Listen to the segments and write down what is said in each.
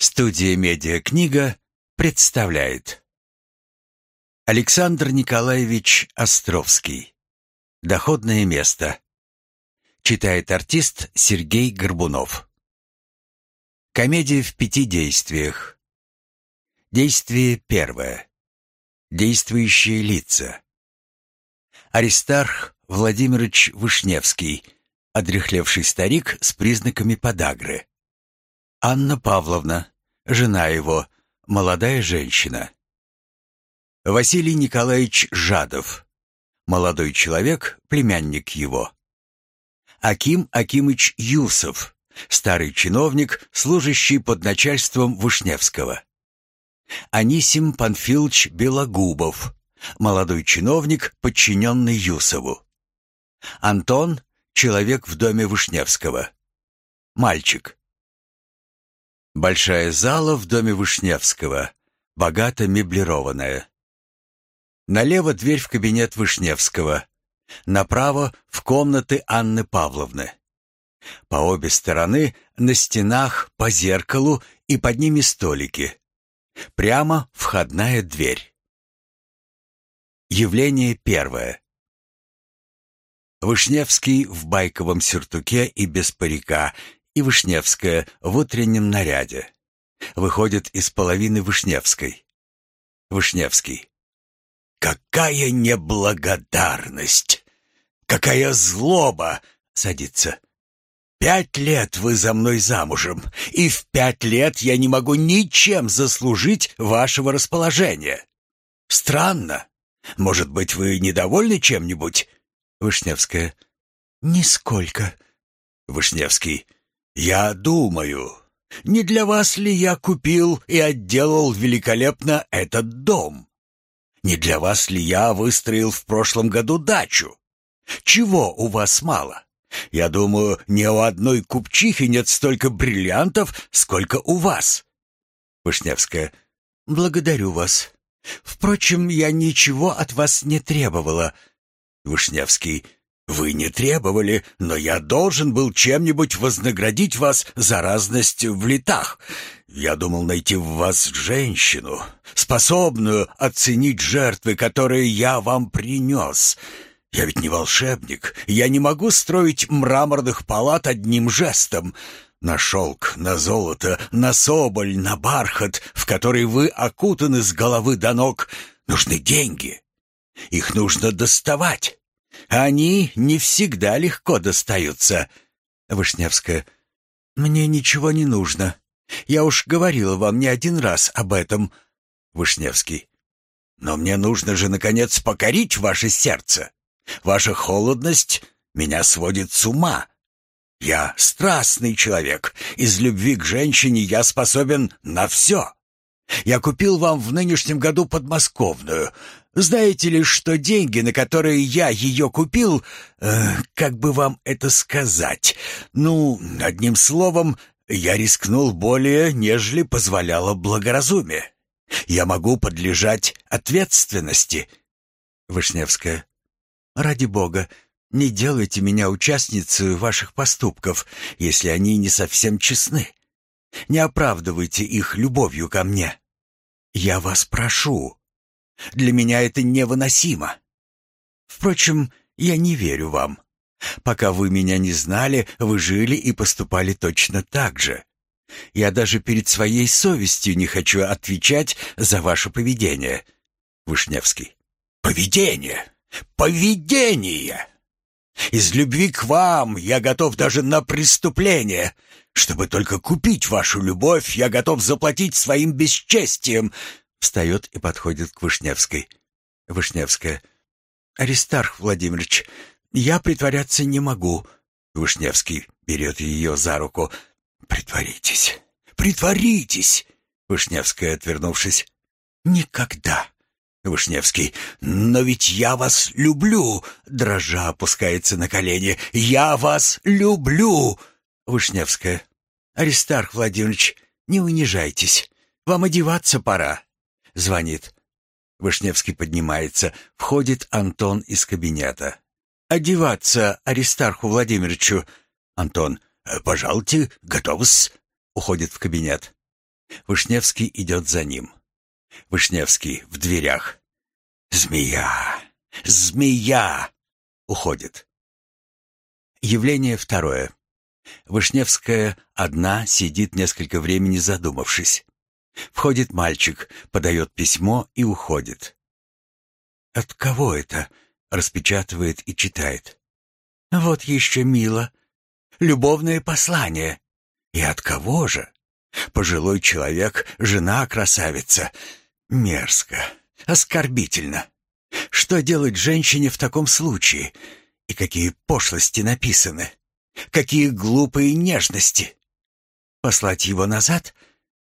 Студия «Медиакнига» представляет. Александр Николаевич Островский. «Доходное место» Читает артист Сергей Горбунов. Комедия в пяти действиях. Действие первое. Действующие лица. Аристарх Владимирович Вышневский Одряхлевший старик с признаками подагры Анна Павловна, жена его, молодая женщина. Василий Николаевич Жадов, молодой человек, племянник его. Аким Акимыч Юсов, старый чиновник, служащий под начальством Вышневского. Анисим Панфилович Белогубов, молодой чиновник, подчиненный Юсову. Антон, человек в доме Вышневского. Мальчик. Большая зала в доме Вышневского, богато меблированная. Налево дверь в кабинет Вышневского, направо в комнаты Анны Павловны. По обе стороны на стенах по зеркалу и под ними столики. Прямо входная дверь. Явление первое. Вышневский в байковом сюртуке и без парика и Вышневская в утреннем наряде. Выходит из половины Вышневской. Вышневский. «Какая неблагодарность! Какая злоба!» Садится. «Пять лет вы за мной замужем, и в пять лет я не могу ничем заслужить вашего расположения. Странно. Может быть, вы недовольны чем-нибудь?» Вышневская. «Нисколько». Вышневский. «Я думаю, не для вас ли я купил и отделал великолепно этот дом? Не для вас ли я выстроил в прошлом году дачу? Чего у вас мало? Я думаю, ни у одной купчихи нет столько бриллиантов, сколько у вас». Вышневская. «Благодарю вас. Впрочем, я ничего от вас не требовала». Вышневский. Вы не требовали, но я должен был чем-нибудь вознаградить вас за разность в летах. Я думал найти в вас женщину, способную оценить жертвы, которые я вам принес. Я ведь не волшебник, я не могу строить мраморных палат одним жестом. На шелк, на золото, на соболь, на бархат, в который вы окутаны с головы до ног, нужны деньги. Их нужно доставать. Они не всегда легко достаются. Вышневская. Мне ничего не нужно. Я уж говорила вам не один раз об этом. Вышневский. Но мне нужно же, наконец, покорить ваше сердце. Ваша холодность меня сводит с ума. Я страстный человек. Из любви к женщине я способен на все. Я купил вам в нынешнем году подмосковную. Знаете ли, что деньги, на которые я ее купил, э, как бы вам это сказать? Ну, одним словом, я рискнул более, нежели позволяло благоразумие. Я могу подлежать ответственности. Вышневская. Ради бога, не делайте меня участницей ваших поступков, если они не совсем честны. Не оправдывайте их любовью ко мне. Я вас прошу. Для меня это невыносимо. Впрочем, я не верю вам. Пока вы меня не знали, вы жили и поступали точно так же. Я даже перед своей совестью не хочу отвечать за ваше поведение. Вышневский. Поведение! Поведение! Из любви к вам я готов даже на преступление. Чтобы только купить вашу любовь, я готов заплатить своим бесчестием. Встает и подходит к Вышневской. Вышневская. «Аристарх Владимирович, я притворяться не могу». Вышневский берет ее за руку. «Притворитесь, притворитесь!» Вышневская, отвернувшись. «Никогда!» Вышневский. «Но ведь я вас люблю!» Дрожа опускается на колени. «Я вас люблю!» Вышневская. «Аристарх Владимирович, не унижайтесь. Вам одеваться пора. Звонит. Вышневский поднимается. Входит Антон из кабинета. «Одеваться Аристарху Владимировичу». Антон. «Пожалуйте, готов-с». Уходит в кабинет. Вышневский идет за ним. Вышневский в дверях. «Змея! Змея!» Уходит. Явление второе. Вышневская одна сидит несколько времени задумавшись. Входит мальчик, подает письмо и уходит. «От кого это?» — распечатывает и читает. «Вот еще мило. Любовное послание. И от кого же? Пожилой человек, жена красавица. Мерзко, оскорбительно. Что делать женщине в таком случае? И какие пошлости написаны? Какие глупые нежности! Послать его назад?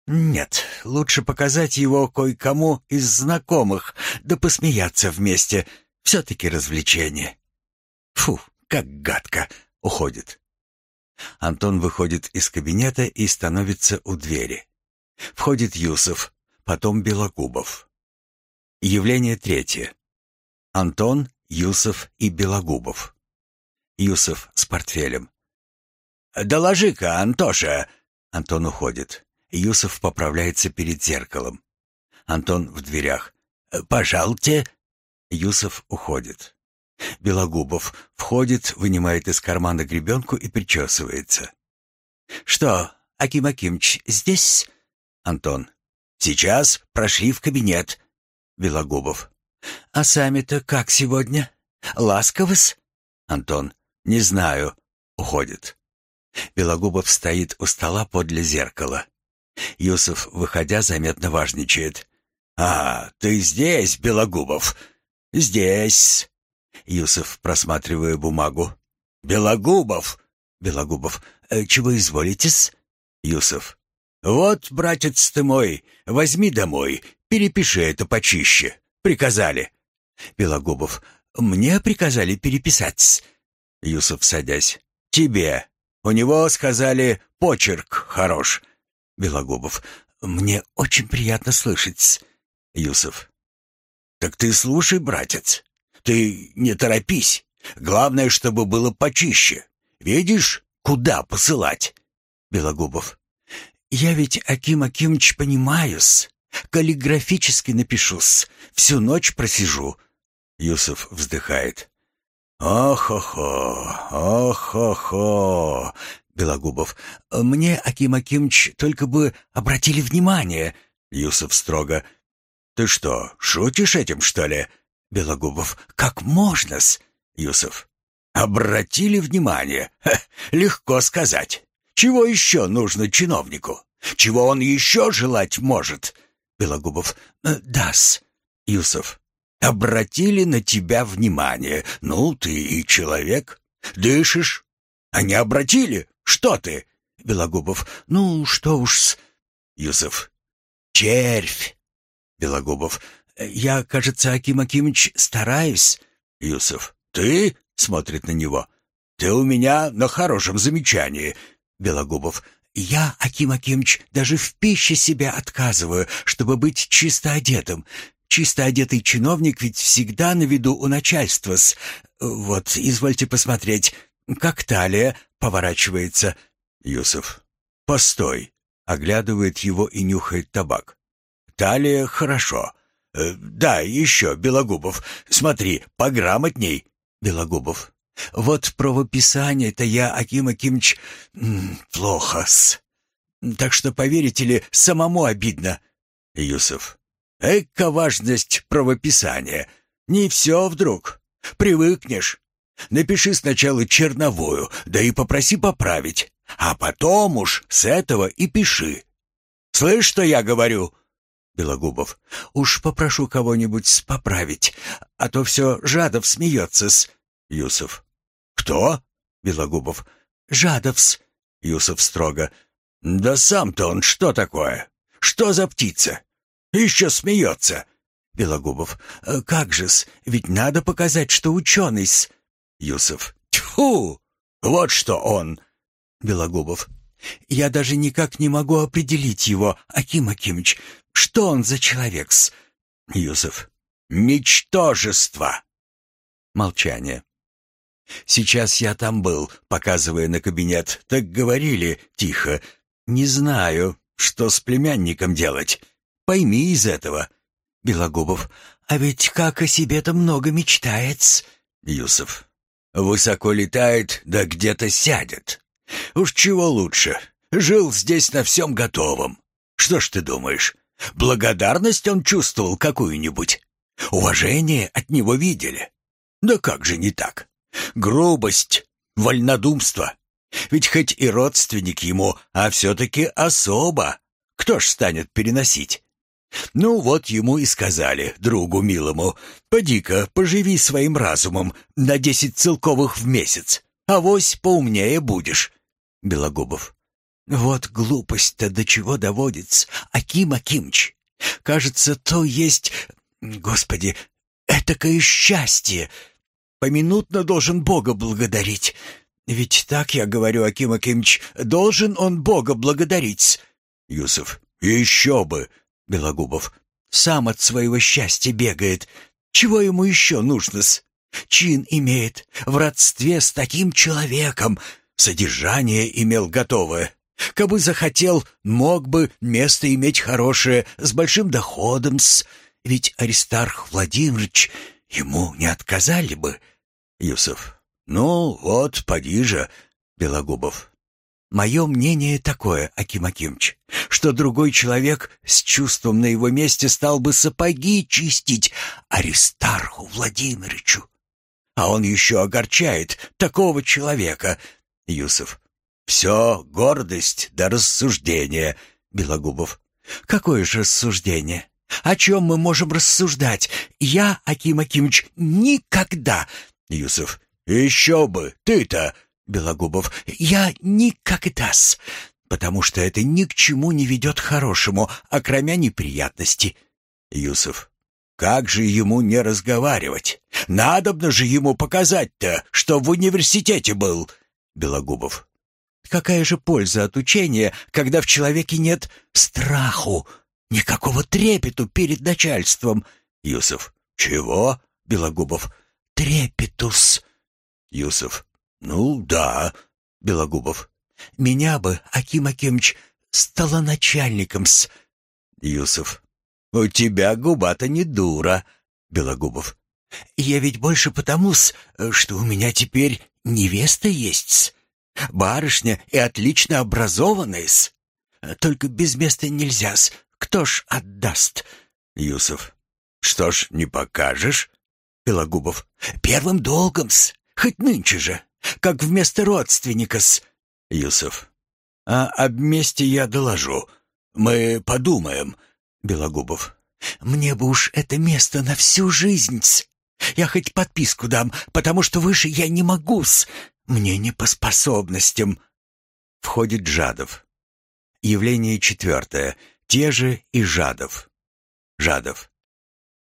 Нет, лучше показать его кое-кому из знакомых, да посмеяться вместе. Все-таки развлечение. Фу, как гадко. Уходит. Антон выходит из кабинета и становится у двери. Входит Юсов, потом Белогубов. Явление третье. Антон, Юсов и Белогубов. Юсов с портфелем. «Доложи-ка, Антоша!» Антон уходит. Юсов поправляется перед зеркалом. Антон в дверях. «Пожалуйте!» Юсов уходит. Белогубов входит, вынимает из кармана гребенку и причесывается. «Что, Аким Акимыч здесь?» Антон. «Сейчас прошли в кабинет». Белогубов. «А сами-то как сегодня? Ласковы-с?» Антон. «Не знаю». Уходит. Белогубов стоит у стола подле зеркала. Юсов, выходя, заметно важничает. «А, ты здесь, Белогубов?» «Здесь». Юсов, просматривая бумагу. «Белогубов!» Белогубов. «Э, «Чего изволитесь?» Юсов. «Вот, братец ты мой, возьми домой, перепиши это почище. Приказали». Белогубов. «Мне приказали переписать». Юсов, садясь. «Тебе. У него, сказали, почерк хорош». Белогубов. «Мне очень приятно слышать». Юсов. «Так ты слушай, братец. Ты не торопись. Главное, чтобы было почище. Видишь, куда посылать?» Белогубов. «Я ведь, Аким Акимыч, понимаю-с. Каллиграфически напишу-с. Всю ночь просижу». Юсов вздыхает. «Ох-хо-хо, ох-хо-хо!» Белогубов. «Мне, Аким Акимыч, только бы обратили внимание». Юсов строго. «Ты что, шутишь этим, что ли?» Белогубов. «Как можно-с?» Юсов. «Обратили внимание? Ха, легко сказать. Чего еще нужно чиновнику? Чего он еще желать может?» Белогубов. «Э, «Да-с». Юсов. «Обратили на тебя внимание. Ну, ты и человек. Дышишь. А не обратили? Что ты?» Белогубов. «Ну, что уж-с». Юсов. «Червь». Белогубов. «Я, кажется, Аким Акимыч, стараюсь». Юсов. «Ты?» — смотрит на него. «Ты у меня на хорошем замечании». Белогубов. «Я, Аким Акимыч, даже в пище себя отказываю, чтобы быть чисто одетым. Чисто одетый чиновник ведь всегда на виду у начальства с... Вот, извольте посмотреть, как талия поворачивается». Юсов. «Постой». Оглядывает его и нюхает табак. «Талия хорошо. Э, «Да, еще, Белогубов. Смотри, пограмотней». Белогубов. «Вот правописание-то я, Аким Акимыч, плохо-с. Так что, поверите ли, самому обидно». Юсов. «Эка важность правописания. Не все вдруг. Привыкнешь. Напиши сначала черновую, да и попроси поправить. А потом уж с этого и пиши. Слышь, что я говорю?» Белогубов. «Уж попрошу кого-нибудь поправить, а то все Жадов смеется-с». Юсов. «Кто?» Белогубов. «Жадовс». Юсов строго. «Да сам-то он что такое? Что за птица? Еще смеется». Белогубов. «Э, «Как же-с, ведь надо показать, что ученый-с». Юсов. «Тьфу! Вот что он!» Белогубов. «Я даже никак не могу определить его, Аким Акимыч. Что он за человек-с?» Юсов. «Ничтожество!» Молчание. «Сейчас я там был», — показывая на кабинет. «Так говорили, тихо. Не знаю. что с племянником делать? Пойми из этого. Белогубов. А ведь как о себе-то много мечтает. Юсов. Высоко летает, да где-то сядет. Уж чего лучше. Жил здесь на всем готовом. Что ж ты думаешь, благодарность он чувствовал какую-нибудь? Уважение от него видели? Да как же не так? Грубость, вольнодумство. Ведь хоть и родственник ему, а все-таки особо. Кто ж станет переносить? Ну вот ему и сказали, другу милому, «Поди-ка, поживи своим разумом на десять целковых в месяц, а вось поумнее будешь». Белогубов. «Вот глупость-то до чего доводится, Аким Акимыч. Кажется, то есть... Господи, этакое счастье. Поминутно должен Бога благодарить. Ведь так я говорю, Аким Акимыч, должен он Бога благодарить». Юсов. «Еще бы!» Белогубов. «Сам от своего счастья бегает. Чего ему еще нужно-с? Чин имеет, в родстве с таким человеком, содержание имел готовое. Кабы захотел, мог бы место иметь хорошее, с большим доходом-с. Ведь Аристарх Владимирович ему не отказали бы». Юсов. «Ну, вот, поди же». Белогубов. Мое мнение такое, Аким Акимыч, что другой человек с чувством на его месте стал бы сапоги чистить Аристарху Владимировичу. А он еще огорчает такого человека. Юсов. Все гордость да рассуждение. Белогубов. Какое же рассуждение? О чем мы можем рассуждать? Я, Аким Акимыч, никогда. Юсов. Еще бы, ты-то Белогубов. «Я никогда-с, потому что это ни к чему не ведет хорошему, окромя неприятности». Юсов. «Как же ему не разговаривать? Надобно же ему показать-то, что в университете был». Белогубов. «Какая же польза от учения, когда в человеке нет страху, никакого трепету перед начальством?» Юсов. «Чего?» Белогубов. «Трепетус». Юсов. «Ну, да», — Белогубов. «Меня бы, Аким Акимыч, стало начальником-с...» Юсов. «У тебя губа-то не дура», — Белогубов. «Я ведь больше потому-с, что у меня теперь невеста есть-с. Барышня и отлично образованная-с. Только без места нельзя-с. Кто ж отдаст?» Юсов. «Что ж, не покажешь?» Белогубов. «Первым долгом-с, хоть нынче же» как вместо родственника-с. Юсов. А об месте я доложу. Мы подумаем. Белогубов. Мне бы уж это место на всю жизнь-с. Я хоть подписку дам, потому что выше я не могу-с. Мне не по способностям. Входит Жадов. Явление четвертое. Те же и Жадов. Жадов.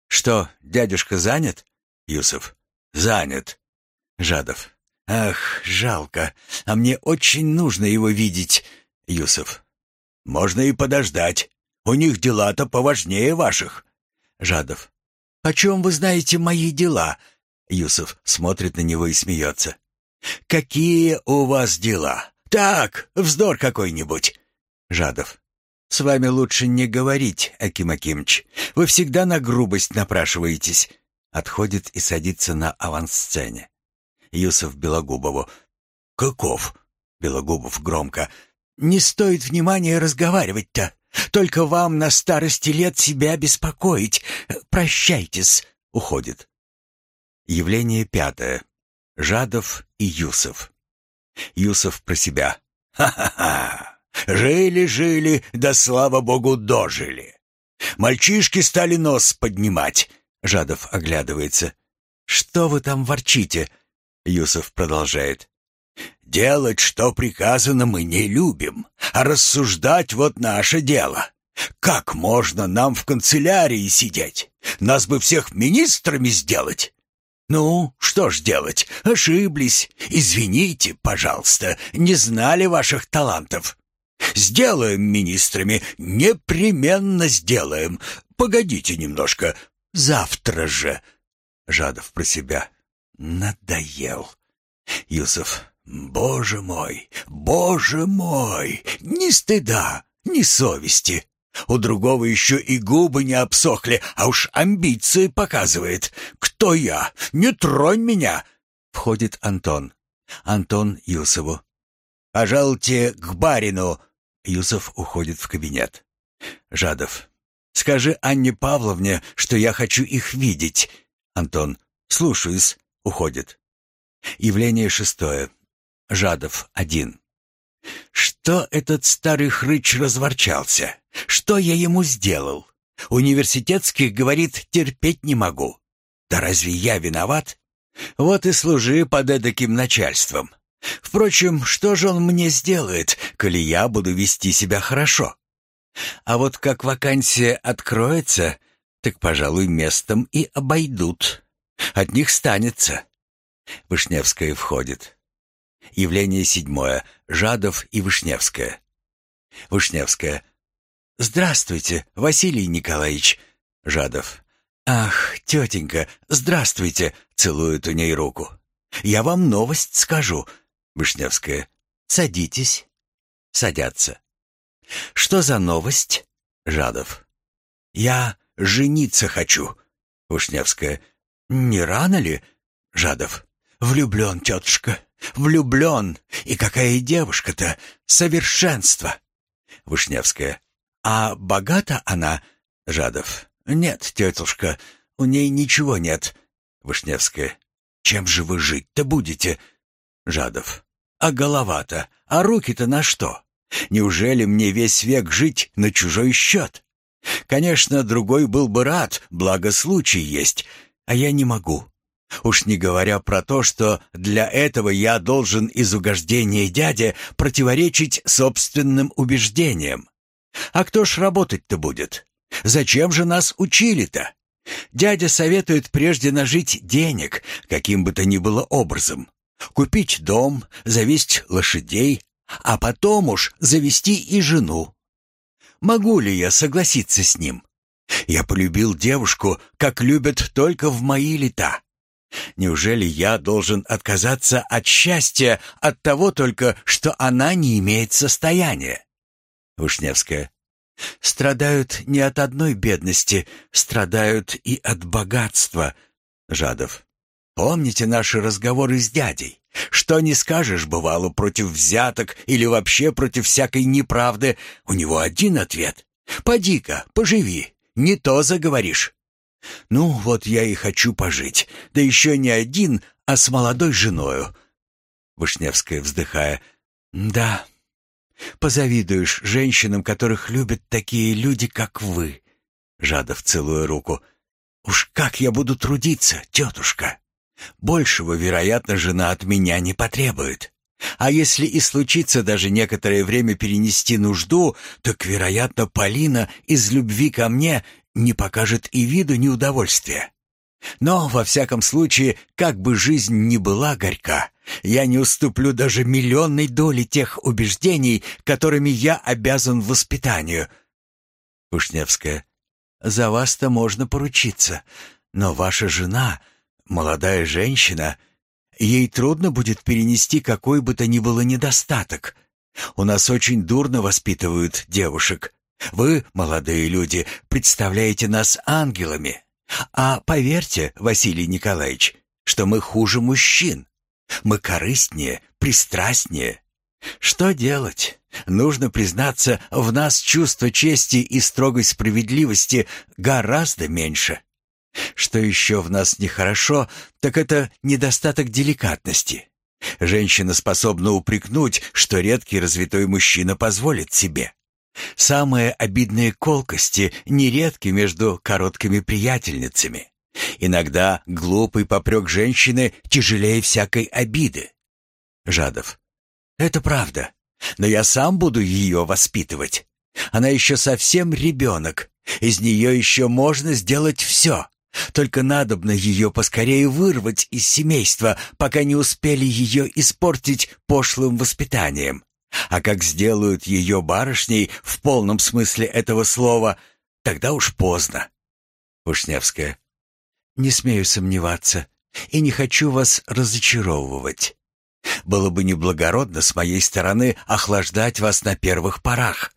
Что, дядюшка занят? Юсов. Занят. Жадов. Ах, жалко. А мне очень нужно его видеть. Юсов. Можно и подождать. У них дела-то поважнее ваших. Жадов. О чем вы знаете мои дела? Юсов смотрит на него и смеется. Какие у вас дела? Так, вздор какой-нибудь. Жадов. С вами лучше не говорить, Аким Акимыч. Вы всегда на грубость напрашиваетесь. Отходит и садится на авансцене. Юсов Белогубову. «Каков?» Белогубов громко. «Не стоит внимания разговаривать-то. Только вам на старости лет себя беспокоить. Прощайтесь». Уходит. Явление пятое. Жадов и Юсов. Юсов про себя. «Ха-ха-ха! Жили-жили, да слава богу дожили. Мальчишки стали нос поднимать». Жадов оглядывается. «Что вы там ворчите?» Юсов продолжает. «Делать, что приказано, мы не любим, а рассуждать вот наше дело. Как можно нам в канцелярии сидеть? Нас бы всех министрами сделать!» «Ну, что ж делать? Ошиблись. Извините, пожалуйста, не знали ваших талантов. Сделаем министрами, непременно сделаем. Погодите немножко, завтра же». Жадов про себя. Надоел. Юсуф. Боже мой, боже мой, ни стыда, ни совести. У другого еще и губы не обсохли, а уж амбиции показывает. Кто я? Не тронь меня!» Входит Антон. Антон Юсову. «Пожалуйте к барину!» Юсов уходит в кабинет. Жадов. «Скажи Анне Павловне, что я хочу их видеть». Антон. «Слушаюсь». Уходит. Явление шестое. Жадов. Один. Что этот старый хрыч разворчался? Что я ему сделал? Университетских, говорит, терпеть не могу. Да разве я виноват? Вот и служи под эдаким начальством. Впрочем, что же он мне сделает, коли я буду вести себя хорошо? А вот как вакансия откроется, так, пожалуй, местом и обойдут. От них станется. Вышневская входит. Явление седьмое. Жадов и Вышневская. Вышневская. «Здравствуйте, Василий Николаевич». Жадов. «Ах, тетенька, здравствуйте!» Целует у ней руку. «Я вам новость скажу». Вышневская. «Садитесь». Садятся. «Что за новость?» Жадов. «Я жениться хочу». Вышневская. «Не рано ли?» Жадов. «Влюблен, тетушка, влюблен. И какая девушка-то! Совершенство!» Вышневская. «А богата она?» Жадов. «Нет, тетушка, у ней ничего нет». Вышневская. «Чем же вы жить-то будете?» Жадов. «А голова-то? А руки-то на что? Неужели мне весь век жить на чужой счет? Конечно, другой был бы рад, благо случай есть, а я не могу. Уж не говоря про то, что для этого я должен из угождения дяде противоречить собственным убеждениям. А кто ж работать-то будет? Зачем же нас учили-то? Дядя советует прежде нажить денег, каким бы то ни было образом. Купить дом, завести лошадей, а потом уж завести и жену. Могу ли я согласиться с ним? Я полюбил девушку, как любят только в мои лета. Неужели я должен отказаться от счастья от того только, что она не имеет состояния? Вышневская. Страдают не от одной бедности, страдают и от богатства. Жадов. Помните наши разговоры с дядей? Что не скажешь, бывало, против взяток или вообще против всякой неправды, у него один ответ. Поди-ка, поживи, не то заговоришь. Ну, вот я и хочу пожить, да еще не один, а с молодой женою. Вышневская, вздыхая, да, позавидуешь женщинам, которых любят такие люди, как вы. Жадов, целуя руку, уж как я буду трудиться, тетушка. Большего, вероятно, жена от меня не потребует. А если и случится даже некоторое время перенести нужду, так, вероятно, Полина из любви ко мне не покажет и виду неудовольствия. Но, во всяком случае, как бы жизнь ни была горька, я не уступлю даже миллионной доли тех убеждений, которыми я обязан воспитанию. Пушневская. За вас-то можно поручиться, но ваша жена, молодая женщина, ей трудно будет перенести какой бы то ни было недостаток. У нас очень дурно воспитывают девушек. Вы, молодые люди, представляете нас ангелами. А поверьте, Василий Николаевич, что мы хуже мужчин. Мы корыстнее, пристрастнее. Что делать? Нужно признаться, в нас чувство чести и строгой справедливости гораздо меньше. Что еще в нас нехорошо, так это недостаток деликатности. Женщина способна упрекнуть, что редкий развитой мужчина позволит себе. Самые обидные колкости нередки между короткими приятельницами. Иногда глупый попрек женщины тяжелее всякой обиды. Жадов. Это правда. Но я сам буду ее воспитывать. Она еще совсем ребенок. Из нее еще можно сделать все. Только надобно ее поскорее вырвать из семейства, пока не успели ее испортить пошлым воспитанием. А как сделают ее барышней в полном смысле этого слова, тогда уж поздно. Вышневская. Не смею сомневаться и не хочу вас разочаровывать. Было бы неблагородно с моей стороны охлаждать вас на первых порах.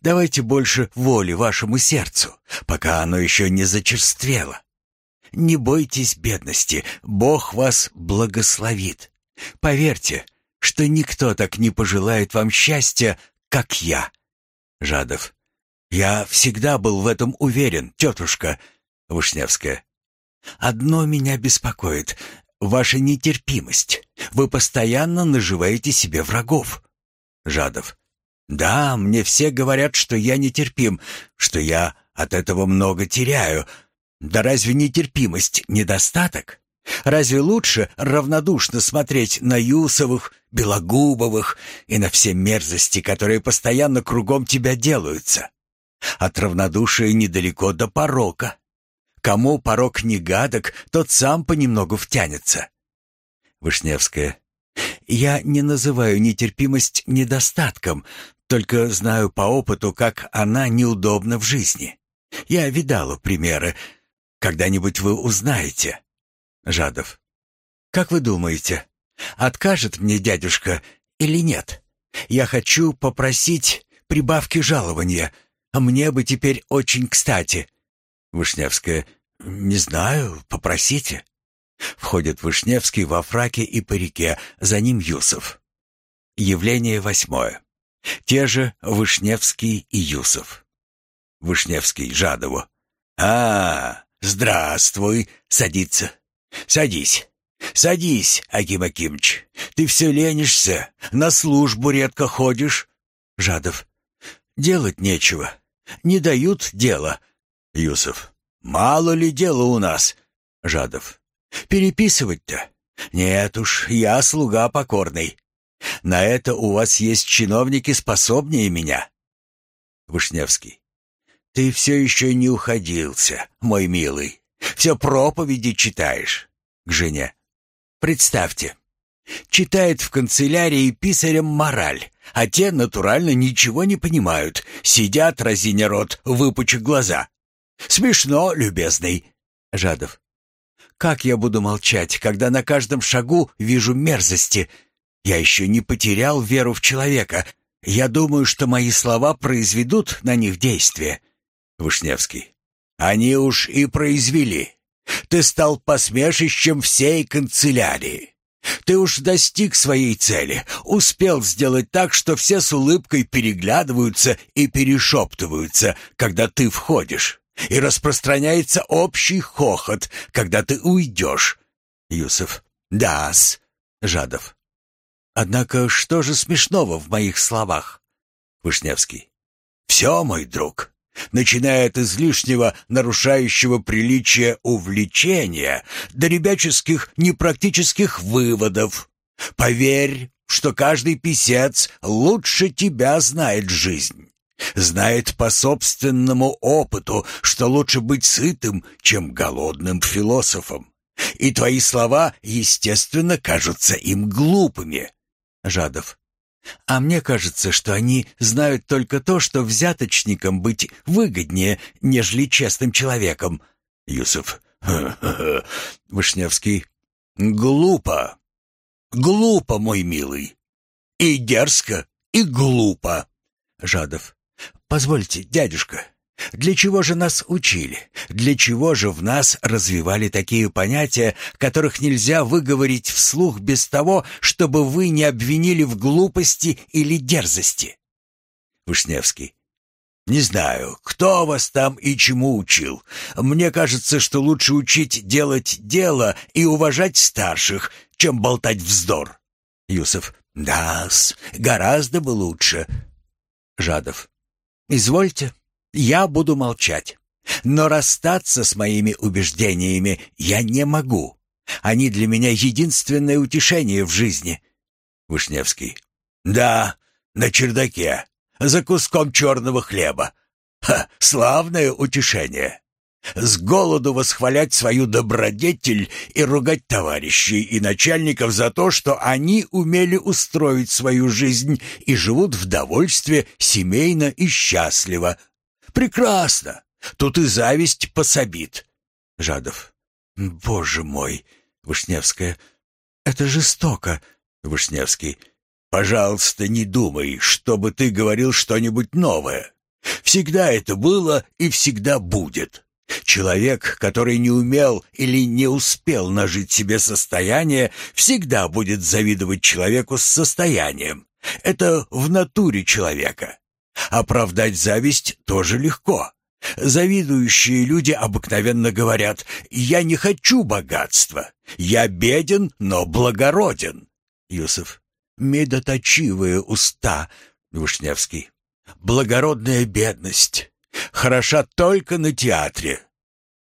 Давайте больше воли вашему сердцу, пока оно еще не зачерствело. Не бойтесь бедности, Бог вас благословит. Поверьте, что никто так не пожелает вам счастья, как я. Жадов. Я всегда был в этом уверен, тетушка. Вышневская. Одно меня беспокоит — ваша нетерпимость. Вы постоянно наживаете себе врагов. Жадов. Да, мне все говорят, что я нетерпим, что я от этого много теряю. Да разве нетерпимость недостаток? Разве лучше равнодушно смотреть на Юсовых, Белогубовых и на все мерзости, которые постоянно кругом тебя делаются? От равнодушия недалеко до порока. Кому порок не гадок, тот сам понемногу втянется. Вышневская. Я не называю нетерпимость недостатком, только знаю по опыту, как она неудобна в жизни. Я видала примеры. Когда-нибудь вы узнаете. Жадов. Как вы думаете, откажет мне дядюшка или нет? Я хочу попросить прибавки жалования, а мне бы теперь очень кстати. Вышневская. Не знаю, попросите. Входит Вышневский во фраке и парике, за ним Юсов. Явление восьмое. Те же Вышневский и Юсов. Вышневский Жадову. «А, здравствуй!» — садится. «Садись, садись, Аким Акимыч. Ты все ленишься, на службу редко ходишь». Жадов. «Делать нечего. Не дают дела». Юсов. «Мало ли дела у нас?» Жадов. «Переписывать-то? Нет уж, я слуга покорный. На это у вас есть чиновники способнее меня». Вышневский. «Ты все еще не уходился, мой милый. Все проповеди читаешь. К жене. Представьте. Читает в канцелярии писарем мораль, а те натурально ничего не понимают, сидят, разиня рот, выпучив глаза. Смешно, любезный. Жадов. Как я буду молчать, когда на каждом шагу вижу мерзости? Я еще не потерял веру в человека. Я думаю, что мои слова произведут на них действие. Вышневский. Они уж и произвели. Ты стал посмешищем всей канцелярии. Ты уж достиг своей цели, успел сделать так, что все с улыбкой переглядываются и перешептываются, когда ты входишь, и распространяется общий хохот, когда ты уйдешь. Юсов. Да-с. Жадов. Однако что же смешного в моих словах? Вышневский. Все, мой друг начиная от излишнего, нарушающего приличия увлечения до ребяческих непрактических выводов. Поверь, что каждый писец лучше тебя знает жизнь. Знает по собственному опыту, что лучше быть сытым, чем голодным философом. И твои слова, естественно, кажутся им глупыми. Жадов. А мне кажется, что они знают только то, что взяточникам быть выгоднее, нежели честным человеком. Юсуф. Вышневский. Глупо. Глупо, мой милый. И дерзко, и глупо. Жадов. Позвольте, дядюшка, для чего же нас учили? Для чего же в нас развивали такие понятия, которых нельзя выговорить вслух без того, чтобы вы не обвинили в глупости или дерзости? Вышневский. Не знаю, кто вас там и чему учил. Мне кажется, что лучше учить делать дело и уважать старших, чем болтать вздор. Юсов. Да-с, гораздо бы лучше. Жадов. Извольте. Я буду молчать. Но расстаться с моими убеждениями я не могу. Они для меня единственное утешение в жизни. Вышневский. Да, на чердаке, за куском черного хлеба. Ха, славное утешение. С голоду восхвалять свою добродетель и ругать товарищей и начальников за то, что они умели устроить свою жизнь и живут в довольстве семейно и счастливо, Прекрасно. Тут и зависть пособит. Жадов. Боже мой. Вышневская. Это жестоко. Вышневский. Пожалуйста, не думай, чтобы ты говорил что-нибудь новое. Всегда это было и всегда будет. Человек, который не умел или не успел нажить себе состояние, всегда будет завидовать человеку с состоянием. Это в натуре человека. Оправдать зависть тоже легко. Завидующие люди обыкновенно говорят «Я не хочу богатства. Я беден, но благороден». Юсов. Медоточивые уста. Вышневский. Благородная бедность. Хороша только на театре.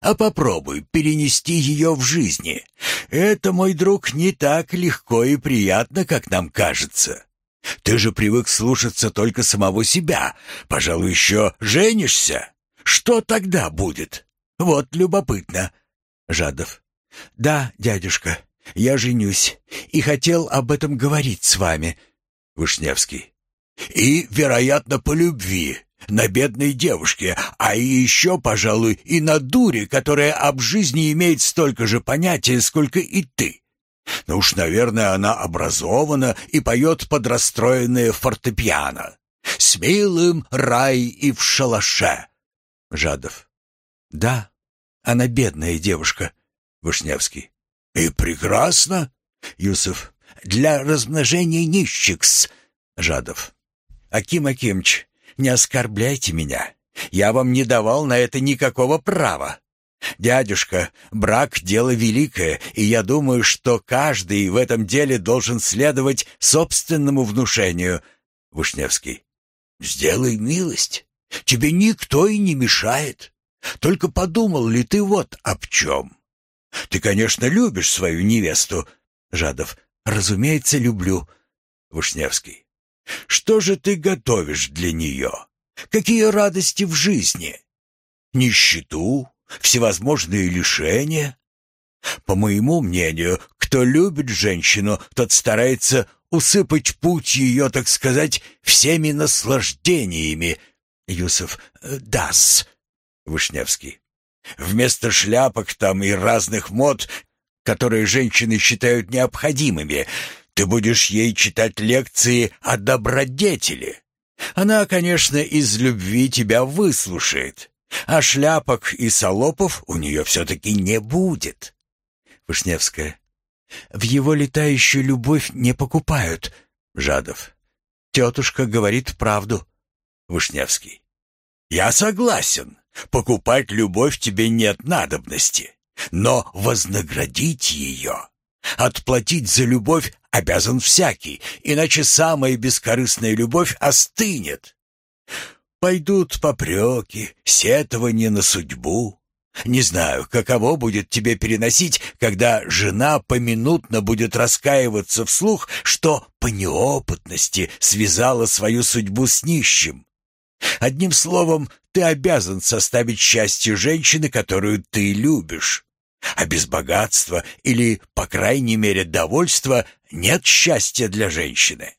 А попробуй перенести ее в жизни. Это, мой друг, не так легко и приятно, как нам кажется. Ты же привык слушаться только самого себя. Пожалуй, еще женишься. Что тогда будет? Вот любопытно. Жадов. Да, дядюшка, я женюсь и хотел об этом говорить с вами. Вышневский. И, вероятно, по любви, на бедной девушке, а еще, пожалуй, и на дуре, которая об жизни имеет столько же понятия, сколько и ты. Но уж, наверное, она образована и поет под расстроенное фортепиано. «С милым рай и в шалаше». Жадов. «Да, она бедная девушка». Вышневский. «И прекрасно». Юсов. «Для размножения нищих-с». Жадов. «Аким Акимыч, не оскорбляйте меня. Я вам не давал на это никакого права. Дядюшка, брак — дело великое, и я думаю, что каждый в этом деле должен следовать собственному внушению. Вышневский. Сделай милость. Тебе никто и не мешает. Только подумал ли ты вот об чем? Ты, конечно, любишь свою невесту. Жадов. Разумеется, люблю. Вышневский. Что же ты готовишь для нее? Какие радости в жизни? Нищету, всевозможные лишения. По моему мнению, кто любит женщину, тот старается усыпать путь ее, так сказать, всеми наслаждениями. Юсов. «Э, Дас. Вышневский. Вместо шляпок там и разных мод, которые женщины считают необходимыми, ты будешь ей читать лекции о добродетели. Она, конечно, из любви тебя выслушает, а шляпок и солопов у нее все-таки не будет. Вышневская. В его летающую любовь не покупают. Жадов. Тетушка говорит правду. Вышневский. Я согласен. Покупать любовь тебе нет надобности. Но вознаградить ее, отплатить за любовь обязан всякий, иначе самая бескорыстная любовь остынет. Пойдут попреки, сетования на судьбу. Не знаю, каково будет тебе переносить, когда жена поминутно будет раскаиваться вслух, что по неопытности связала свою судьбу с нищим. Одним словом, ты обязан составить счастье женщины, которую ты любишь. А без богатства или, по крайней мере, довольства нет счастья для женщины.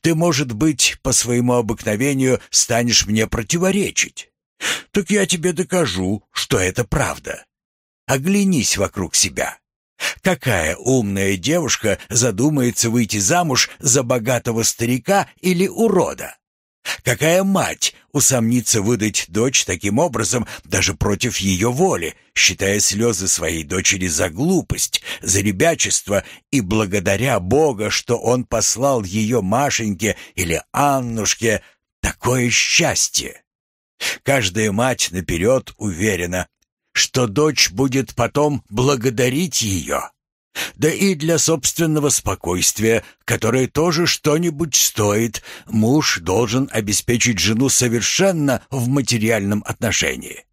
Ты, может быть, по своему обыкновению станешь мне противоречить. Так я тебе докажу, что это правда. Оглянись вокруг себя. Какая умная девушка задумается выйти замуж за богатого старика или урода? Какая мать усомнится выдать дочь таким образом даже против ее воли, считая слезы своей дочери за глупость, за ребячество и благодаря Бога, что он послал ее Машеньке или Аннушке такое счастье? Каждая мать наперед уверена, что дочь будет потом благодарить ее да и для собственного спокойствия, которое тоже что-нибудь стоит, муж должен обеспечить жену совершенно в материальном отношении.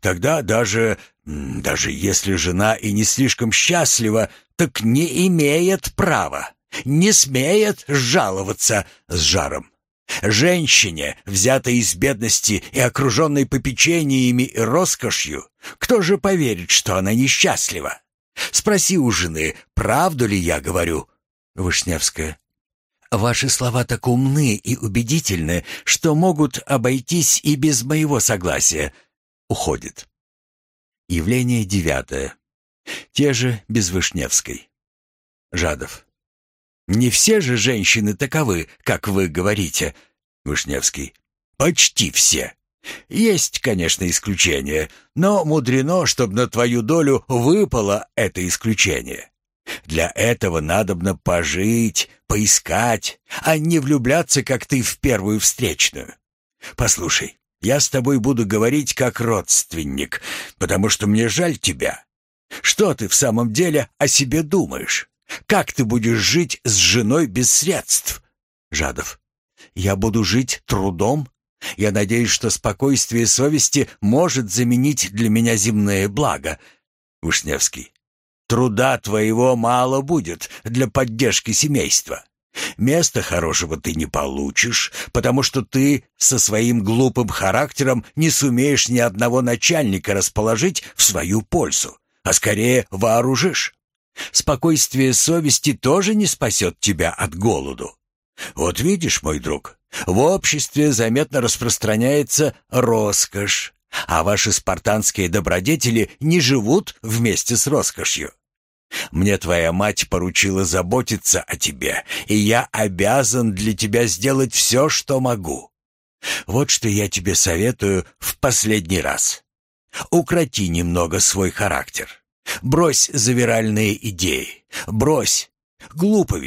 Тогда даже, даже если жена и не слишком счастлива, так не имеет права, не смеет жаловаться с жаром. Женщине, взятой из бедности и окруженной попечениями и роскошью, кто же поверит, что она несчастлива? Спроси у жены, правду ли я говорю?» Вышневская. «Ваши слова так умны и убедительны, что могут обойтись и без моего согласия». Уходит. Явление девятое. Те же без Вышневской. Жадов. Не все же женщины таковы, как вы говорите. Вышневский. Почти все. Есть, конечно, исключения, но мудрено, чтобы на твою долю выпало это исключение. Для этого надобно пожить, поискать, а не влюбляться, как ты в первую встречную. Послушай, я с тобой буду говорить как родственник, потому что мне жаль тебя. Что ты в самом деле о себе думаешь? Как ты будешь жить с женой без средств? Жадов. Я буду жить трудом. Я надеюсь, что спокойствие совести может заменить для меня земное благо. Вышневский. Труда твоего мало будет для поддержки семейства. Места хорошего ты не получишь, потому что ты со своим глупым характером не сумеешь ни одного начальника расположить в свою пользу, а скорее вооружишь. Спокойствие совести тоже не спасет тебя от голоду. Вот видишь, мой друг, в обществе заметно распространяется роскошь, а ваши спартанские добродетели не живут вместе с роскошью. Мне твоя мать поручила заботиться о тебе, и я обязан для тебя сделать все, что могу. Вот что я тебе советую в последний раз. Укроти немного свой характер. Брось завиральные идеи. Брось. Глупо.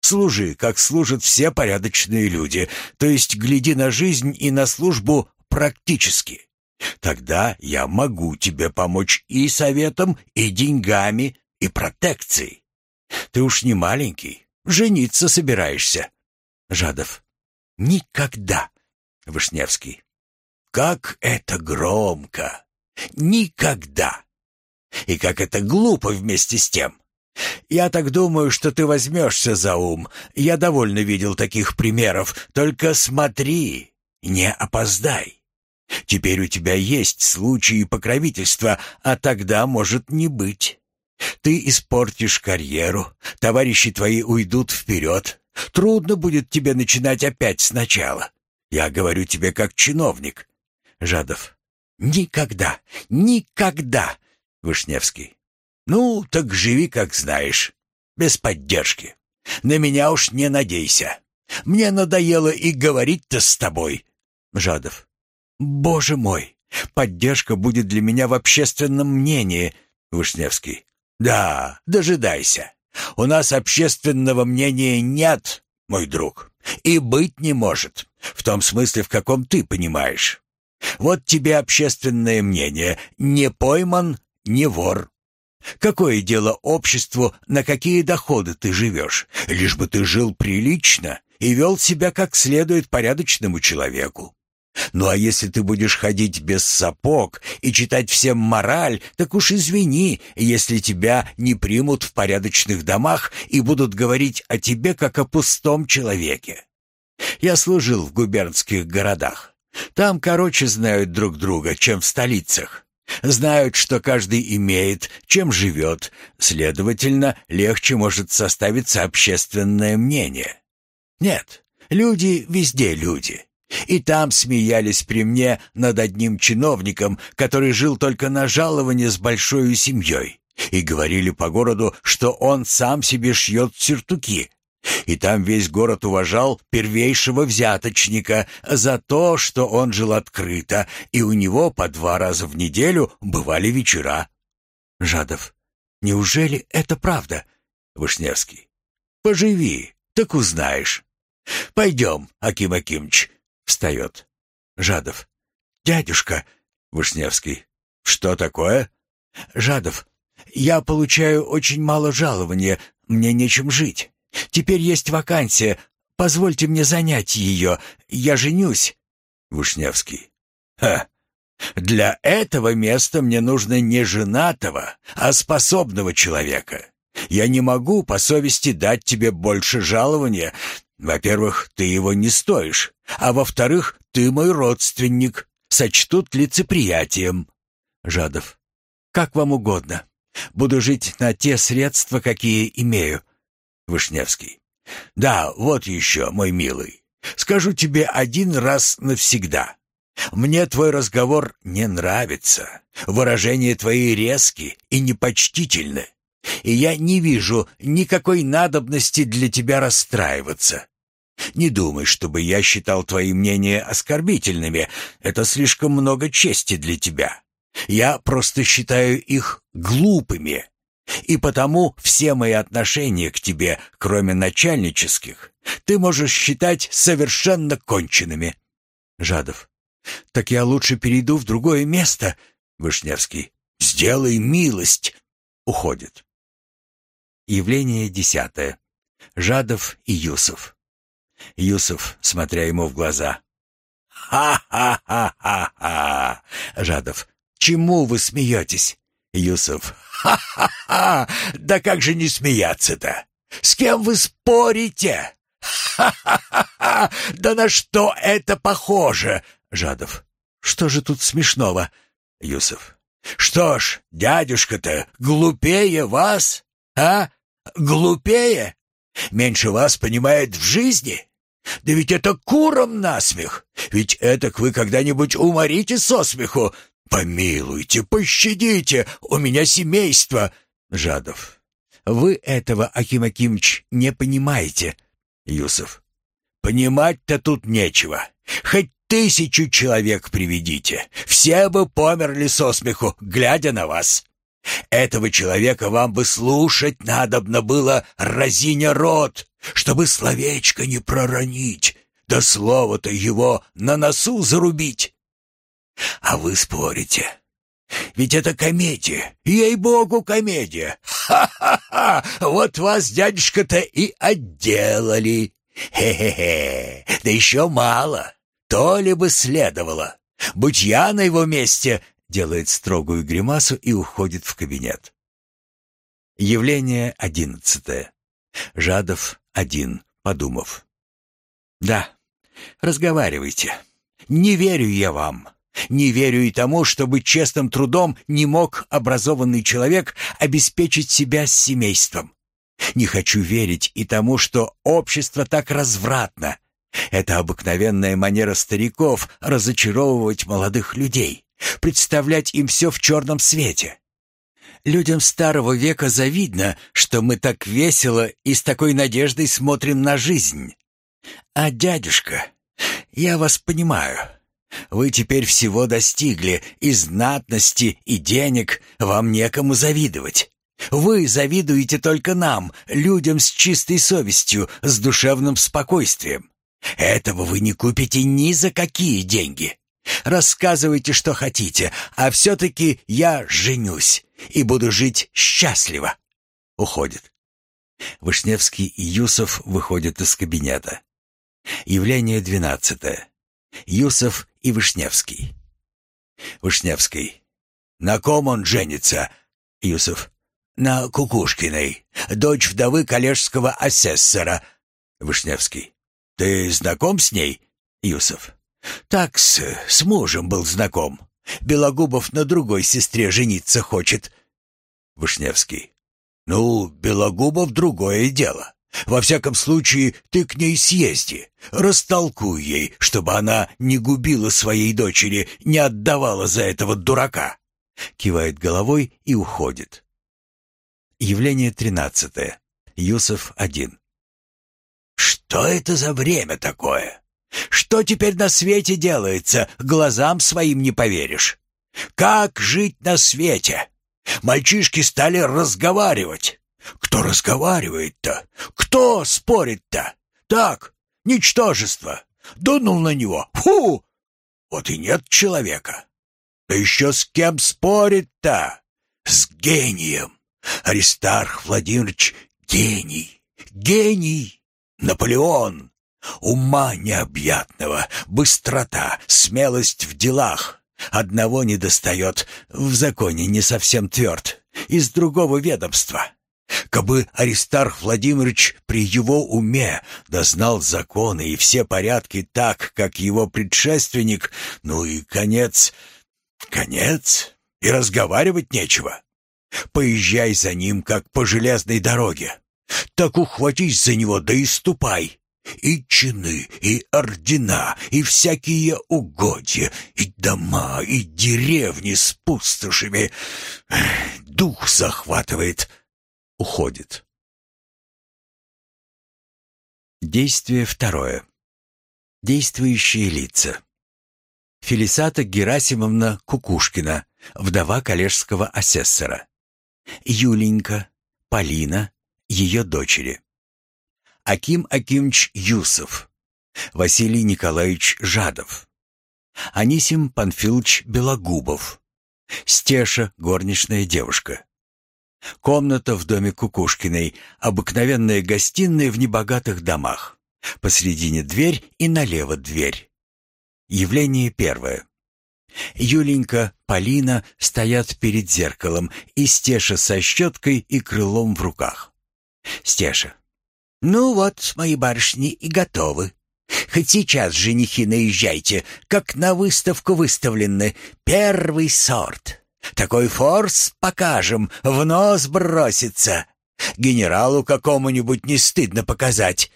Служи, как служат все порядочные люди, то есть гляди на жизнь и на службу практически. Тогда я могу тебе помочь и советом, и деньгами, и протекцией. Ты уж не маленький, жениться собираешься. Жадов. Никогда. Вышневский. Как это громко. Никогда. И как это глупо вместе с тем. Я так думаю, что ты возьмешься за ум. Я довольно видел таких примеров. Только смотри, не опоздай. Теперь у тебя есть случаи покровительства, а тогда может не быть. Ты испортишь карьеру, товарищи твои уйдут вперед. Трудно будет тебе начинать опять сначала. Я говорю тебе как чиновник. Жадов. Никогда, никогда. Вышневский. Ну, так живи, как знаешь, без поддержки. На меня уж не надейся. Мне надоело и говорить-то с тобой. Жадов. Боже мой, поддержка будет для меня в общественном мнении. Вышневский. Да, дожидайся. У нас общественного мнения нет, мой друг, и быть не может, в том смысле, в каком ты понимаешь. Вот тебе общественное мнение: не пойман, не вор. Какое дело обществу, на какие доходы ты живешь, лишь бы ты жил прилично и вел себя как следует порядочному человеку. Ну а если ты будешь ходить без сапог и читать всем мораль, так уж извини, если тебя не примут в порядочных домах и будут говорить о тебе как о пустом человеке. Я служил в губернских городах. Там короче знают друг друга, чем в столицах. Знают, что каждый имеет, чем живет, следовательно, легче может составиться общественное мнение. Нет, люди везде люди. И там смеялись при мне над одним чиновником, который жил только на жалование с большой семьей, и говорили по городу, что он сам себе шьет сюртуки. И там весь город уважал первейшего взяточника за то, что он жил открыто, и у него по два раза в неделю бывали вечера. Жадов. Неужели это правда? Вышневский. Поживи, так узнаешь. Пойдем, Аким Акимыч. Встает. Жадов. Дядюшка. Вышневский. Что такое? Жадов. Я получаю очень мало жалования, мне нечем жить. Теперь есть вакансия. Позвольте мне занять ее. Я женюсь. Вышневский. Ха. Для этого места мне нужно не женатого, а способного человека. Я не могу по совести дать тебе больше жалования. Во-первых, ты его не стоишь, а во-вторых, ты мой родственник. Сочтут лицеприятием. Жадов. Как вам угодно. Буду жить на те средства, какие имею. Вышневский. «Да, вот еще, мой милый. Скажу тебе один раз навсегда. Мне твой разговор не нравится. Выражения твои резки и непочтительны. И я не вижу никакой надобности для тебя расстраиваться. Не думай, чтобы я считал твои мнения оскорбительными. Это слишком много чести для тебя. Я просто считаю их глупыми. И потому все мои отношения к тебе, кроме начальнических, ты можешь считать совершенно конченными. Жадов. Так я лучше перейду в другое место. Вышневский. Сделай милость. Уходит. Явление десятое. Жадов и Юсов. Юсов, смотря ему в глаза. «Ха-ха-ха-ха-ха!» Жадов. «Чему вы смеетесь?» Юсов. «Ха-ха-ха! Да как же не смеяться-то? С кем вы спорите? Ха-ха-ха! Да на что это похоже?» Жадов. «Что же тут смешного?» Юсов. «Что ж, дядюшка-то глупее вас, а? Глупее? Меньше вас понимает в жизни? Да ведь это куром насмех. Ведь этак вы когда-нибудь уморите со смеху. Помилуйте, пощадите, у меня семейство. Жадов. Вы этого, Аким Акимович, не понимаете. Юсов. Понимать-то тут нечего. Хоть тысячу человек приведите. Все бы померли со смеху, глядя на вас. Этого человека вам бы слушать надобно было, разиня рот, чтобы словечко не проронить, да слово-то его на носу зарубить. А вы спорите. Ведь это комедия, ей-богу, комедия. Ха-ха-ха! Вот вас, дядюшка-то, и отделали. Хе-хе-хе, да еще мало. То ли бы следовало. Будь я на его месте, делает строгую гримасу и уходит в кабинет. Явление одиннадцатое. Жадов один, подумав. Да, разговаривайте. Не верю я вам. Не верю и тому, чтобы честным трудом не мог образованный человек обеспечить себя с семейством. Не хочу верить и тому, что общество так развратно. Это обыкновенная манера стариков разочаровывать молодых людей представлять им все в черном свете. Людям старого века завидно, что мы так весело и с такой надеждой смотрим на жизнь. А дядюшка, я вас понимаю. Вы теперь всего достигли, и знатности, и денег вам некому завидовать. Вы завидуете только нам, людям с чистой совестью, с душевным спокойствием. Этого вы не купите ни за какие деньги. Рассказывайте, что хотите, а все-таки я женюсь и буду жить счастливо. Уходит. Вышневский и Юсов выходят из кабинета. Явление двенадцатое. Юсов и Вышневский. Вышневский. На ком он женится? Юсов. На Кукушкиной, дочь вдовы коллежского асессора. Вышневский. Ты знаком с ней? Юсов. Так с, с мужем был знаком. Белогубов на другой сестре жениться хочет. Вышневский. Ну, Белогубов другое дело. Во всяком случае, ты к ней съезди. Растолкуй ей, чтобы она не губила своей дочери, не отдавала за этого дурака. Кивает головой и уходит. Явление тринадцатое. Юсов один. Что это за время такое? Что теперь на свете делается, глазам своим не поверишь. Как жить на свете? Мальчишки стали разговаривать. Кто разговаривает-то? Кто спорит-то? Так, ничтожество. Дунул на него. Фу! Вот и нет человека. Да еще с кем спорит-то? С гением. Аристарх Владимирович — гений. Гений. Наполеон. Ума необъятного, быстрота, смелость в делах. Одного не достает, в законе не совсем тверд, из другого ведомства. Кабы Аристарх Владимирович при его уме дознал законы и все порядки так, как его предшественник, ну и конец, конец, и разговаривать нечего. Поезжай за ним, как по железной дороге. Так ухватись за него, да и ступай. И чины, и ордена, и всякие угодья, и дома, и деревни с пустошами. Дух захватывает. Уходит. Действие второе. Действующие лица. Фелисата Герасимовна Кукушкина, вдова коллежского асессора. Юленька, Полина, ее дочери. Аким Акимович Юсов. Василий Николаевич Жадов. Анисим Панфилович Белогубов. Стеша, горничная девушка. Комната в доме Кукушкиной, обыкновенная гостиная в небогатых домах. Посредине дверь и налево дверь. Явление первое. Юленька, Полина стоят перед зеркалом, и Стеша со щеткой и крылом в руках. Стеша. «Ну вот, мои барышни и готовы. Хоть сейчас, женихи, наезжайте, как на выставку выставлены. Первый сорт. Такой форс покажем, в нос бросится. Генералу какому-нибудь не стыдно показать.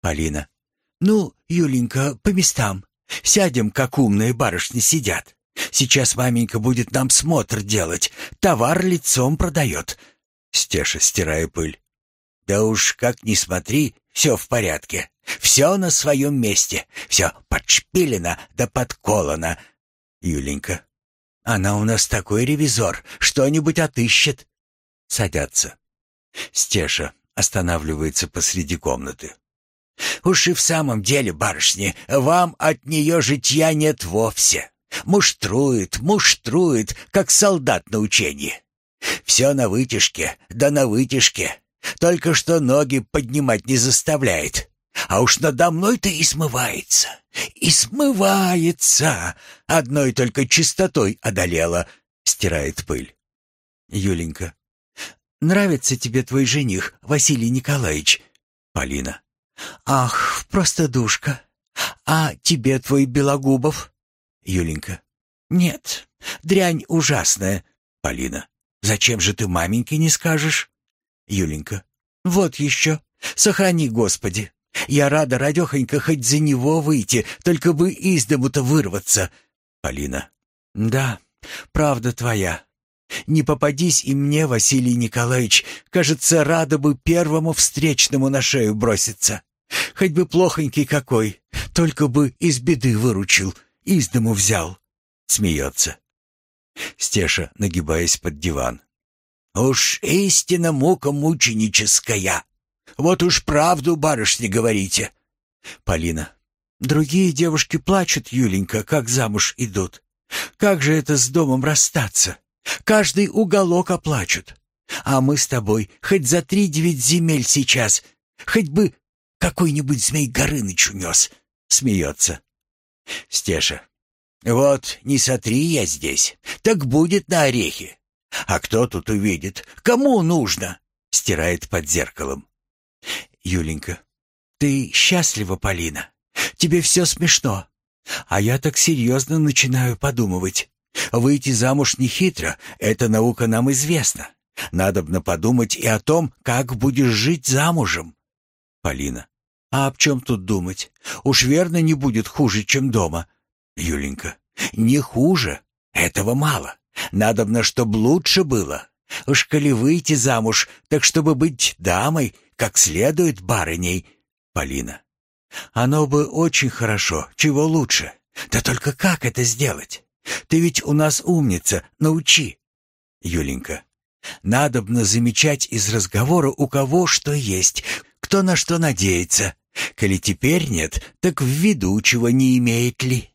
Полина. Ну, Юленька, по местам. Сядем, как умные барышни сидят. Сейчас маменька будет нам смотр делать. Товар лицом продает. Стеша, стирая пыль. Да уж, как ни смотри, все в порядке. Все на своем месте. Все подшпилено да подколано. Юленька. Она у нас такой ревизор, что-нибудь отыщет. Садятся. Стеша останавливается посреди комнаты. Уж и в самом деле, барышни, вам от нее житья нет вовсе. Муштрует, муштрует, как солдат на учении. Все на вытяжке, да на вытяжке. Только что ноги поднимать не заставляет. А уж надо мной-то и смывается. И смывается. Одной только чистотой одолела. Стирает пыль. Юленька. Нравится тебе твой жених, Василий Николаевич? Полина. Ах, просто душка. А тебе твой Белогубов? Юленька. Нет, дрянь ужасная. Полина. Зачем же ты маменьке не скажешь? Юленька. Вот еще. Сохрани, Господи. Я рада, радехонька, хоть за него выйти, только бы из дому-то вырваться. Полина. Да, правда твоя. Не попадись и мне, Василий Николаевич, кажется, рада бы первому встречному на шею броситься. Хоть бы плохонький какой, только бы из беды выручил, из дому взял. Смеется. Стеша, нагибаясь под диван. Уж истина мука мученическая. Вот уж правду, барышни, говорите. Полина. Другие девушки плачут, Юленька, как замуж идут. Как же это с домом расстаться? Каждый уголок оплачут. А мы с тобой хоть за три девять земель сейчас, хоть бы какой-нибудь змей Горыныч унес. Смеется. Стеша. Вот не сотри я здесь, так будет на орехи. А кто тут увидит? Кому нужно? Стирает под зеркалом. Юленька. Ты счастлива, Полина? Тебе все смешно. А я так серьезно начинаю подумывать. Выйти замуж нехитро, эта наука нам известна. Надобно подумать и о том, как будешь жить замужем. Полина. А об чем тут думать? Уж верно не будет хуже, чем дома. Юленька. Не хуже. Этого мало. Надобно, чтоб лучше было. Уж коли выйти замуж, так чтобы быть дамой, как следует барыней. Полина. Оно бы очень хорошо, чего лучше. Да только как это сделать? Ты ведь у нас умница, научи. Юленька. Надобно замечать из разговора у кого что есть, кто на что надеется. Коли теперь нет, так в виду чего не имеет ли.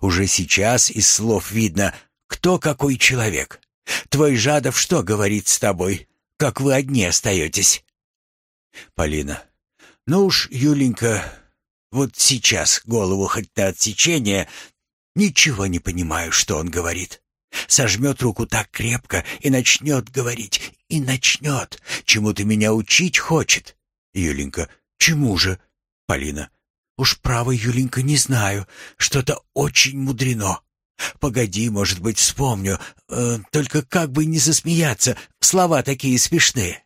Уже сейчас из слов видно, кто какой человек. Твой Жадов что говорит с тобой, как вы одни остаетесь? Полина. Ну уж, Юленька, вот сейчас голову хоть на отсечение, ничего не понимаю, что он говорит. Сожмет руку так крепко и начнет говорить, и начнет. Чему ты меня учить хочет? Юленька. Чему же? Полина. Уж право, Юленька, не знаю. Что-то очень мудрено. Погоди, может быть, вспомню. Э, только как бы не засмеяться. Слова такие смешные.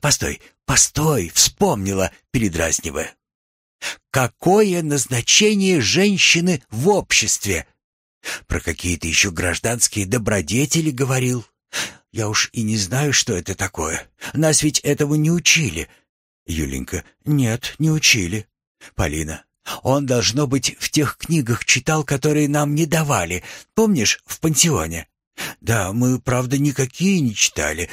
Постой, постой, вспомнила, передразнивая. Какое назначение женщины в обществе? Про какие-то еще гражданские добродетели говорил. Я уж и не знаю, что это такое. Нас ведь этому не учили. Юленька. Нет, не учили. Полина. Он, должно быть, в тех книгах читал, которые нам не давали. Помнишь, в пансионе? Да, мы, правда, никакие не читали.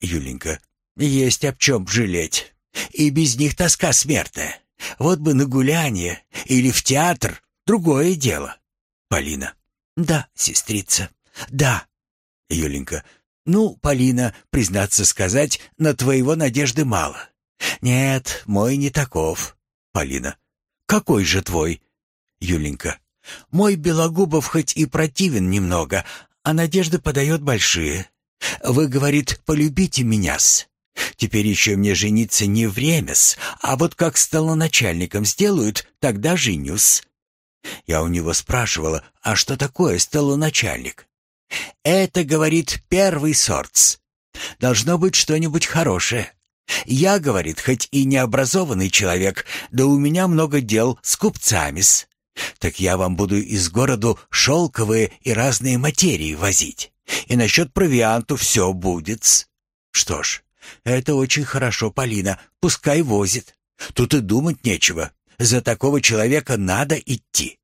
Юленька. Есть об чем жалеть. И без них тоска смертная. Вот бы на гуляние или в театр, другое дело. Полина. Да, сестрица, да. Юленька. Ну, Полина, признаться сказать, на твоего надежды мало. Нет, мой не таков. Полина. Какой же твой? Юленька. Мой Белогубов хоть и противен немного, а надежды подает большие. Вы, говорит, полюбите меня-с. Теперь еще мне жениться не время-с, а вот как стало начальником сделают, тогда женюсь. Я у него спрашивала, а что такое столоначальник? Это, говорит, первый сорт. Должно быть что-нибудь хорошее. Я, говорит, хоть и необразованный человек, да у меня много дел с купцами-с. Так я вам буду из города шелковые и разные материи возить. И насчет провианту все будет. -с. Что ж, это очень хорошо, Полина, пускай возит. Тут и думать нечего. За такого человека надо идти.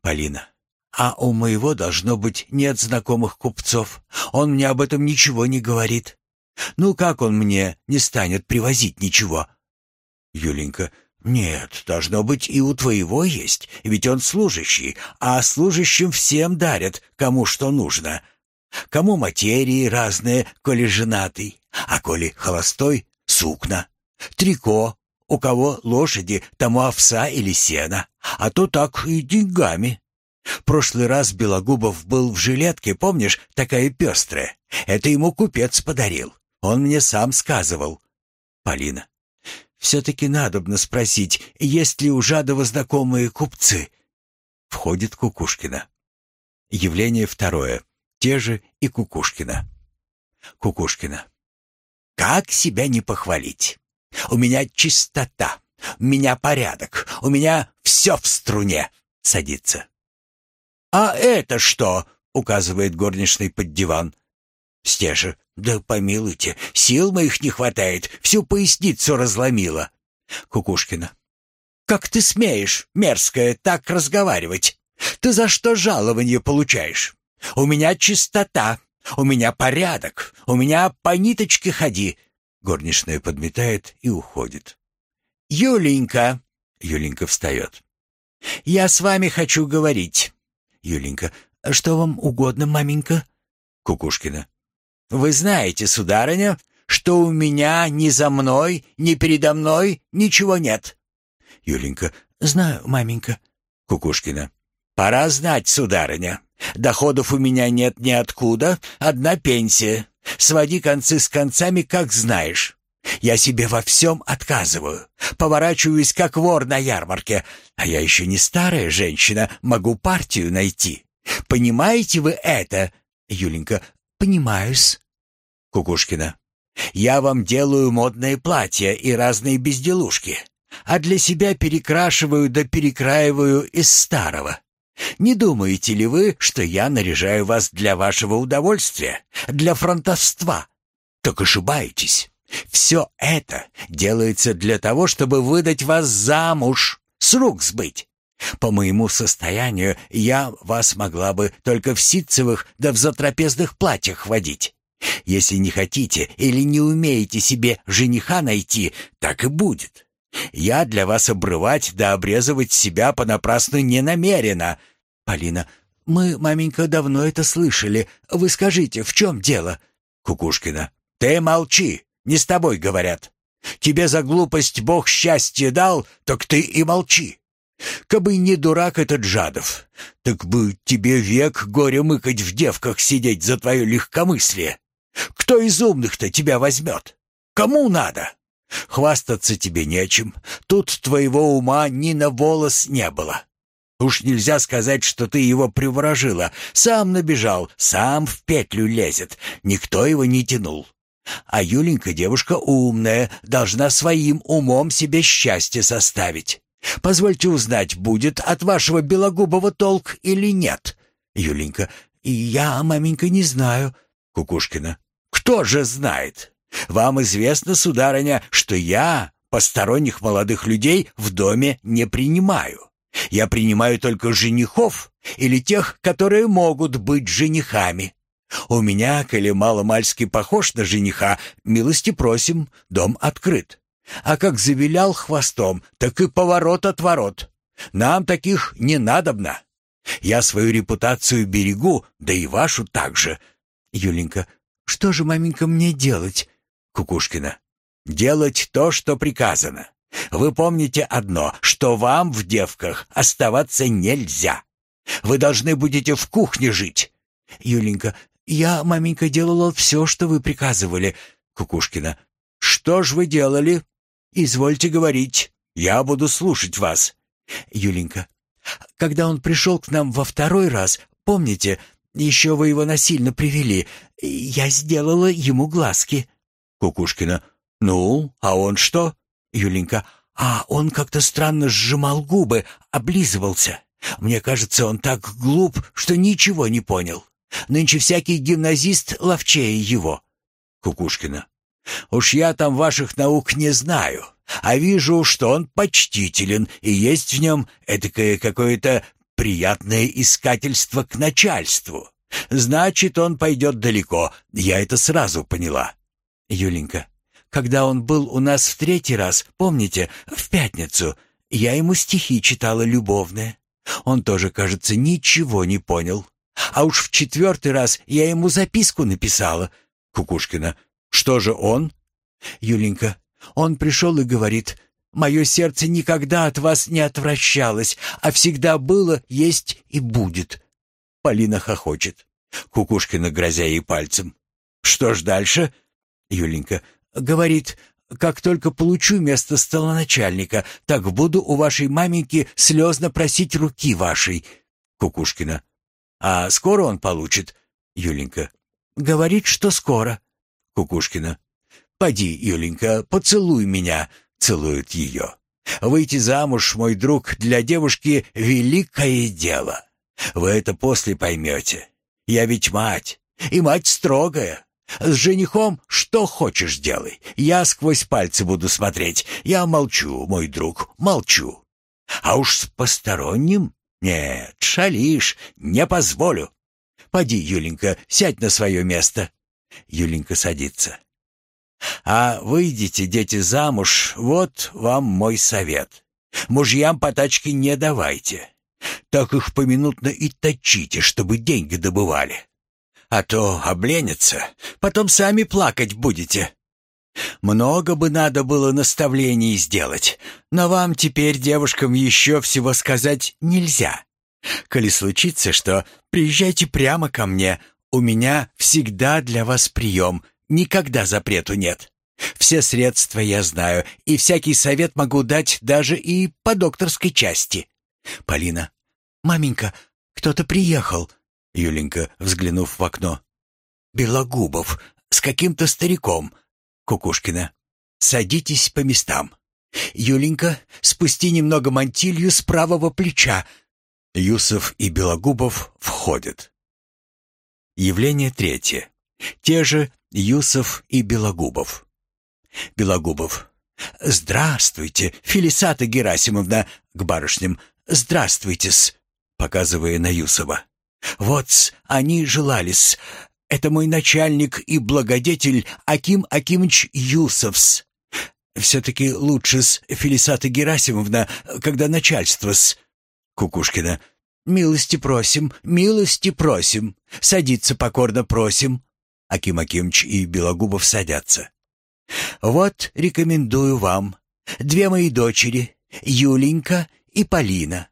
Полина. А у моего, должно быть, нет знакомых купцов. Он мне об этом ничего не говорит. Ну как он мне не станет привозить ничего? Юленька. Нет, должно быть, и у твоего есть, ведь он служащий, а служащим всем дарят, кому что нужно. Кому материи разные, коли женатый, а коли холостой — сукна, трико, у кого лошади, тому овса или сена, а то так и деньгами. Прошлый раз Белогубов был в жилетке, помнишь, такая пестрая. Это ему купец подарил. Он мне сам сказывал. Полина. Все-таки надобно спросить, есть ли у Жадова знакомые купцы. Входит Кукушкина. Явление второе. Те же и Кукушкина. Кукушкина. Как себя не похвалить? У меня чистота, у меня порядок, у меня все в струне. Садится. «А это что?» — указывает горничный под диван. Стеша. «Да помилуйте, сил моих не хватает, всю поясницу разломила». Кукушкина. «Как ты смеешь, мерзкая, так разговаривать? Ты за что жалование получаешь? У меня чистота, у меня порядок, у меня по ниточке ходи». Горничная подметает и уходит. «Юленька!» Юленька встает. «Я с вами хочу говорить». Юленька. «Что вам угодно, маменька?» Кукушкина. «Вы знаете, сударыня, что у меня ни за мной, ни передо мной ничего нет». Юленька. «Знаю, маменька». Кукушкина. «Пора знать, сударыня. Доходов у меня нет ниоткуда, одна пенсия. Своди концы с концами, как знаешь. Я себе во всем отказываю. Поворачиваюсь, как вор на ярмарке. А я еще не старая женщина, могу партию найти. Понимаете вы это?» Юленька. «Понимаю-с». Кукушкина. «Я вам делаю модные платья и разные безделушки, а для себя перекрашиваю да перекраиваю из старого. Не думаете ли вы, что я наряжаю вас для вашего удовольствия, для фронтовства? Так ошибаетесь. Все это делается для того, чтобы выдать вас замуж, с рук сбыть. По моему состоянию я вас могла бы только в ситцевых да в затрапезных платьях водить. Если не хотите или не умеете себе жениха найти, так и будет. Я для вас обрывать да обрезывать себя понапрасну не намерена. Полина, мы, маменька, давно это слышали. Вы скажите, в чем дело? Кукушкина. Ты молчи. Не с тобой говорят. Тебе за глупость Бог счастье дал, так ты и молчи. Кабы не дурак этот Жадов, так бы тебе век горе мыкать в девках сидеть за твое легкомыслие. Кто из умных-то тебя возьмет? Кому надо? Хвастаться тебе нечем. Тут твоего ума ни на волос не было. Уж нельзя сказать, что ты его приворожила. Сам набежал, сам в петлю лезет. Никто его не тянул. А Юленька девушка умная, должна своим умом себе счастье составить. Позвольте узнать, будет от вашего белогубого толк или нет? Юленька. Я, маменька, не знаю. Кукушкина. Кто же знает? Вам известно, сударыня, что я посторонних молодых людей в доме не принимаю. Я принимаю только женихов или тех, которые могут быть женихами. У меня, коли мало-мальски похож на жениха, милости просим, дом открыт. А как завилял хвостом, так и поворот от ворот. Нам таких не надобно. Я свою репутацию берегу, да и вашу также. Юленька, что же, маменька, мне делать? Кукушкина. Делать то, что приказано. Вы помните одно, что вам в девках оставаться нельзя. Вы должны будете в кухне жить. Юленька, я, маменька, делала все, что вы приказывали. Кукушкина. Что ж вы делали? Извольте говорить. Я буду слушать вас. Юленька. Когда он пришел к нам во второй раз, помните, еще вы его насильно привели, я сделала ему глазки. Кукушкина. Ну, а он что? Юленька. А он как-то странно сжимал губы, облизывался. Мне кажется, он так глуп, что ничего не понял. Нынче всякий гимназист ловчее его. Кукушкина. Уж я там ваших наук не знаю, а вижу, что он почтителен, и есть в нем этакое какое-то приятное искательство к начальству. Значит, он пойдет далеко, я это сразу поняла. Юленька, когда он был у нас в третий раз, помните, в пятницу, я ему стихи читала любовные. Он тоже, кажется, ничего не понял. А уж в четвертый раз я ему записку написала. Кукушкина. Что же он? Юленька. Он пришел и говорит, «Мое сердце никогда от вас не отвращалось, а всегда было, есть и будет». Полина хохочет. Кукушкина, грозя ей пальцем. «Что ж дальше?» Юленька. «Говорит, как только получу место столоначальника, так буду у вашей маменьки слезно просить руки вашей». Кукушкина. А скоро он получит? Юленька. Говорит, что скоро. Кукушкина. Поди, Юленька, поцелуй меня. Целует ее. Выйти замуж, мой друг, для девушки великое дело. Вы это после поймете. Я ведь мать, и мать строгая. С женихом что хочешь делай. Я сквозь пальцы буду смотреть. Я молчу, мой друг, молчу. А уж с посторонним «Нет, шалишь, не позволю. Поди, Юленька, сядь на свое место». Юленька садится. «А выйдите, дети, замуж, вот вам мой совет. Мужьям по тачке не давайте. Так их поминутно и точите, чтобы деньги добывали. А то обленятся, потом сами плакать будете». Много бы надо было наставлений сделать, но вам теперь, девушкам, еще всего сказать нельзя. Коли случится что, приезжайте прямо ко мне. У меня всегда для вас прием, никогда запрету нет. Все средства я знаю, и всякий совет могу дать даже и по докторской части. Полина. Маменька, кто-то приехал. Юленька, взглянув в окно. Белогубов с каким-то стариком. Кукушкина. «Садитесь по местам. Юленька, спусти немного мантилью с правого плеча». Юсов и Белогубов входят. Явление третье. Те же Юсов и Белогубов. Белогубов. «Здравствуйте, Фелисата Герасимовна!» К барышням. «Здравствуйте-с!» Показывая на Юсова. «Вот-с, они желали-с. Это мой начальник и благодетель Аким Акимыч Юсовс. Все-таки лучше-с, Фелисата Герасимовна, когда начальство-с. Кукушкина. Милости просим, милости просим. Садиться покорно просим. Аким Акимыч и Белогубов садятся. Вот рекомендую вам. Две мои дочери, Юленька и Полина.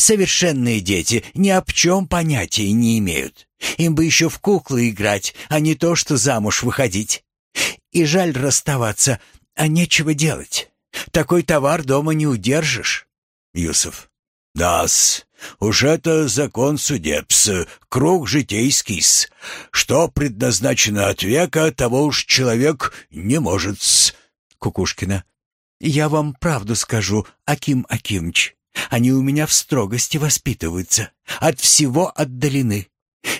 Совершенные дети ни об чем понятия не имеют. Им бы еще в куклы играть, а не то, что замуж выходить. И жаль расставаться, а нечего делать. Такой товар дома не удержишь. Юсов. Да-с, уж это закон судебс, круг житейский-с. Что предназначено от века, того уж человек не может-с. Кукушкина. Я вам правду скажу, Аким Акимыч. Они у меня в строгости воспитываются, от всего отдалены.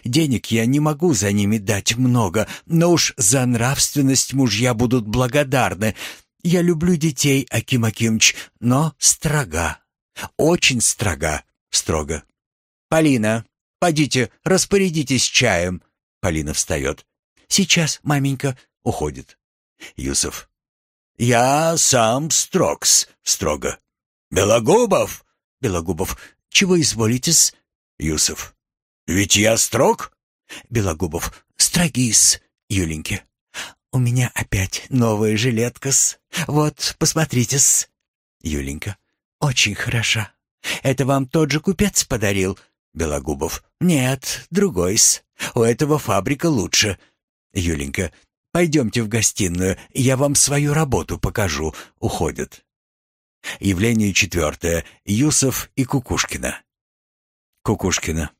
Денег я не могу за ними дать много, но уж за нравственность мужья будут благодарны. Я люблю детей, Аким Акимыч, но строга. Очень строга, строго. Полина, подите, распорядитесь чаем. Полина встает. Сейчас, маменька, уходит. Юсов. Я сам строгс, строго. Белогубов. Белогубов. Чего изволитесь? Юсов. Ведь я строг? Белогубов. Строгис, Юленьке. У меня опять новая жилетка-с. Вот, посмотрите-с. Юленька. Очень хороша. Это вам тот же купец подарил? Белогубов. Нет, другой-с. У этого фабрика лучше. Юленька. Пойдемте в гостиную, я вам свою работу покажу. Уходят. Явление четвертое. Юсов и Кукушкина. Кукушкина.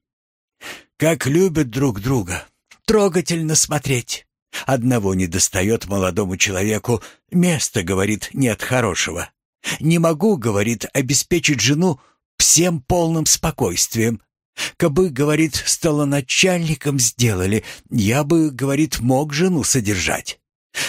Как любят друг друга. Трогательно смотреть. Одного не достает молодому человеку. Место, говорит, нет хорошего. Не могу, говорит, обеспечить жену всем полным спокойствием. Кабы, говорит, столоначальником сделали, я бы, говорит, мог жену содержать.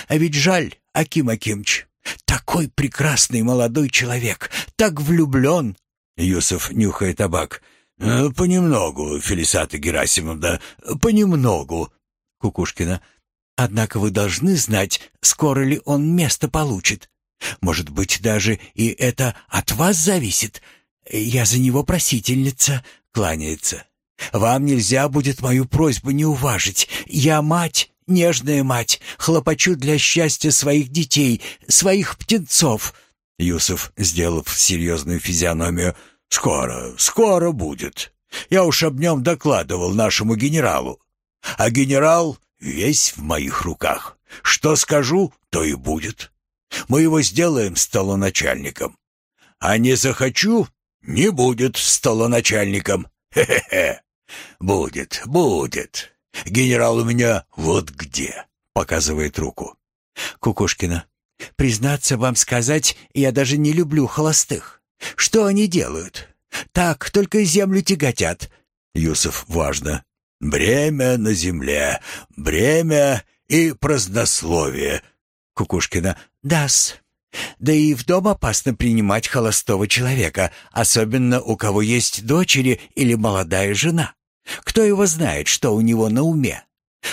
А ведь жаль, Аким Акимыч, такой прекрасный молодой человек, так влюблен. Юсов нюхает табак. «Э, «Понемногу, Фелисата Герасимовна, понемногу». Кукушкина. «Однако вы должны знать, скоро ли он место получит. Может быть, даже и это от вас зависит. Я за него просительница», — кланяется. «Вам нельзя будет мою просьбу не уважить. Я мать, нежная мать, хлопочу для счастья своих детей, своих птенцов». Юсов, сделав серьезную физиономию, — «Скоро, скоро будет. Я уж об нем докладывал нашему генералу. А генерал весь в моих руках. Что скажу, то и будет. Мы его сделаем столоначальником. А не захочу, не будет столоначальником. Хе-хе-хе. Будет, будет. Генерал у меня вот где, показывает руку. Кукушкина. Признаться вам сказать, я даже не люблю холостых. Что они делают? Так, только землю тяготят. Юсов важно. Бремя на земле, бремя и празднословие. Кукушкина. Дас. Да и в дом опасно принимать холостого человека, особенно у кого есть дочери или молодая жена. Кто его знает, что у него на уме?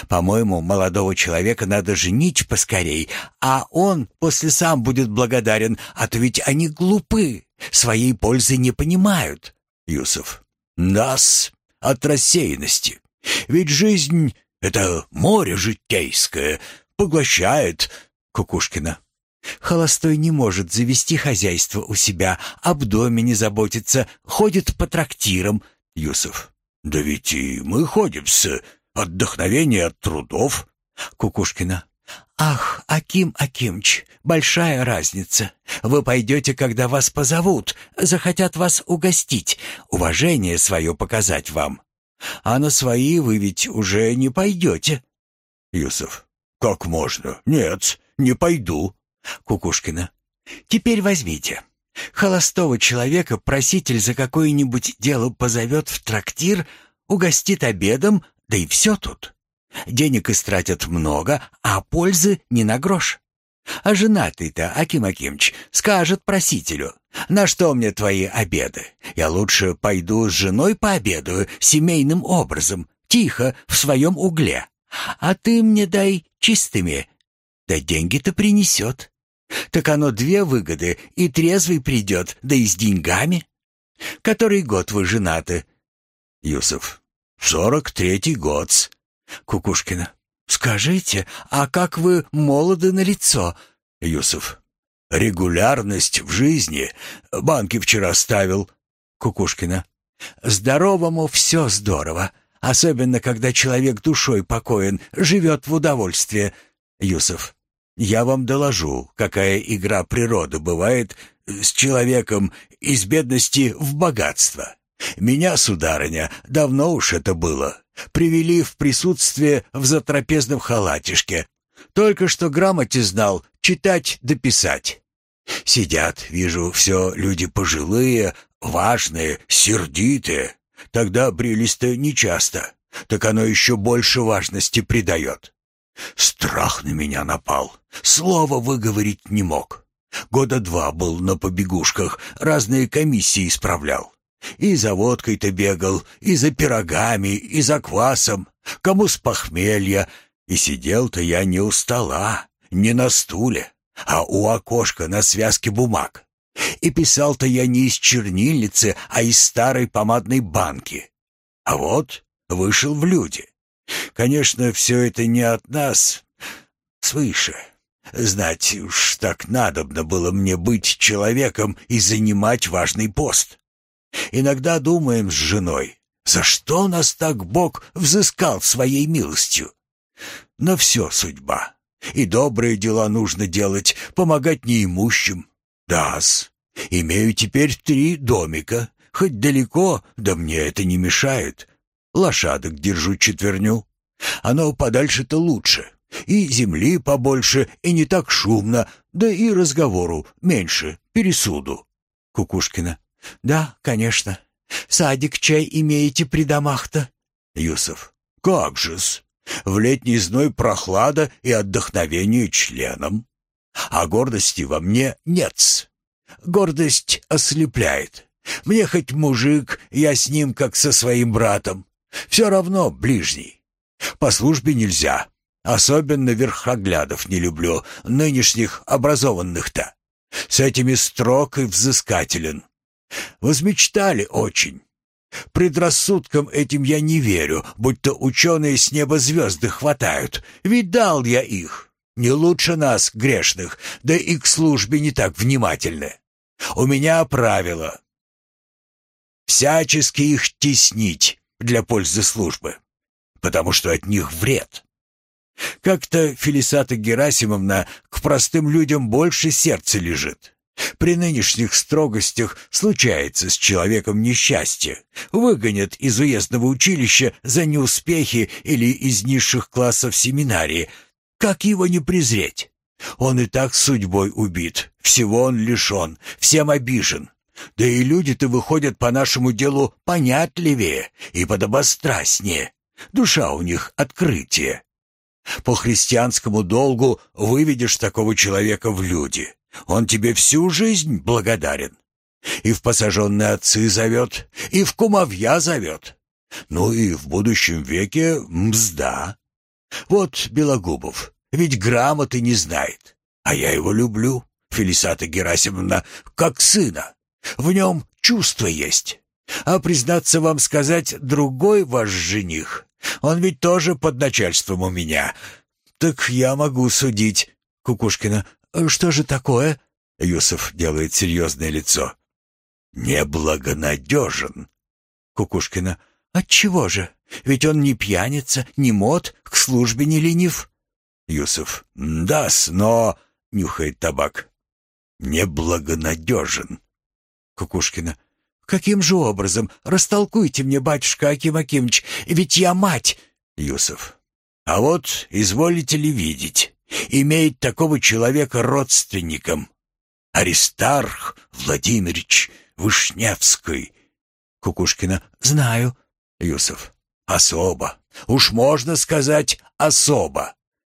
По-моему, молодого человека надо женить поскорей, а он после сам будет благодарен, а то ведь они глупы. Своей пользы не понимают. Юсов. Нас от рассеянности. Ведь жизнь — это море житейское, поглощает. Кукушкина. Холостой не может завести хозяйство у себя, об доме не заботится, ходит по трактирам. Юсов. Да ведь и мы ходим с отдохновения от трудов. Кукушкина. «Ах, Аким Акимч, большая разница. Вы пойдете, когда вас позовут, захотят вас угостить, уважение свое показать вам. А на свои вы ведь уже не пойдете». Юсов. «Как можно? Нет, не пойду». Кукушкина. «Теперь возьмите. Холостого человека проситель за какое-нибудь дело позовет в трактир, угостит обедом, да и все тут». Денег истратят много, а пользы не на грош. А женатый-то, Аким Акимыч, скажет просителю, «На что мне твои обеды? Я лучше пойду с женой пообедаю семейным образом, тихо, в своем угле. А ты мне дай чистыми. Да деньги-то принесет. Так оно две выгоды, и трезвый придет, да и с деньгами. Который год вы женаты?» Юсов. «Сорок третий год. Кукушкина. «Скажите, а как вы молоды на лицо?» Юсов. «Регулярность в жизни. Банки вчера ставил». Кукушкина. «Здоровому все здорово. Особенно, когда человек душой покоен, живет в удовольствие». Юсов. «Я вам доложу, какая игра природы бывает с человеком из бедности в богатство. Меня, сударыня, давно уж это было привели в присутствие в затрапезном халатишке. Только что грамоте знал читать да писать. Сидят, вижу, все люди пожилые, важные, сердитые. Тогда брились-то нечасто. так оно еще больше важности придает. Страх на меня напал. Слова выговорить не мог. Года два был на побегушках, разные комиссии исправлял. И за водкой-то бегал, и за пирогами, и за квасом, кому с похмелья. И сидел-то я не у стола, не на стуле, а у окошка на связке бумаг. И писал-то я не из чернильницы, а из старой помадной банки. А вот вышел в люди. Конечно, все это не от нас, свыше. Знать уж так надобно было мне быть человеком и занимать важный пост. Иногда думаем с женой, за что нас так Бог взыскал своей милостью. Но все судьба. И добрые дела нужно делать, помогать неимущим. Да-с, имею теперь три домика, хоть далеко, да мне это не мешает. Лошадок держу четверню. Оно подальше-то лучше. И земли побольше, и не так шумно, да и разговору меньше, пересуду. Кукушкина. Да, конечно. Садик чай имеете при домах-то? Юсов. Как же-с. В летний зной прохлада и отдохновение членам. А гордости во мне нет-с. Гордость ослепляет. Мне хоть мужик, я с ним как со своим братом. Все равно ближний. По службе нельзя. Особенно верхоглядов не люблю, нынешних образованных-то. С этими строг и взыскателен. Возмечтали очень. Предрассудкам этим я не верю, будто ученые с неба звезды хватают. Видал я их. Не лучше нас, грешных, да и к службе не так внимательны. У меня правило. Всячески их теснить для пользы службы, потому что от них вред. Как-то Фелисата Герасимовна к простым людям больше сердца лежит. При нынешних строгостях случается с человеком несчастье. Выгонят из уездного училища за неуспехи или из низших классов семинарии. Как его не презреть? Он и так судьбой убит, всего он лишен, всем обижен. Да и люди-то выходят по нашему делу понятливее и подобострастнее. Душа у них открытие. По христианскому долгу выведешь такого человека в люди. Он тебе всю жизнь благодарен. И в посаженные отцы зовет, и в кумовья зовет. Ну и в будущем веке мзда. Вот Белогубов, ведь грамоты не знает. А я его люблю, Фелисата Герасимовна, как сына. В нем чувство есть. А признаться вам сказать, другой ваш жених, он ведь тоже под начальством у меня. Так я могу судить. Кукушкина, что же такое? Юсов делает серьезное лицо. Неблагонадежен. Кукушкина, отчего же? Ведь он не пьяница, не мод, к службе не ленив. Юсов, да-с, но... Нюхает табак. Неблагонадежен. Кукушкина, каким же образом? Растолкуйте мне, батюшка Аким Акимович, ведь я мать. Юсов, а вот изволите ли видеть, имеет такого человека родственником. Аристарх Владимирович Вышневский. Кукушкина, знаю. Юсов, особо. Уж можно сказать особо.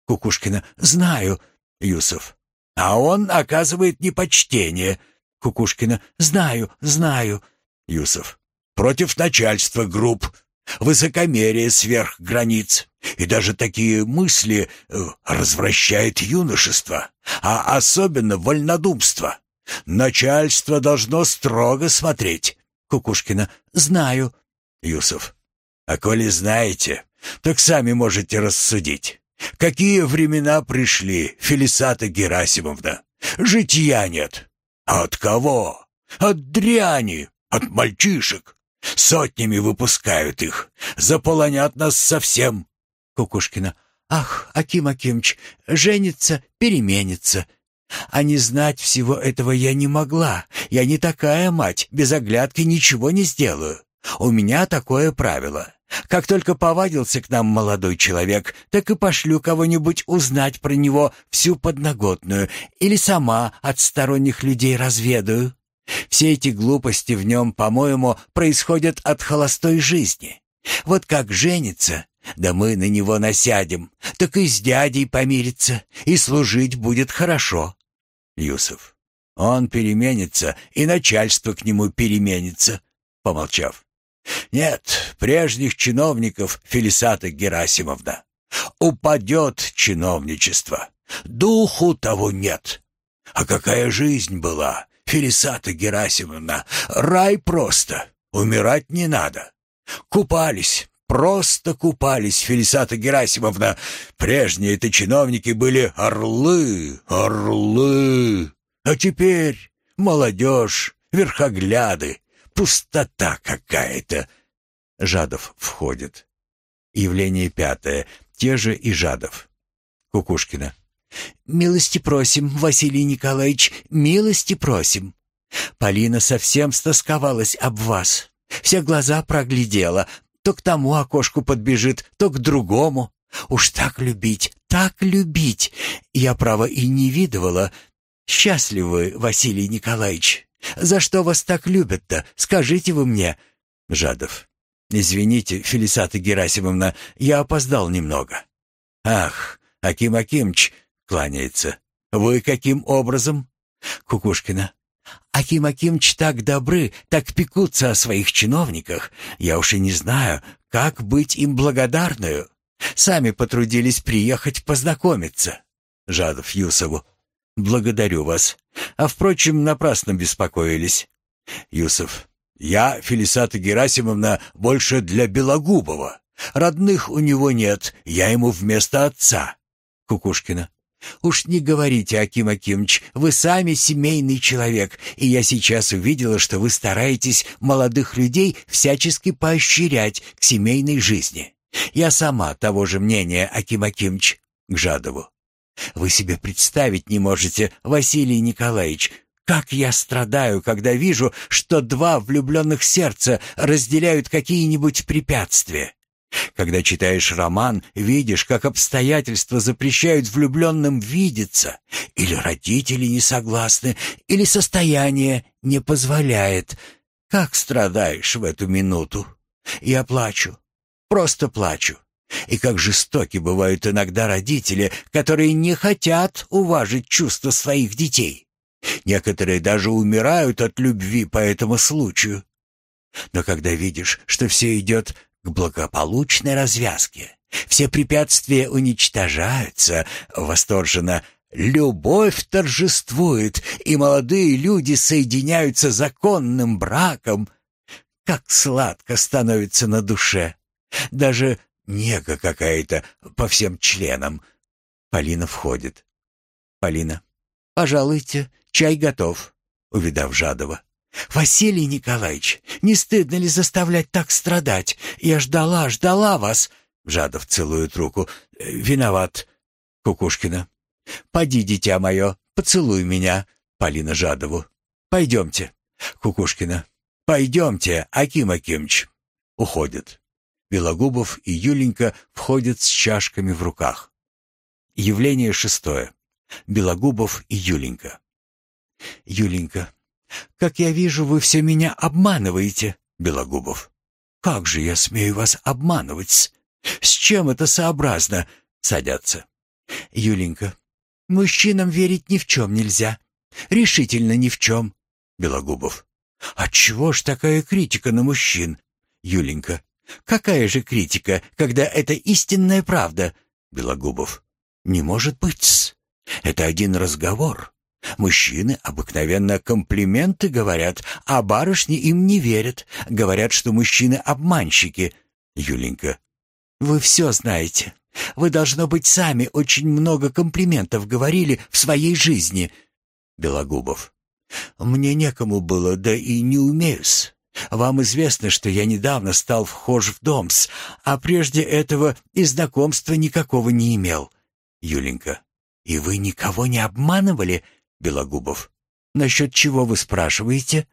Кукушкина, знаю. Юсов, а он оказывает непочтение. Кукушкина, знаю, знаю. Юсов, против начальства групп высокомерие сверх границ. И даже такие мысли э, развращает юношество, а особенно вольнодумство. Начальство должно строго смотреть. Кукушкина. Знаю. Юсов. А коли знаете, так сами можете рассудить. Какие времена пришли, Фелисата Герасимовна? Житья нет. От кого? От дряни, от мальчишек. Сотнями выпускают их. Заполонят нас совсем. Кукушкина. Ах, Аким Акимыч, женится, переменится. А не знать всего этого я не могла. Я не такая мать, без оглядки ничего не сделаю. У меня такое правило. Как только повадился к нам молодой человек, так и пошлю кого-нибудь узнать про него всю подноготную или сама от сторонних людей разведаю. Все эти глупости в нем, по-моему, происходят от холостой жизни. Вот как женится, да мы на него насядем, так и с дядей помирится, и служить будет хорошо. Юсов. Он переменится, и начальство к нему переменится, помолчав. Нет, прежних чиновников Фелисата Герасимовна. Упадет чиновничество. Духу того нет. А какая жизнь была, Фелисата Герасимовна. Рай просто. Умирать не надо. Купались, просто купались, Фелисата Герасимовна. Прежние-то чиновники были орлы, орлы. А теперь молодежь, верхогляды, пустота какая-то. Жадов входит. Явление пятое. Те же и Жадов. Кукушкина. «Милости просим, Василий Николаевич, милости просим. Полина совсем стосковалась об вас. Все глаза проглядела. То к тому окошку подбежит, то к другому. Уж так любить, так любить. Я, право, и не видывала. Счастливы, Василий Николаевич. За что вас так любят-то? Скажите вы мне. Жадов. Извините, Фелисата Герасимовна, я опоздал немного. Ах, Аким Акимч, кланяется. Вы каким образом? Кукушкина. Аким Акимч так добры, так пекутся о своих чиновниках. Я уж и не знаю, как быть им благодарную. Сами потрудились приехать познакомиться. Жадов Юсову. «Благодарю вас. А, впрочем, напрасно беспокоились». Юсов. «Я, Фелисата Герасимовна, больше для Белогубова. Родных у него нет, я ему вместо отца». Кукушкина. «Уж не говорите, Аким Акимович, вы сами семейный человек, и я сейчас увидела, что вы стараетесь молодых людей всячески поощрять к семейной жизни. Я сама того же мнения, Аким Акимович, к. Вы себе представить не можете, Василий Николаевич, как я страдаю, когда вижу, что два влюбленных сердца разделяют какие-нибудь препятствия. Когда читаешь роман, видишь, как обстоятельства запрещают влюбленным видеться, или родители не согласны, или состояние не позволяет. Как страдаешь в эту минуту? Я плачу, просто плачу. И как жестоки бывают иногда родители, которые не хотят уважить чувства своих детей. Некоторые даже умирают от любви по этому случаю. Но когда видишь, что все идет к благополучной развязке, все препятствия уничтожаются, восторженно «любовь торжествует, и молодые люди соединяются законным браком», как сладко становится на душе. Даже Нега какая-то по всем членам. Полина входит. Полина. Пожалуйте, чай готов. Увидав Жадова. Василий Николаевич, не стыдно ли заставлять так страдать? Я ждала, ждала вас. Жадов целует руку. Виноват. Кукушкина. Поди, дитя мое, поцелуй меня. Полина Жадову. Пойдемте. Кукушкина. Пойдемте, Аким Акимыч. Уходит. Белогубов и Юленька входят с чашками в руках. Явление шестое. Белогубов и Юленька. Юленька. Как я вижу, вы все меня обманываете. Белогубов. Как же я смею вас обманывать? С чем это сообразно? Садятся. Юленька. Мужчинам верить ни в чем нельзя. Решительно ни в чем. Белогубов. Отчего ж такая критика на мужчин? Юленька. Какая же критика, когда это истинная правда? Белогубов. Не может быть. Это один разговор. Мужчины обыкновенно комплименты говорят, а барышни им не верят. Говорят, что мужчины обманщики. Юленька. Вы все знаете. Вы, должно быть, сами очень много комплиментов говорили в своей жизни. Белогубов. Мне некому было, да и не умеюсь. Вам известно, что я недавно стал вхож в Домс, а прежде этого и знакомства никакого не имел. Юленька. И вы никого не обманывали? Белогубов. Насчет чего вы спрашиваете?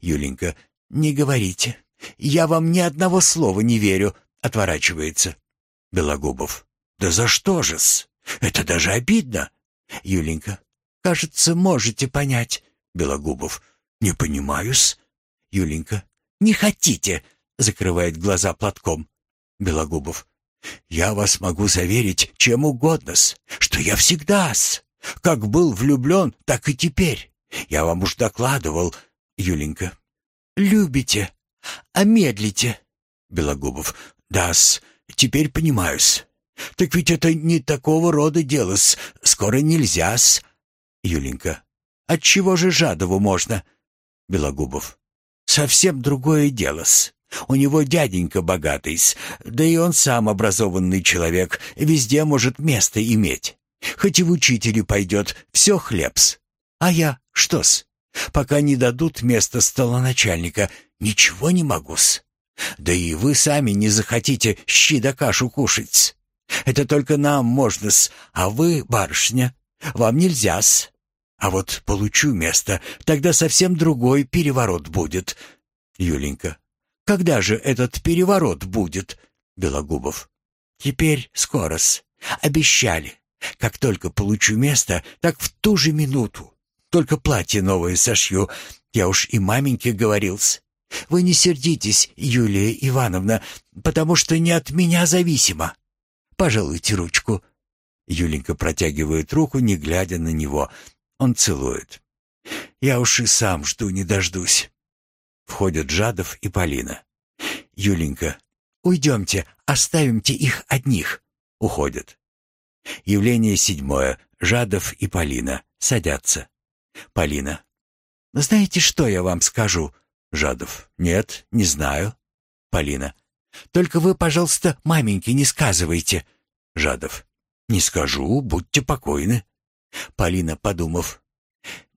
Юленька. Не говорите. Я вам ни одного слова не верю. Отворачивается. Белогубов. Да за что же-с? Это даже обидно. Юленька. Кажется, можете понять. Белогубов. Не понимаю-с. Юленька. «Не хотите!» закрывает глаза платком. Белогубов. Я вас могу заверить чем угодно-с, что я всегда-с. Как был влюблен, так и теперь. Я вам уж докладывал, Юленька. Любите, а медлите. Белогубов. Да-с, теперь понимаю-с. Так ведь это не такого рода дело-с. Скоро нельзя-с. Юленька. Отчего же Жадову можно? Белогубов. Совсем другое дело-с. У него дяденька богатый, да и он сам образованный человек, везде может место иметь. Хоть и в учители пойдет, все хлебс. А я что-с? Пока не дадут место столоначальника, ничего не могу-с. Да и вы сами не захотите щи да кашу кушать. Это только нам можно-с, а вы, барышня, вам нельзя-с. А вот получу место, тогда совсем другой переворот будет. Юленька, когда же этот переворот будет? Белогубов. Теперь скоро-с. Обещали. Как только получу место, так в ту же минуту. Только платье новое сошью. Я уж и маменьке говорил-с. Вы не сердитесь, Юлия Ивановна, потому что не от меня зависимо. Пожалуйте ручку. Юленька протягивает руку, не глядя на него. Он целует. Я уж и сам жду не дождусь. Входят Жадов и Полина. Юленька, уйдемте, оставимте их одних. Уходят. Явление седьмое. Жадов и Полина садятся. Полина. Знаете, что я вам скажу? Жадов. Нет, не знаю. Полина. Только вы, пожалуйста, маменьке не сказывайте. Жадов. Не скажу, будьте покойны. Полина, подумав.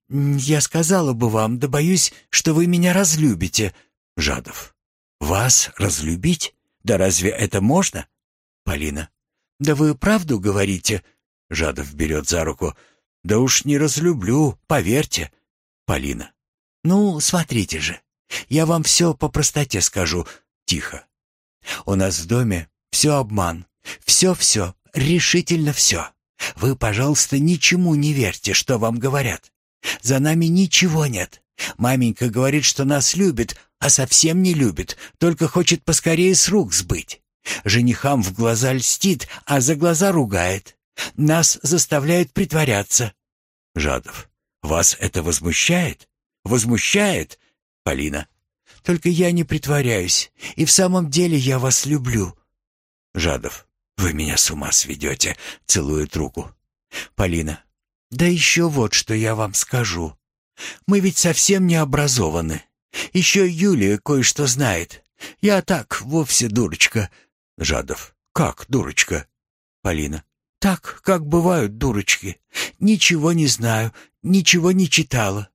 «Я сказала бы вам, да боюсь, что вы меня разлюбите». Жадов. «Вас разлюбить? Да разве это можно?» Полина. «Да вы правду говорите?» Жадов берет за руку. «Да уж не разлюблю, поверьте». Полина. «Ну, смотрите же. Я вам все по простоте скажу. Тихо. У нас в доме все обман. Все-все, решительно все. Вы, пожалуйста, ничему не верьте, что вам говорят. За нами ничего нет. Маменька говорит, что нас любит, а совсем не любит, только хочет поскорее с рук сбыть. Женихам в глаза льстит, а за глаза ругает. Нас заставляет притворяться. Жадов. Вас это возмущает? Возмущает? Полина. Только я не притворяюсь, и в самом деле я вас люблю. Жадов. Вы меня с ума сведете, целует руку. Полина. Да еще вот что я вам скажу. Мы ведь совсем не образованы. Еще Юлия кое-что знает. Я так, вовсе дурочка. Жадов. Как дурочка? Полина. Так, как бывают дурочки. Ничего не знаю, ничего не читала.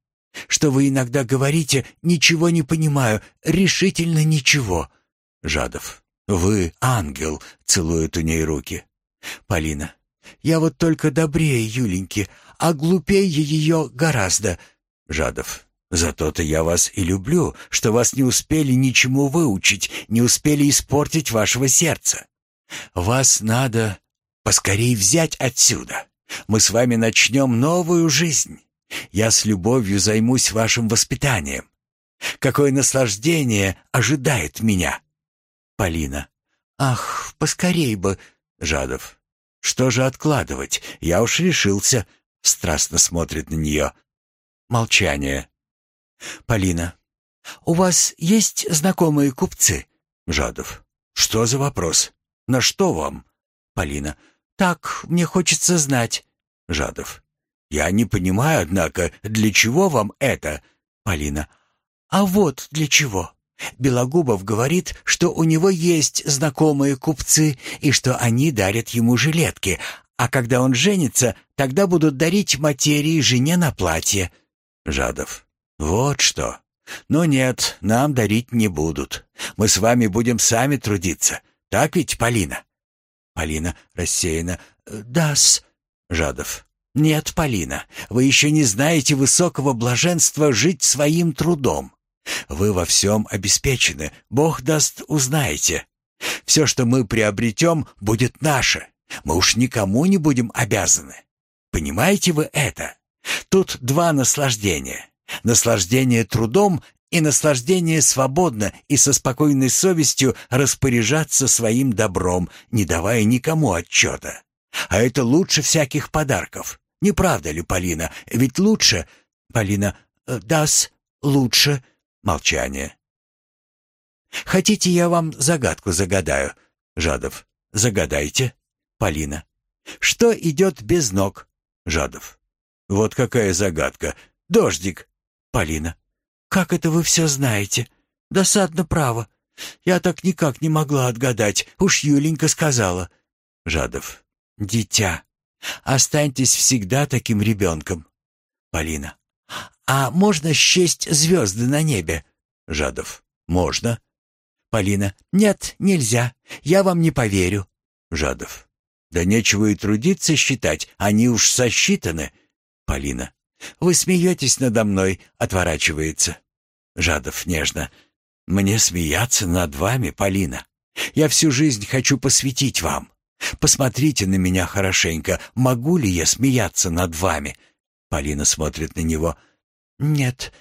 Что вы иногда говорите, ничего не понимаю, решительно ничего. Жадов. Вы ангел, целует у ней руки. Полина. Я вот только добрее Юленьки, а глупее ее гораздо. Жадов. Зато-то я вас и люблю, что вас не успели ничему выучить, не успели испортить вашего сердца. Вас надо поскорей взять отсюда. Мы с вами начнем новую жизнь. Я с любовью займусь вашим воспитанием. Какое наслаждение ожидает меня. Полина. Ах, поскорей бы. Жадов. Что же откладывать? Я уж решился. Страстно смотрит на нее. Молчание. Полина. У вас есть знакомые купцы? Жадов. Что за вопрос? На что вам? Полина. Так, мне хочется знать. Жадов. Я не понимаю, однако, для чего вам это? Полина. А вот для чего. Белогубов говорит, что у него есть знакомые купцы и что они дарят ему жилетки, а когда он женится, тогда будут дарить материи жене на платье. Жадов. Вот что. Но нет, нам дарить не будут. Мы с вами будем сами трудиться. Так ведь, Полина? Полина рассеянно. Да-с. Жадов. Нет, Полина, вы еще не знаете высокого блаженства жить своим трудом. Вы во всем обеспечены. Бог даст, узнаете. Все, что мы приобретем, будет наше. Мы уж никому не будем обязаны. Понимаете вы это? Тут два наслаждения. Наслаждение трудом и наслаждение свободно и со спокойной совестью распоряжаться своим добром, не давая никому отчета. А это лучше всяких подарков. Не правда ли, Полина? Ведь лучше... Полина. «Э, Дас, лучше. Молчание. Хотите, я вам загадку загадаю? Жадов. Загадайте. Полина. Что идет без ног? Жадов. Вот какая загадка. Дождик. Полина. Как это вы все знаете? Досадно право. Я так никак не могла отгадать. Уж Юленька сказала. Жадов. Дитя. Останьтесь всегда таким ребенком. Полина. А можно счесть звезды на небе? Жадов. Можно. Полина. Нет, нельзя. Я вам не поверю. Жадов. Да нечего и трудиться считать, они уж сосчитаны. Полина. Вы смеетесь надо мной, отворачивается. Жадов нежно. Мне смеяться над вами, Полина. Я всю жизнь хочу посвятить вам. Посмотрите на меня хорошенько. Могу ли я смеяться над вами? Полина смотрит на него. Нет,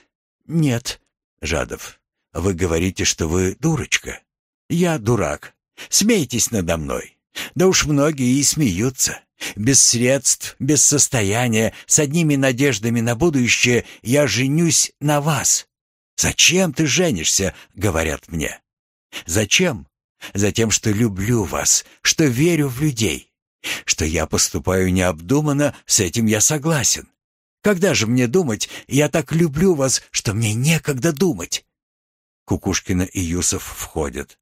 нет. Жадов. Вы говорите, что вы дурочка. Я дурак. Смейтесь надо мной. Да уж многие и смеются. Без средств, без состояния, с одними надеждами на будущее я женюсь на вас. Зачем ты женишься, говорят мне. Зачем? Затем, что люблю вас, что верю в людей. Что я поступаю необдуманно, с этим я согласен. Когда же мне думать? Я так люблю вас, что мне некогда думать. Кукушкина и Юсов входят.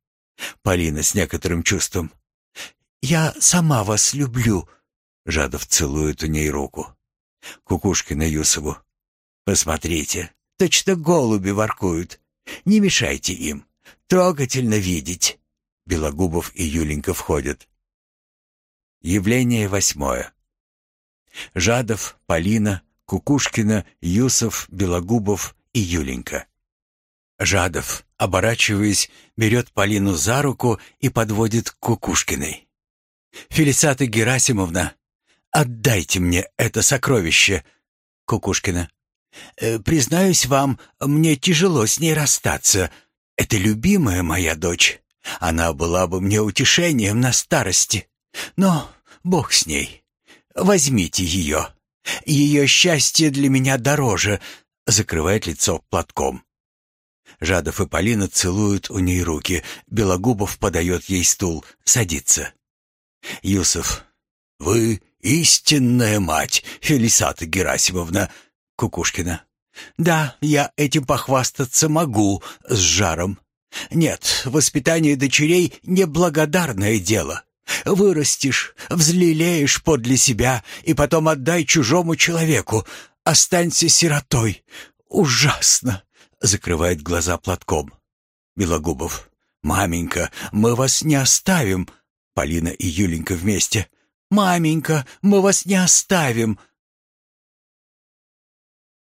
Полина с некоторым чувством. «Я сама вас люблю», — Жадов целует у ней руку. Кукушкина Юсову. «Посмотрите, точно голуби воркуют. Не мешайте им. Трогательно видеть». Белогубов и Юленька входят. Явление восьмое. Жадов, Полина, Кукушкина, Юсов, Белогубов и Юленька. Жадов, оборачиваясь, берет Полину за руку и подводит к Кукушкиной. «Фелисата Герасимовна, отдайте мне это сокровище!» Кукушкина. «Э, «Признаюсь вам, мне тяжело с ней расстаться. Это любимая моя дочь. Она была бы мне утешением на старости. Но бог с ней. Возьмите ее. Ее счастье для меня дороже», — закрывает лицо платком. Жадов и Полина целуют у ней руки. Белогубов подает ей стул, садится. Юсов. «Вы истинная мать, Фелисата Герасимовна!» Кукушкина. «Да, я этим похвастаться могу, с жаром. Нет, воспитание дочерей — неблагодарное дело. Вырастешь, взлелеешь подле себя и потом отдай чужому человеку. Останься сиротой. Ужасно!» Закрывает глаза платком. Белогубов. «Маменька, мы вас не оставим!» Полина и Юленька вместе. «Маменька, мы вас не оставим!»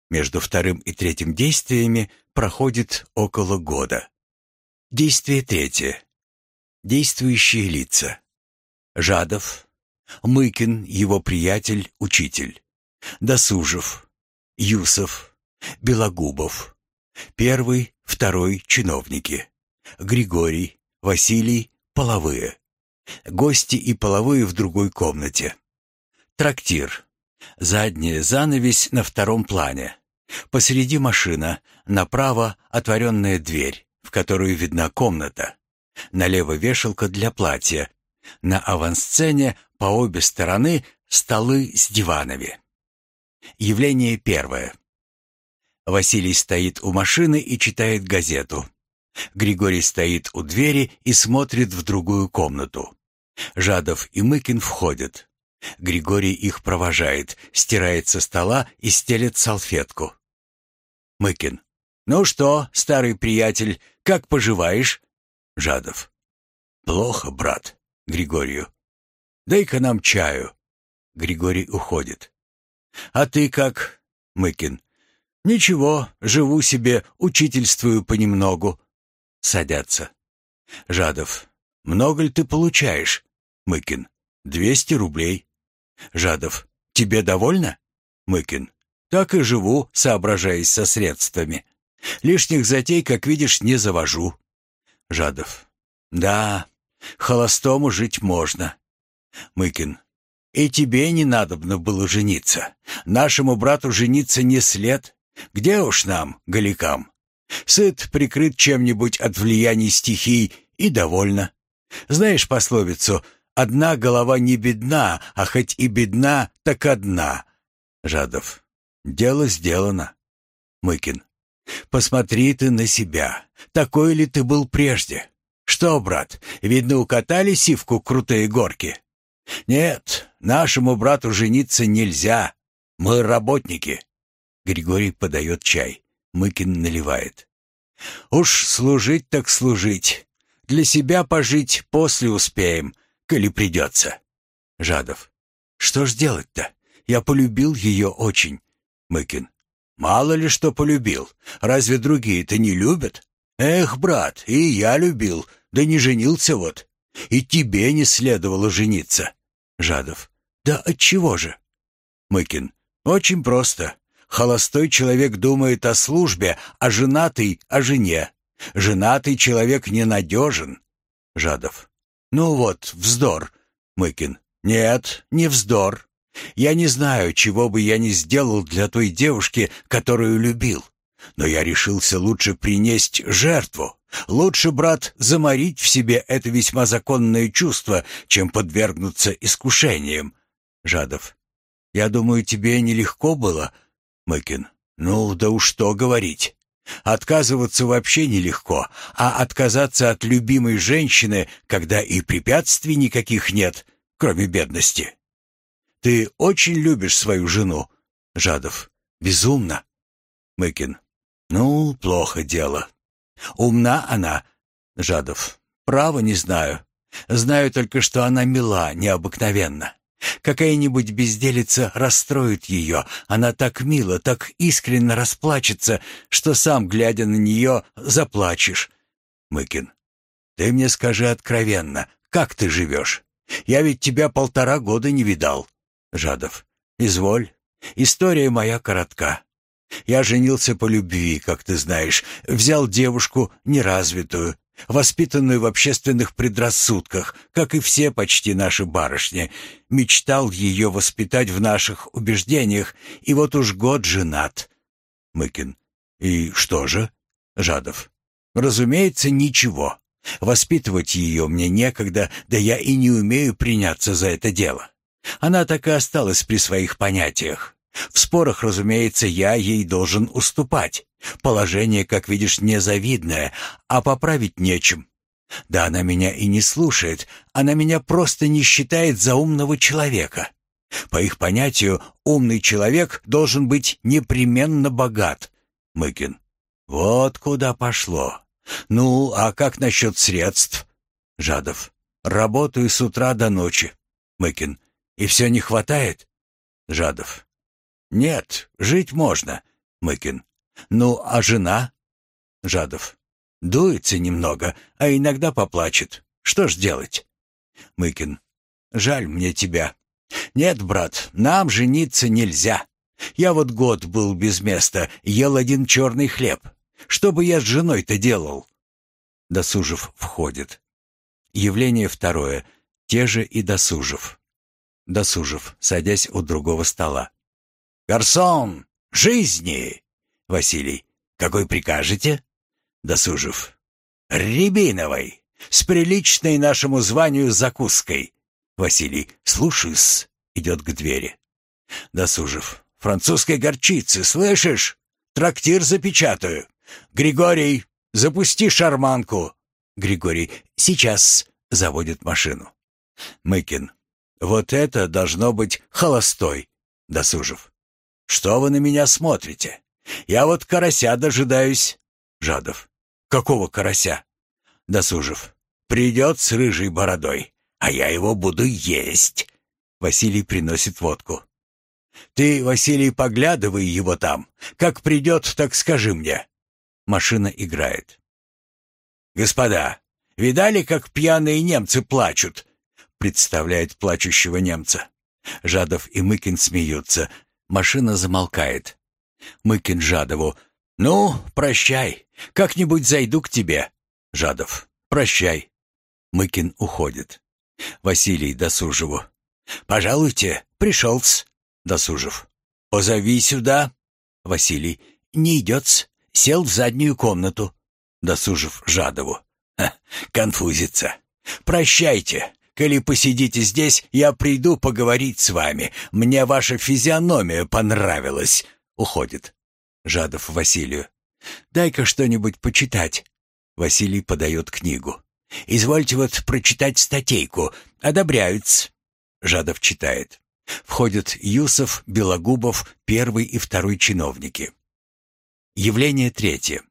Между вторым и третьим действиями проходит около года. Действие третье. Действующие лица. Жадов, Мыкин, его приятель, учитель. Досужев, Юсов, Белогубов. Первый, второй чиновники. Григорий, Василий, половые. Гости и половые в другой комнате. Трактир. Задняя занавесь на втором плане. Посреди машина, направо отворенная дверь в которую видна комната. Налево вешалка для платья. На авансцене по обе стороны столы с диванами. Явление первое. Василий стоит у машины и читает газету. Григорий стоит у двери и смотрит в другую комнату. Жадов и Мыкин входят. Григорий их провожает, стирает со стола и стелет салфетку. Мыкин. «Ну что, старый приятель, как поживаешь?» Жадов. «Плохо, брат». Григорию. «Дай-ка нам чаю». Григорий уходит. «А ты как?» Мыкин. «Ничего, живу себе, учительствую понемногу». Садятся. Жадов. «Много ли ты получаешь?» Мыкин. «Двести рублей». Жадов. «Тебе довольно?» Мыкин. «Так и живу, соображаясь со средствами». Лишних затей, как видишь, не завожу. Жадов. Да, холостому жить можно. Мыкин. И тебе не надобно было жениться. Нашему брату жениться не след. Где уж нам, голикам? Сыт, прикрыт чем-нибудь от влияний стихий и довольно. Знаешь пословицу «Одна голова не бедна, а хоть и бедна, так одна». Жадов. Дело сделано. Мыкин. Посмотри ты на себя. Такой ли ты был прежде? Что, брат, видно, укатали сивку крутые горки? Нет, нашему брату жениться нельзя. Мы работники. Григорий подает чай. Мыкин наливает. Уж служить так служить. Для себя пожить после успеем, коли придется. Жадов. Что ж делать-то? Я полюбил ее очень. Мыкин. Мало ли что полюбил. Разве другие-то не любят? Эх, брат, и я любил, да не женился вот. И тебе не следовало жениться. Жадов. Да от чего же? Мыкин. Очень просто. Холостой человек думает о службе, а женатый — о жене. Женатый человек ненадежен. Жадов. Ну вот, вздор. Мыкин. Нет, не вздор. Я не знаю, чего бы я ни сделал для той девушки, которую любил. Но я решился лучше принести жертву. Лучше, брат, заморить в себе это весьма законное чувство, чем подвергнуться искушениям. Жадов. Я думаю, тебе нелегко было, Мыкин. Ну, да уж что говорить. Отказываться вообще нелегко, а отказаться от любимой женщины, когда и препятствий никаких нет, кроме бедности. Ты очень любишь свою жену, Жадов. Безумно. Мыкин. Ну, плохо дело. Умна она, Жадов. Право не знаю. Знаю только, что она мила, необыкновенно. Какая-нибудь безделица расстроит ее. Она так мило, так искренне расплачется, что сам, глядя на нее, заплачешь. Мыкин. Ты мне скажи откровенно, как ты живешь? Я ведь тебя полтора года не видал. Жадов. Изволь. История моя коротка. Я женился по любви, как ты знаешь, взял девушку неразвитую, воспитанную в общественных предрассудках, как и все почти наши барышни, мечтал ее воспитать в наших убеждениях, и вот уж год женат. Мыкин. И что же? Жадов. Разумеется, ничего. Воспитывать ее мне некогда, да я и не умею приняться за это дело. Она так и осталась при своих понятиях. В спорах, разумеется, я ей должен уступать. Положение, как видишь, незавидное, а поправить нечем. Да она меня и не слушает, она меня просто не считает за умного человека. По их понятию, умный человек должен быть непременно богат. Мыкин. Вот куда пошло. Ну, а как насчет средств? Жадов. Работаю с утра до ночи. Мыкин. И все не хватает? Жадов. Нет, жить можно. Мыкин. Ну, а жена? Жадов. Дуется немного, а иногда поплачет. Что ж делать? Мыкин. Жаль мне тебя. Нет, брат, нам жениться нельзя. Я вот год был без места, ел один черный хлеб. Что бы я с женой-то делал? Досужев входит. Явление второе. Те же и Досужев. Досужев, садясь у другого стола. «Гарсон! Жизни!» Василий. «Какой прикажете?» Досужев. «Рябиновой! С приличной нашему званию закуской!» Василий. «Слушаюсь!» Идет к двери. Досужев. «Французской горчицы, слышишь? Трактир запечатаю. Григорий, запусти шарманку!» Григорий. «Сейчас!» Заводит машину. Мыкин. Вот это должно быть холостой, Досужев. Что вы на меня смотрите? Я вот карася дожидаюсь. Жадов. Какого карася? Досужев. Придет с рыжей бородой, а я его буду есть. Василий приносит водку. Ты, Василий, поглядывай его там. Как придет, так скажи мне. Машина играет. Господа, видали, как пьяные немцы плачут? представляет плачущего немца. Жадов и Мыкин смеются. Машина замолкает. Мыкин Жадову. «Ну, прощай. Как-нибудь зайду к тебе». Жадов. «Прощай». Мыкин уходит. Василий Досужеву. «Пожалуйте, пришел-с». Досужев. «Позови сюда». Василий. «Не идет-с. Сел в заднюю комнату». Досужев Жадову. «Конфузится. Прощайте. Коли посидите здесь, я приду поговорить с вами. Мне ваша физиономия понравилась». Уходит. Жадов Василию. «Дай-ка что-нибудь почитать». Василий подает книгу. «Извольте вот прочитать статейку. Одобряются». Жадов читает. Входят Юсов, Белогубов, первый и второй чиновники. Явление третье.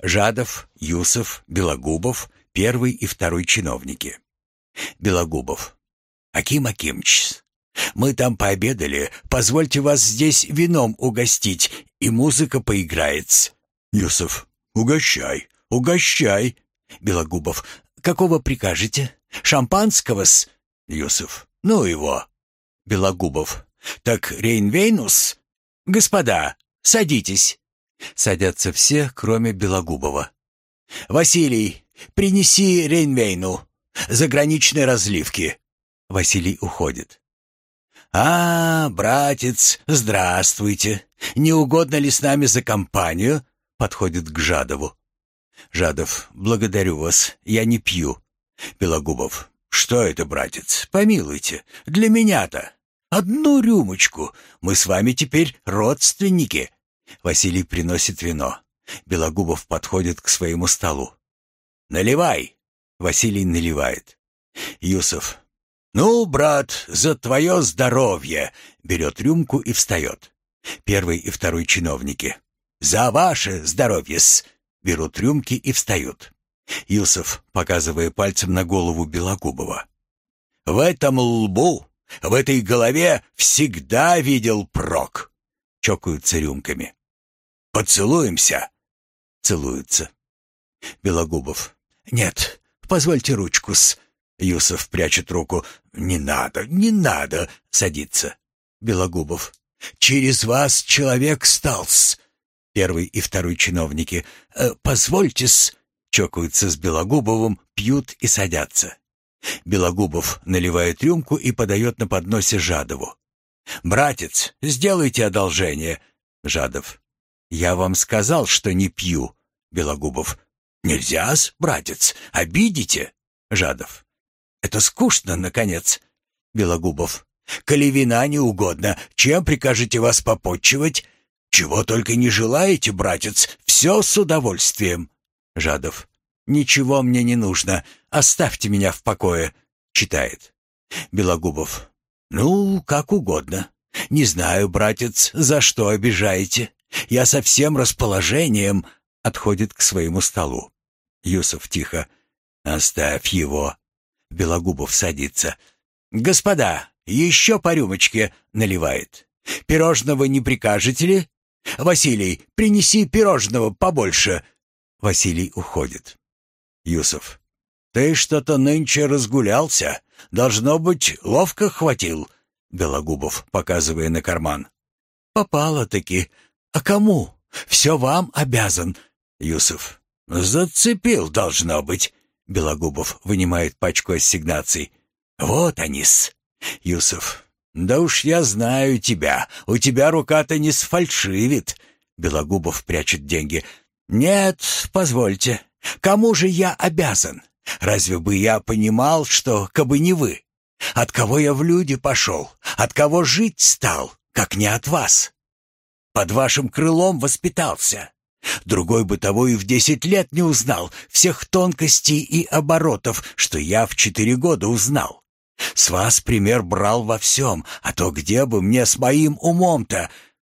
Жадов, Юсов, Белогубов, первый и второй чиновники. Белогубов. Аким Акимович, мы там пообедали, позвольте вас здесь вином угостить, и музыка поиграет. Юсов. Угощай, угощай. Белогубов. Какого прикажете? Шампанского-с? Юсов. Ну его. Белогубов. Так Рейнвейнус? Господа, садитесь. Садятся все, кроме Белогубова. Василий, принеси Рейнвейну. Заграничной разливки. Василий уходит. «А, братец, здравствуйте. Не угодно ли с нами за компанию?» Подходит к Жадову. Жадов, благодарю вас, я не пью. Белогубов, что это, братец, помилуйте, для меня-то. Одну рюмочку, мы с вами теперь родственники. Василий приносит вино. Белогубов подходит к своему столу. «Наливай!» Василий наливает. Юсов. «Ну, брат, за твое здоровье!» Берет рюмку и встает. Первый и второй чиновники. «За ваше здоровье-с!» Берут рюмки и встают. Юсов, показывая пальцем на голову Белогубова. «В этом лбу, в этой голове всегда видел прок!» Чокаются рюмками. «Поцелуемся!» Целуются. Белогубов. «Нет, позвольте ручку-с». Юсов прячет руку. «Не надо, не надо!» Садится. Белогубов. «Через вас человек стал-с!» Первый и второй чиновники. «Э, «Позвольте-с!» Чокаются с Белогубовым, пьют и садятся. Белогубов наливает рюмку и подает на подносе Жадову. «Братец, сделайте одолжение!» Жадов. «Я вам сказал, что не пью». Белогубов. «Нельзя-с, братец, обидите». Жадов. «Это скучно, наконец». Белогубов. «Коли вина не угодно, чем прикажете вас попотчевать?» «Чего только не желаете, братец, все с удовольствием». Жадов. «Ничего мне не нужно, оставьте меня в покое», — читает. Белогубов. «Ну, как угодно. Не знаю, братец, за что обижаете. Я со всем расположением...» Отходит к своему столу. Юсов тихо. «Оставь его». Белогубов садится. «Господа, еще по рюмочке», — наливает. «Пирожного не прикажете ли?» «Василий, принеси пирожного побольше!» Василий уходит. Юсов. «Ты что-то нынче разгулялся. Должно быть, ловко хватил». Белогубов, показывая на карман. «Попало-таки. А кому? Все вам обязан». Юсов. «Зацепил, должно быть». Белогубов вынимает пачку ассигнаций. «Вот они-с». Юсов. «Да уж я знаю тебя. У тебя рука-то не сфальшивит». Белогубов прячет деньги. «Нет, позвольте. Кому же я обязан? Разве бы я понимал, что кабы не вы? От кого я в люди пошел? От кого жить стал, как не от вас? Под вашим крылом воспитался. Другой бы того и в десять лет не узнал всех тонкостей и оборотов, что я в четыре года узнал. С вас пример брал во всем, а то где бы мне с моим умом-то?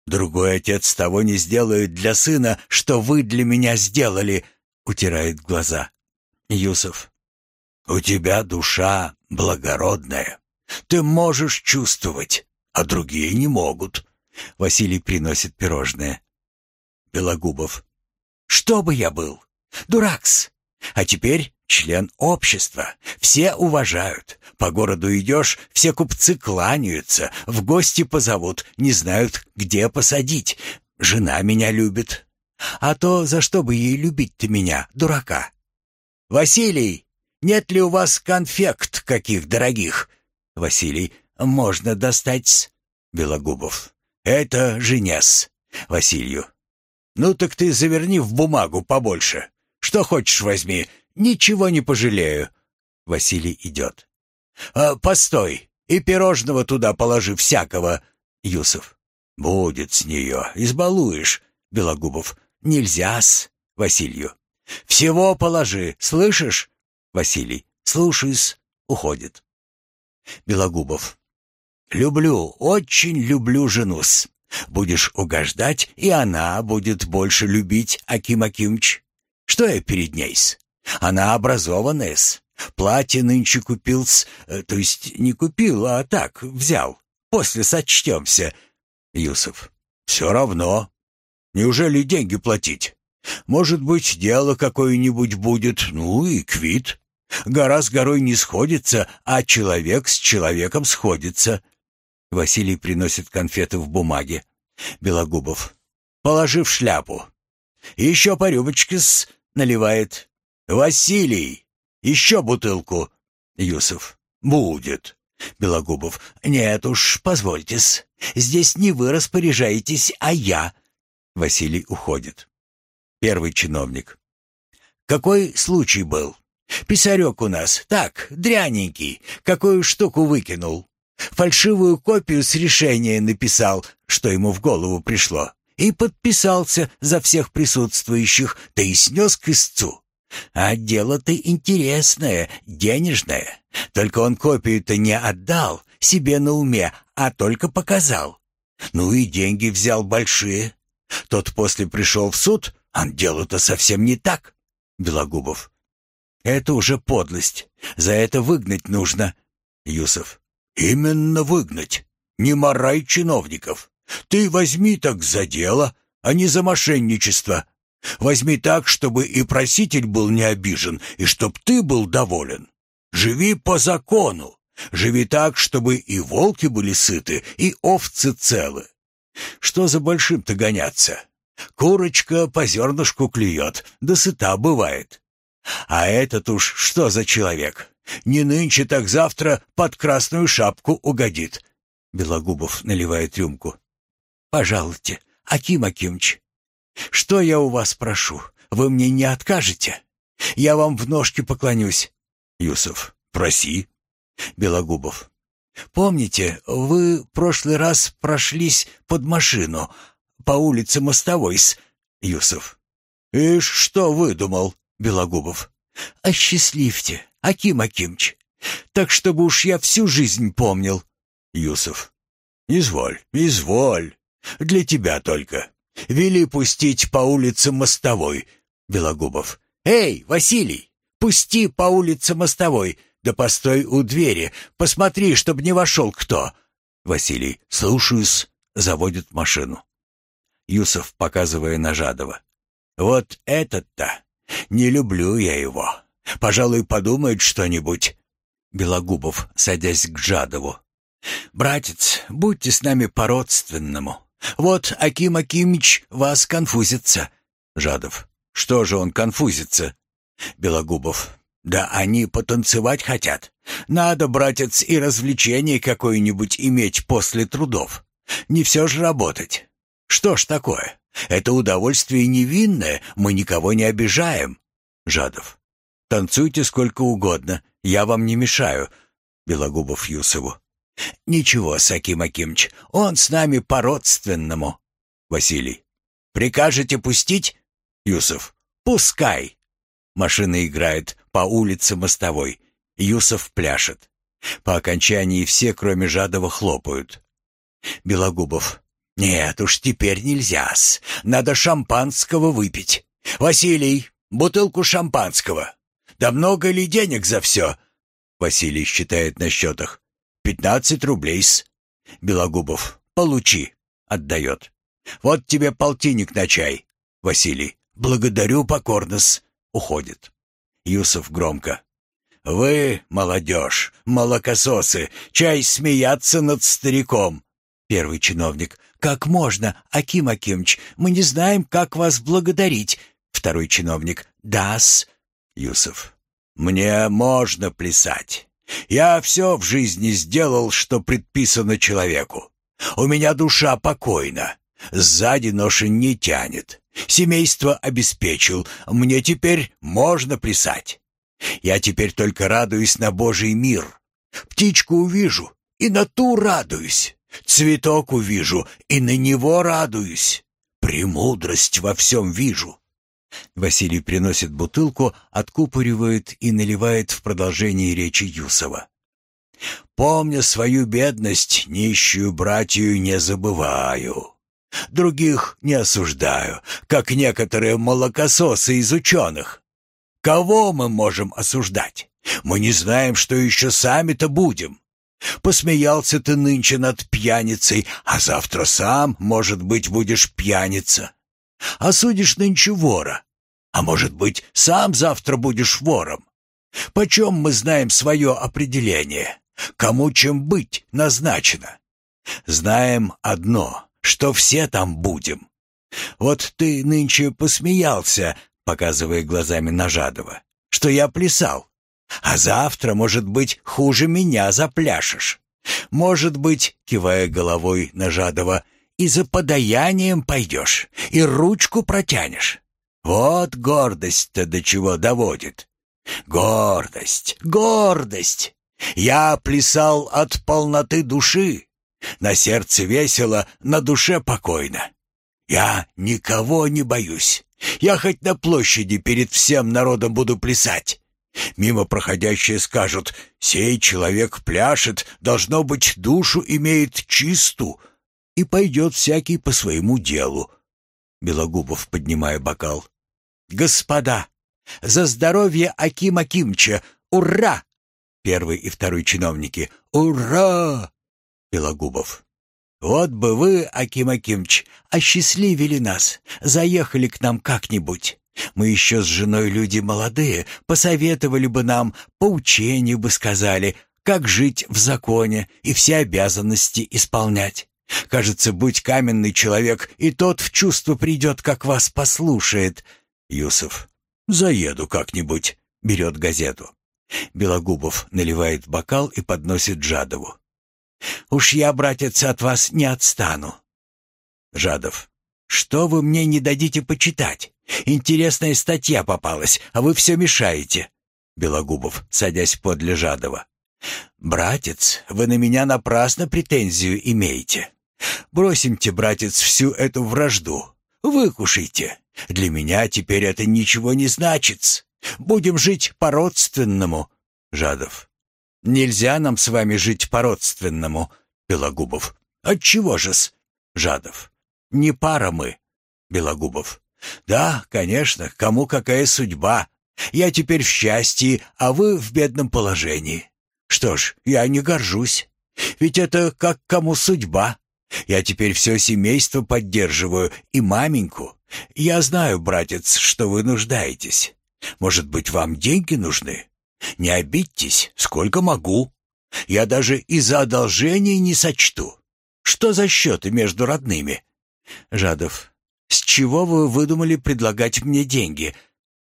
Другой отец того не сделает для сына, что вы для меня сделали, утирает глаза. Юсов. У тебя душа благородная. Ты можешь чувствовать, а другие не могут. Василий приносит пирожное. Белогубов. Что бы я был? Дуракс. А теперь член общества. Все уважают. По городу идешь, все купцы кланяются, в гости позовут, не знают, где посадить. Жена меня любит. А то за что бы ей любить-то меня, дурака? Василий, нет ли у вас конфект каких дорогих? Василий, можно достать с... Белогубов. Это женес. Василию. Ну так ты заверни в бумагу побольше. Что хочешь возьми, ничего не пожалею. Василий идет. А, постой, и пирожного туда положи всякого. Юсов. Будет с нее, избалуешь. Белогубов. Нельзя-с. Василию. Всего положи, слышишь? Василий. Слушаюсь. Уходит. Белогубов. Люблю, очень люблю жену-с. Будешь угождать, и она будет больше любить Аким Акимыч. Что я перед ней-с? Она образованная-с. Платье нынче купил-с, э, то есть не купил, а так, взял. После сочтемся. Юсов. Все равно. Неужели деньги платить? Может быть, дело какое-нибудь будет, ну и квит. Гора с горой не сходится, а человек с человеком сходится. Василий приносит конфеты в бумаге. Белогубов. Положив шляпу. Еще по рюмочке с... наливает. Василий, еще бутылку. Юсов. Будет. Белогубов. Нет уж, позвольте-с. Здесь не вы распоряжаетесь, а я. Василий уходит. Первый чиновник. Какой случай был? Писарек у нас, так, дряненький, какую штуку выкинул. Фальшивую копию с решения написал, что ему в голову пришло, и подписался за всех присутствующих, да и снес к истцу. А дело-то интересное, денежное. Только он копию-то не отдал себе на уме, а только показал. Ну и деньги взял большие. Тот после пришел в суд, а дело-то совсем не так. Белогубов. Это уже подлость. За это выгнать нужно. Юсов. Именно выгнать. Не морай чиновников. Ты возьми так за дело, а не за мошенничество. Возьми так, чтобы и проситель был не обижен, и чтоб ты был доволен. Живи по закону. Живи так, чтобы и волки были сыты, и овцы целы. Что за большим-то гоняться? Курочка по зернышку клюет, да сыта бывает. А этот уж что за человек? Не нынче, так завтра под красную шапку угодит. Белогубов наливает рюмку. Пожалуйте, Аким Акимыч, что я у вас прошу? Вы мне не откажете? Я вам в ножки поклонюсь. Юсов, проси. Белогубов. Помните, вы в раз прошлись под машину по улице Мостовой-с? Юсов. Ишь, что выдумал? Белогубов. «Осчастливьте, Аким Акимч, так чтобы уж я всю жизнь помнил». Юсов. «Изволь, изволь, для тебя только. Вели пустить по улице Мостовой». Белогубов. «Эй, Василий, пусти по улице Мостовой, да постой у двери, посмотри, чтоб не вошел кто». Василий. «Слушаюсь», заводит машину. Юсов, показывая на Жадова. «Вот этот-то не люблю я его. Пожалуй, подумает что-нибудь. Белогубов, садясь к Жадову. Братец, будьте с нами по-родственному. Вот Аким Акимыч вас конфузится. Жадов. Что же он конфузится? Белогубов. Да они потанцевать хотят. Надо, братец, и развлечение какое-нибудь иметь после трудов. Не все же работать. Что ж такое? Это удовольствие невинное, мы никого не обижаем. Жадов. Танцуйте сколько угодно, я вам не мешаю. Белогубов Юсову. Ничего, Саким Акимыч, он с нами по-родственному. Василий. Прикажете пустить? Юсов. Пускай. Машина играет по улице Мостовой. Юсов пляшет. По окончании все, кроме Жадова, хлопают. Белогубов. «Нет уж, теперь нельзя-с. Надо шампанского выпить. Василий, бутылку шампанского. Да много ли денег за все?» Василий считает на счетах. «Пятнадцать рублей-с». Белогубов. «Получи». Отдает. «Вот тебе полтинник на чай». Василий. «Благодарю покорно-с». Уходит. Юсов громко. «Вы, молодежь, молокососы, чай смеяться над стариком. Первый чиновник. «Как можно, Аким Акимыч? Мы не знаем, как вас благодарить». Второй чиновник. «Да-с». Юсов. «Мне можно плясать. Я все в жизни сделал, что предписано человеку. У меня душа покойна. Сзади ноши не тянет. Семейство обеспечил. Мне теперь можно плясать. Я теперь только радуюсь на Божий мир. Птичку увижу, и на ту радуюсь. Цветок увижу, и на него радуюсь. Премудрость во всем вижу. Василий приносит бутылку, откупоривает и наливает в продолжении речи Юсова. «Помня свою бедность, нищую братью не забываю. Других не осуждаю, как некоторые молокососы из ученых. Кого мы можем осуждать? Мы не знаем, что еще сами-то будем. Посмеялся ты нынче над пьяницей, а завтра сам, может быть, будешь пьяница. Осудишь нынче вора, а может быть, сам завтра будешь вором. Почем мы знаем свое определение? Кому чем быть назначено? Знаем одно, что все там будем. Вот ты нынче посмеялся, показывая глазами на Жадова, что я плясал. А завтра, может быть, хуже меня запляшешь. Может быть, кивая головой на Жадова, и за подаянием пойдешь, и ручку протянешь. Вот гордость-то до чего доводит. Гордость, гордость. Я плясал от полноты души. На сердце весело, на душе покойно. Я никого не боюсь. Я хоть на площади перед всем народом буду плясать. Мимо проходящие скажут, «Сей человек пляшет, должно быть, душу имеет чисту», и пойдет всякий по своему делу. Белогубов, поднимая бокал. «Господа, за здоровье Акима Кимча! Ура!» Первый и второй чиновники. «Ура!» Белогубов. «Вот бы вы, Аким Акимч, осчастливили нас, заехали к нам как-нибудь. Мы еще с женой люди молодые, посоветовали бы нам, поучение бы сказали, как жить в законе и все обязанности исполнять. Кажется, будь каменный человек, и тот в чувство придет, как вас послушает. Юсов. Заеду как-нибудь. Берет газету. Белогубов наливает бокал и подносит Жадову. «Уж я, братец, от вас не отстану». Жадов. «Что вы мне не дадите почитать? Интересная статья попалась, а вы все мешаете». Белогубов, садясь подле Жадова. «Братец, вы на меня напрасно претензию имеете. Бросимте, братец, всю эту вражду. Выкушайте. Для меня теперь это ничего не значит. Будем жить по-родственному». Жадов. «Нельзя нам с вами жить по-родственному». Белогубов. «Отчего же-с?» Жадов. «Не пара мы». Белогубов. «Да, конечно, кому какая судьба. Я теперь в счастье, а вы в бедном положении. Что ж, я не горжусь. Ведь это как кому судьба. Я теперь все семейство поддерживаю и маменьку. Я знаю, братец, что вы нуждаетесь. Может быть, вам деньги нужны? Не обидьтесь, сколько могу. Я даже и за одолжение не сочту. Что за счеты между родными? Жадов. С чего вы выдумали предлагать мне деньги?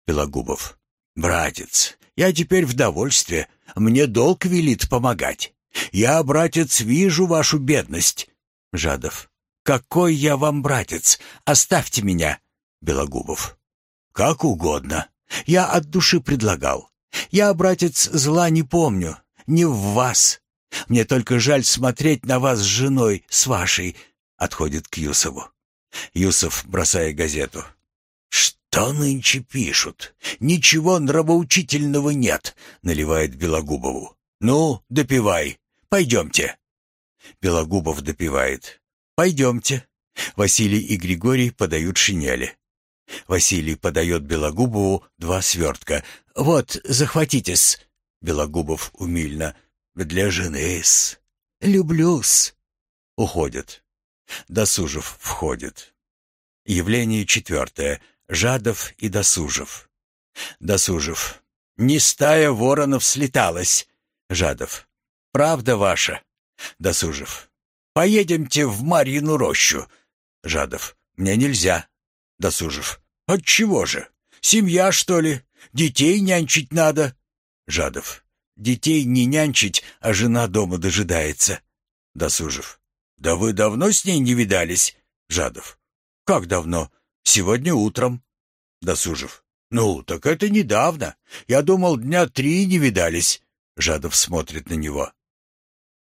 Белогубов. Братец, я теперь в довольстве. Мне долг велит помогать. Я, братец, вижу вашу бедность. Жадов. «Какой я вам братец! Оставьте меня!» Белогубов. «Как угодно. Я от души предлагал. Я, братец, зла не помню. Не в вас. Мне только жаль смотреть на вас с женой, с вашей». Отходит к Юсову. Юсов, бросая газету. «Что нынче пишут? Ничего нравоучительного нет», — наливает Белогубову. «Ну, допивай. Пойдемте». Белогубов допивает. «Пойдемте». Василий и Григорий подают шинели. Василий подает Белогубову два свертка. «Вот, захватите-с». Белогубов умильно. «Для жены-с». «Люблю-с». Уходят. Досужев входит. Явление четвертое. Жадов и Досужев. Досужев. «Не стая воронов слеталась». Жадов. «Правда ваша». Досужев. Поедемте в Марьину рощу. Жадов. Мне нельзя. Досужев. Отчего же? Семья, что ли? Детей нянчить надо. Жадов. Детей не нянчить, а жена дома дожидается. Досужев. Да вы давно с ней не видались? Жадов. Как давно? Сегодня утром. Досужев. Ну, так это недавно. Я думал, дня три не видались. Жадов смотрит на него.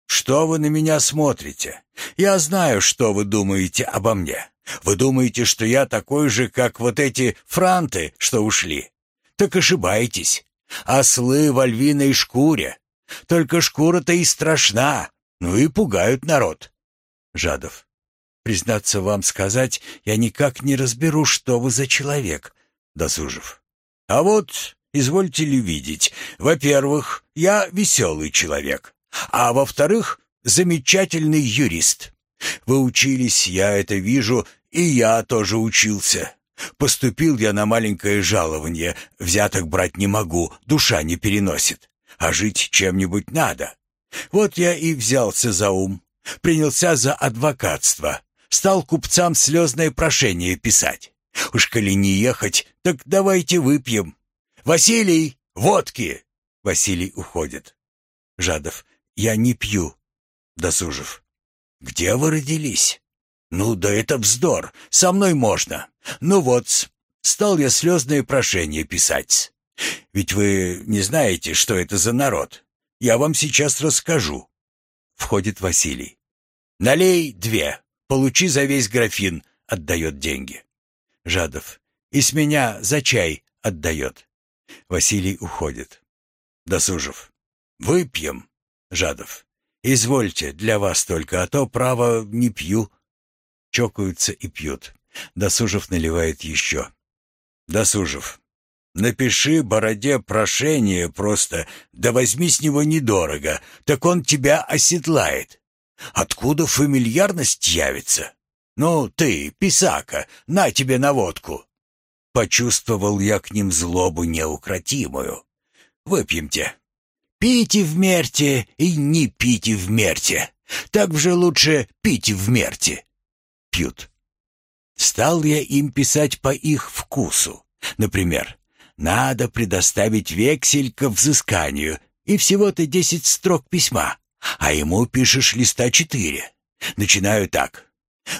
«Что вы на меня смотрите? Я знаю, что вы думаете обо мне. Вы думаете, что я такой же, как вот эти франты, что ушли? Так ошибаетесь. Ослы в львиной шкуре. Только шкура-то и страшна, ну и пугают народ». Жадов. «Признаться вам сказать, я никак не разберу, что вы за человек». Досужев. «А вот, извольте ли видеть, во-первых, я веселый человек, а во-вторых, замечательный юрист. Вы учились, я это вижу, и я тоже учился. Поступил я на маленькое жалование, взяток брать не могу, душа не переносит. А жить чем-нибудь надо. Вот я и взялся за ум, принялся за адвокатство, стал купцам слезное прошение писать. Уж коли не ехать, так давайте выпьем. Василий, водки!» Василий уходит. Жадов. «Я не пью». Досужев. «Где вы родились?» «Ну да это вздор. Со мной можно. Ну вот, стал я слезное прошение писать. Ведь вы не знаете, что это за народ. Я вам сейчас расскажу». Входит Василий. «Налей две. Получи за весь графин», — отдает деньги. Жадов. «И с меня за чай», — отдает. Василий уходит. Досужев. «Выпьем». Жадов. «Извольте, для вас только, а то, право, не пью». Чокаются и пьют. Досужев наливает еще. Досужев. «Напиши Бороде прошение просто, да возьми с него недорого, так он тебя оседлает. Откуда фамильярность явится? Ну, ты, писака, на тебе наводку». Почувствовал я к ним злобу неукротимую. «Выпьемте». «Пейте вмерте и не пейте вмерте. Так же лучше пить вмерте» пьют. Стал я им писать по их вкусу. Например, надо предоставить вексель к взысканию, и всего-то десять строк письма, а ему пишешь листа четыре. Начинаю так.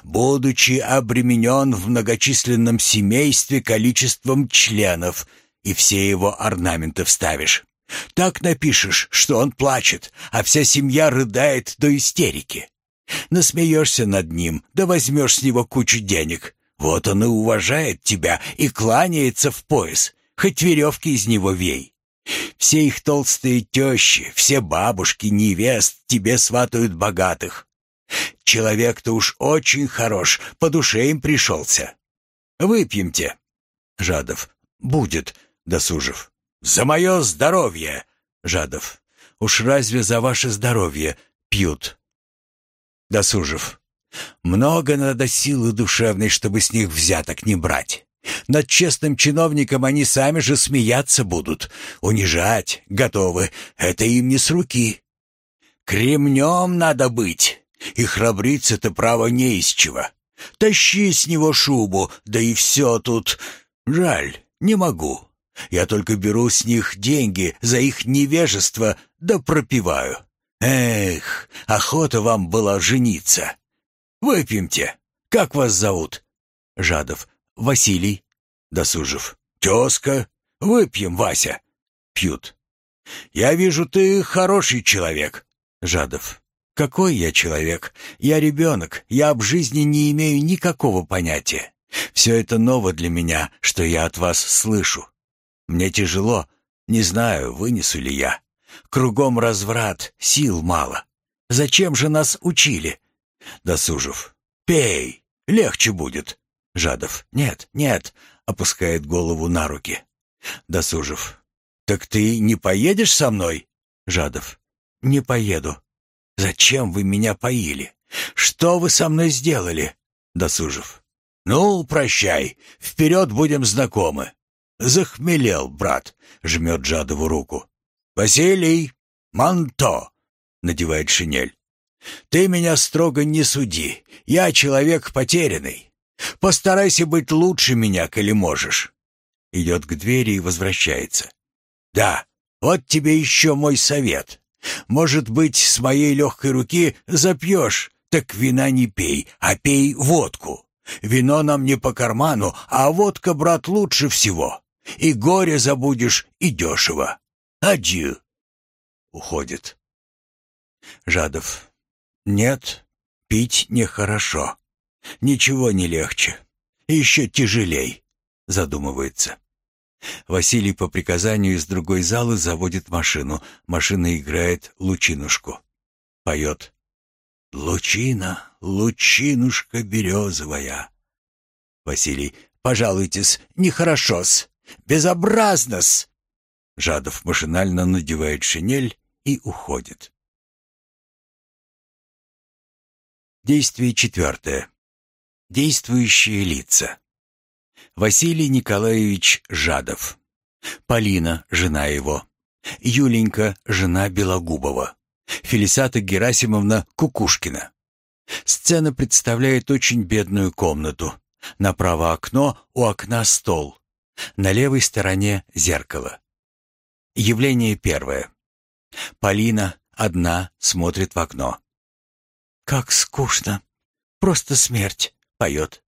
«Будучи обременен в многочисленном семействе количеством членов», и все его орнаменты вставишь. Так напишешь, что он плачет, а вся семья рыдает до истерики. Насмеешься над ним, да возьмешь с него кучу денег. Вот он и уважает тебя и кланяется в пояс, хоть веревки из него вей. Все их толстые тещи, все бабушки, невест тебе сватают богатых. Человек-то уж очень хорош, по душе им пришелся. Выпьемте. Жадов. Будет. Досужев. За мое здоровье. Жадов. Уж разве за ваше здоровье пьют? Досужев. Много надо силы душевной, чтобы с них взяток не брать. Над честным чиновником они сами же смеяться будут. Унижать готовы. Это им не с руки. Кремнем надо быть. И храбриться-то право не из чего. Тащи с него шубу, да и все тут. Жаль, не могу. Я только беру с них деньги за их невежество, да пропиваю. Эх, охота вам была жениться. Выпьемте. Как вас зовут? Жадов. Василий. Досужев. Тезка. Выпьем, Вася. Пьют. Я вижу, ты хороший человек. Жадов. Какой я человек? Я ребенок. Я об жизни не имею никакого понятия. Все это ново для меня, что я от вас слышу. Мне тяжело. Не знаю, вынесу ли я. Кругом разврат, сил мало. Зачем же нас учили? Досужев. Пей, легче будет. Жадов. Нет, нет, опускает голову на руки. Досужев. Так ты не поедешь со мной? Жадов. Не поеду. Зачем вы меня поили? Что вы со мной сделали? Досужев. Ну, прощай. Вперед будем знакомы. Захмелел, брат, жмет Жадову руку. «Василий! Манто!» — надевает шинель. Ты меня строго не суди. Я человек потерянный. Постарайся быть лучше меня, коли можешь. Идет к двери и возвращается. Да, вот тебе еще мой совет. Может быть, с моей легкой руки запьешь, так вина не пей, а пей водку. Вино нам не по карману, а водка, брат, лучше всего. И горе забудешь, и дешево. Адью. Уходит. Жадов. Нет, пить нехорошо. Ничего не легче. Еще тяжелей. Задумывается. Василий по приказанию из другой залы заводит машину. Машина играет лучинушку. Поет. «Лучина, лучинушка березовая». Василий. «Пожалуйтесь, нехорошо-с, безобразно-с». Жадов машинально надевает шинель и уходит. Действие четвертое. Действующие лица. Василий Николаевич Жадов. Полина, жена его. Юленька, жена Белогубова. Фелисата Герасимовна Кукушкина. Сцена представляет очень бедную комнату. Направо окно, у окна стол. На левой стороне зеркало. Явление первое. Полина одна смотрит в окно. «Как скучно! Просто смерть!» — поет.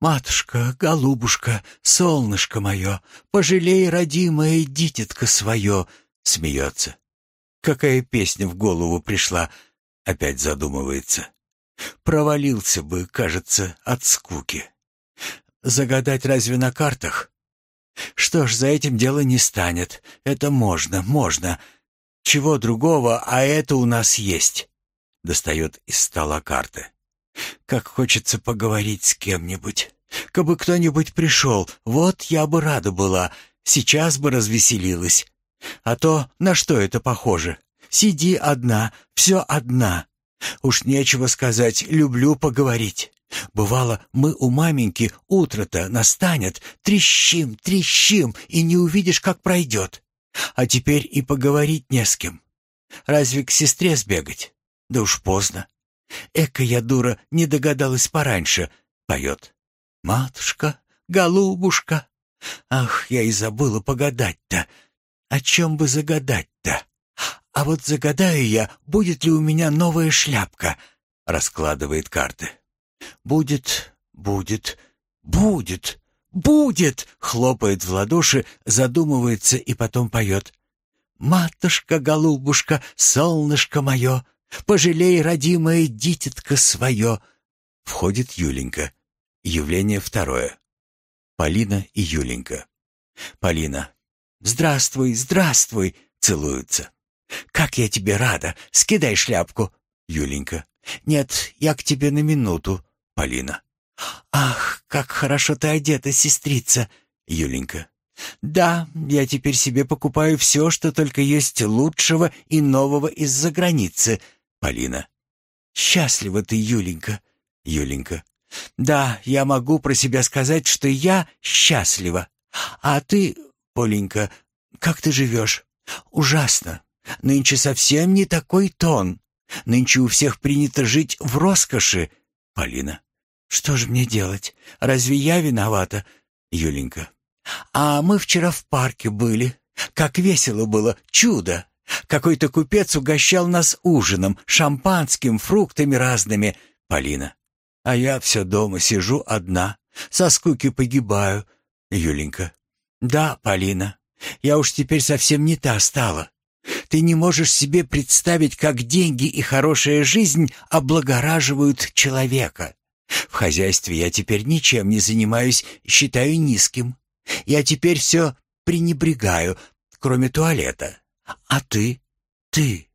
«Матушка, голубушка, солнышко мое, пожалей, родимое дитятко свое!» — смеется. Какая песня в голову пришла? Опять задумывается. Провалился бы, кажется, от скуки. Загадать разве на картах? Что ж, за этим дело не станет. Это можно, можно. Чего другого, а это у нас есть. Достает из стола карты. Как хочется поговорить с кем-нибудь. Кабы кто-нибудь пришел, вот я бы рада была. Сейчас бы развеселилась. А то на что это похоже? Сиди одна, все одна. Уж нечего сказать, люблю поговорить. Бывало, мы у маменьки утро-то настанет, трещим, трещим, и не увидишь, как пройдет. А теперь и поговорить не с кем. Разве к сестре сбегать? Да уж поздно. Эка я, дура, не догадалась пораньше, поет. Матушка, голубушка. Ах, я и забыла погадать-то. О чем бы загадать-то? А вот загадаю я, будет ли у меня новая шляпка, раскладывает карты. Будет, будет, будет, будет, хлопает в ладоши, задумывается и потом поет. Матушка, голубушка, солнышко мое, пожалей, родимое дитятко свое. Входит Юленька. Явление второе. Полина и Юленька. Полина. «Здравствуй, здравствуй!» — целуются. «Как я тебе рада! Скидай шляпку!» Юленька. «Нет, я к тебе на минуту!» Полина. «Ах, как хорошо ты одета, сестрица!» Юленька. «Да, я теперь себе покупаю все, что только есть лучшего и нового из-за границы». Полина. «Счастлива ты, Юленька». Юленька. «Да, я могу про себя сказать, что я счастлива. А ты, Поленька, как ты живешь? Ужасно. Нынче совсем не такой тон. Нынче у всех принято жить в роскоши. Полина. Что же мне делать? Разве я виновата? Юленька. А мы вчера в парке были. Как весело было, чудо. Какой-то купец угощал нас ужином, шампанским, фруктами разными. Полина. А я все дома сижу одна, со скуки погибаю. Юленька. «Да, Полина, я уж теперь совсем не та стала. Ты не можешь себе представить, как деньги и хорошая жизнь облагораживают человека. В хозяйстве я теперь ничем не занимаюсь, считаю низким. Я теперь все пренебрегаю, кроме туалета. А ты? Ты?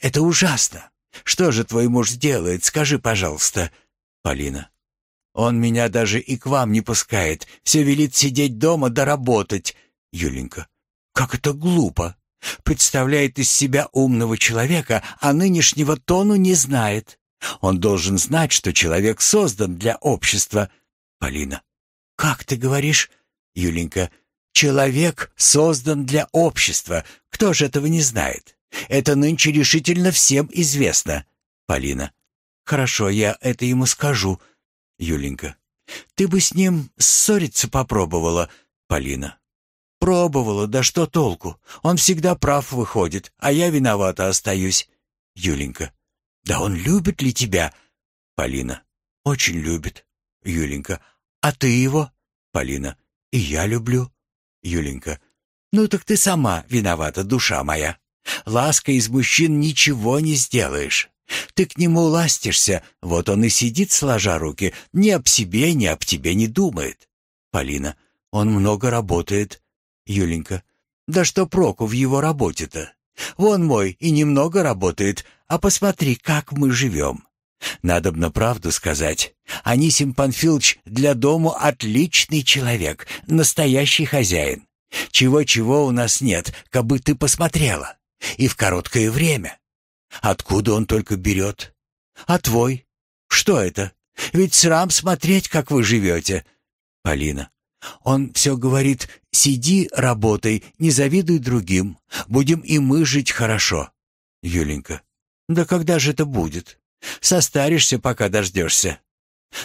Это ужасно. Что же твой муж делает, скажи, пожалуйста. Полина. Он меня даже и к вам не пускает, все велит сидеть дома да работать. Юленька. Как это глупо. Представляет из себя умного человека, а нынешнего тону не знает. Он должен знать, что человек создан для общества. Полина. Как ты говоришь? Юленька. Человек создан для общества. Кто же этого не знает? Это нынче решительно всем известно. Полина. «Хорошо, я это ему скажу». Юленька. «Ты бы с ним ссориться попробовала». Полина. «Пробовала, да что толку? Он всегда прав выходит, а я виновата остаюсь». Юленька. «Да он любит ли тебя?» Полина. «Очень любит». Юленька. «А ты его?» Полина. «И я люблю». Юленька. «Ну так ты сама виновата, душа моя. Лаской из мужчин ничего не сделаешь. Ты к нему ластишься, вот он и сидит, сложа руки, ни об себе, ни об тебе не думает». Полина. «Он много работает». Юленька. «Да что проку в его работе-то? Вон мой и немного работает, а посмотри, как мы живем. Надобно правду сказать. Анисим Панфилович для дому отличный человек, настоящий хозяин. Чего-чего у нас нет, кабы ты посмотрела. И в короткое время. Откуда он только берет? А твой? Что это? Ведь срам смотреть, как вы живете. Полина. Он все говорит, сиди, работай, не завидуй другим. Будем и мы жить хорошо. Юленька. Да когда же это будет? Состаришься, пока дождешься.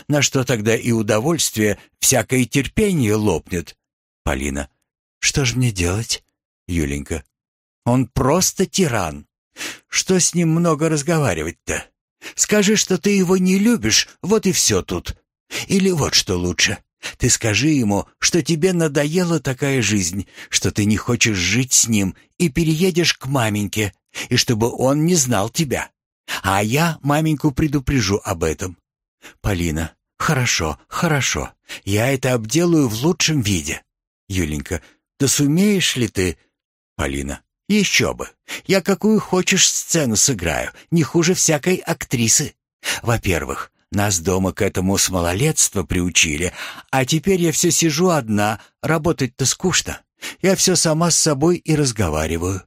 На что тогда и удовольствие, всякое терпение лопнет. Полина. Что ж мне делать? Юленька. Он просто тиран. Что с ним много разговаривать-то? Скажи, что ты его не любишь, вот и все тут. Или вот что лучше. Ты скажи ему, что тебе надоела такая жизнь, что ты не хочешь жить с ним и переедешь к маменьке, и чтобы он не знал тебя. А я маменьку предупрежу об этом. Полина. Хорошо, хорошо. Я это обделаю в лучшем виде. Юленька. Да сумеешь ли ты? Полина. Еще бы. Я какую хочешь сцену сыграю, не хуже всякой актрисы. Во-первых, нас дома к этому с малолетства приучили, а теперь я все сижу одна, работать-то скучно. Я все сама с собой и разговариваю.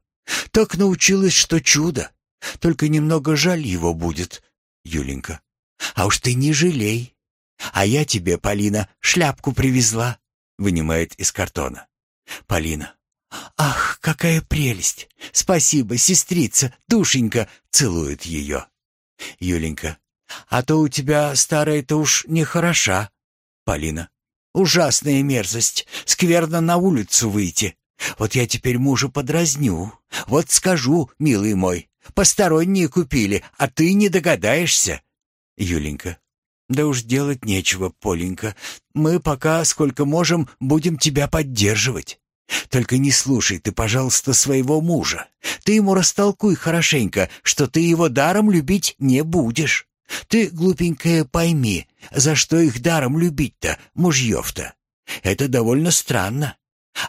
Так научилась, что чудо. Только немного жаль его будет, Юленька. А уж ты не жалей. А я тебе, Полина, шляпку привезла, вынимает из картона. Полина. Ах, какая прелесть! Спасибо, сестрица, душенька, целует ее. Юленька. А то у тебя старая-то уж нехороша. Полина. Ужасная мерзость. Скверно на улицу выйти. Вот я теперь мужа подразню. Вот скажу, милый мой, Посторонние купили, а ты не догадаешься. Юленька. Да уж делать нечего, Поленька. Мы пока сколько можем будем тебя поддерживать. Только не слушай ты, пожалуйста, своего мужа. Ты ему растолкуй хорошенько, что ты его даром любить не будешь. Ты, глупенькая, пойми, за что их даром любить-то, мужьев-то. Это довольно странно.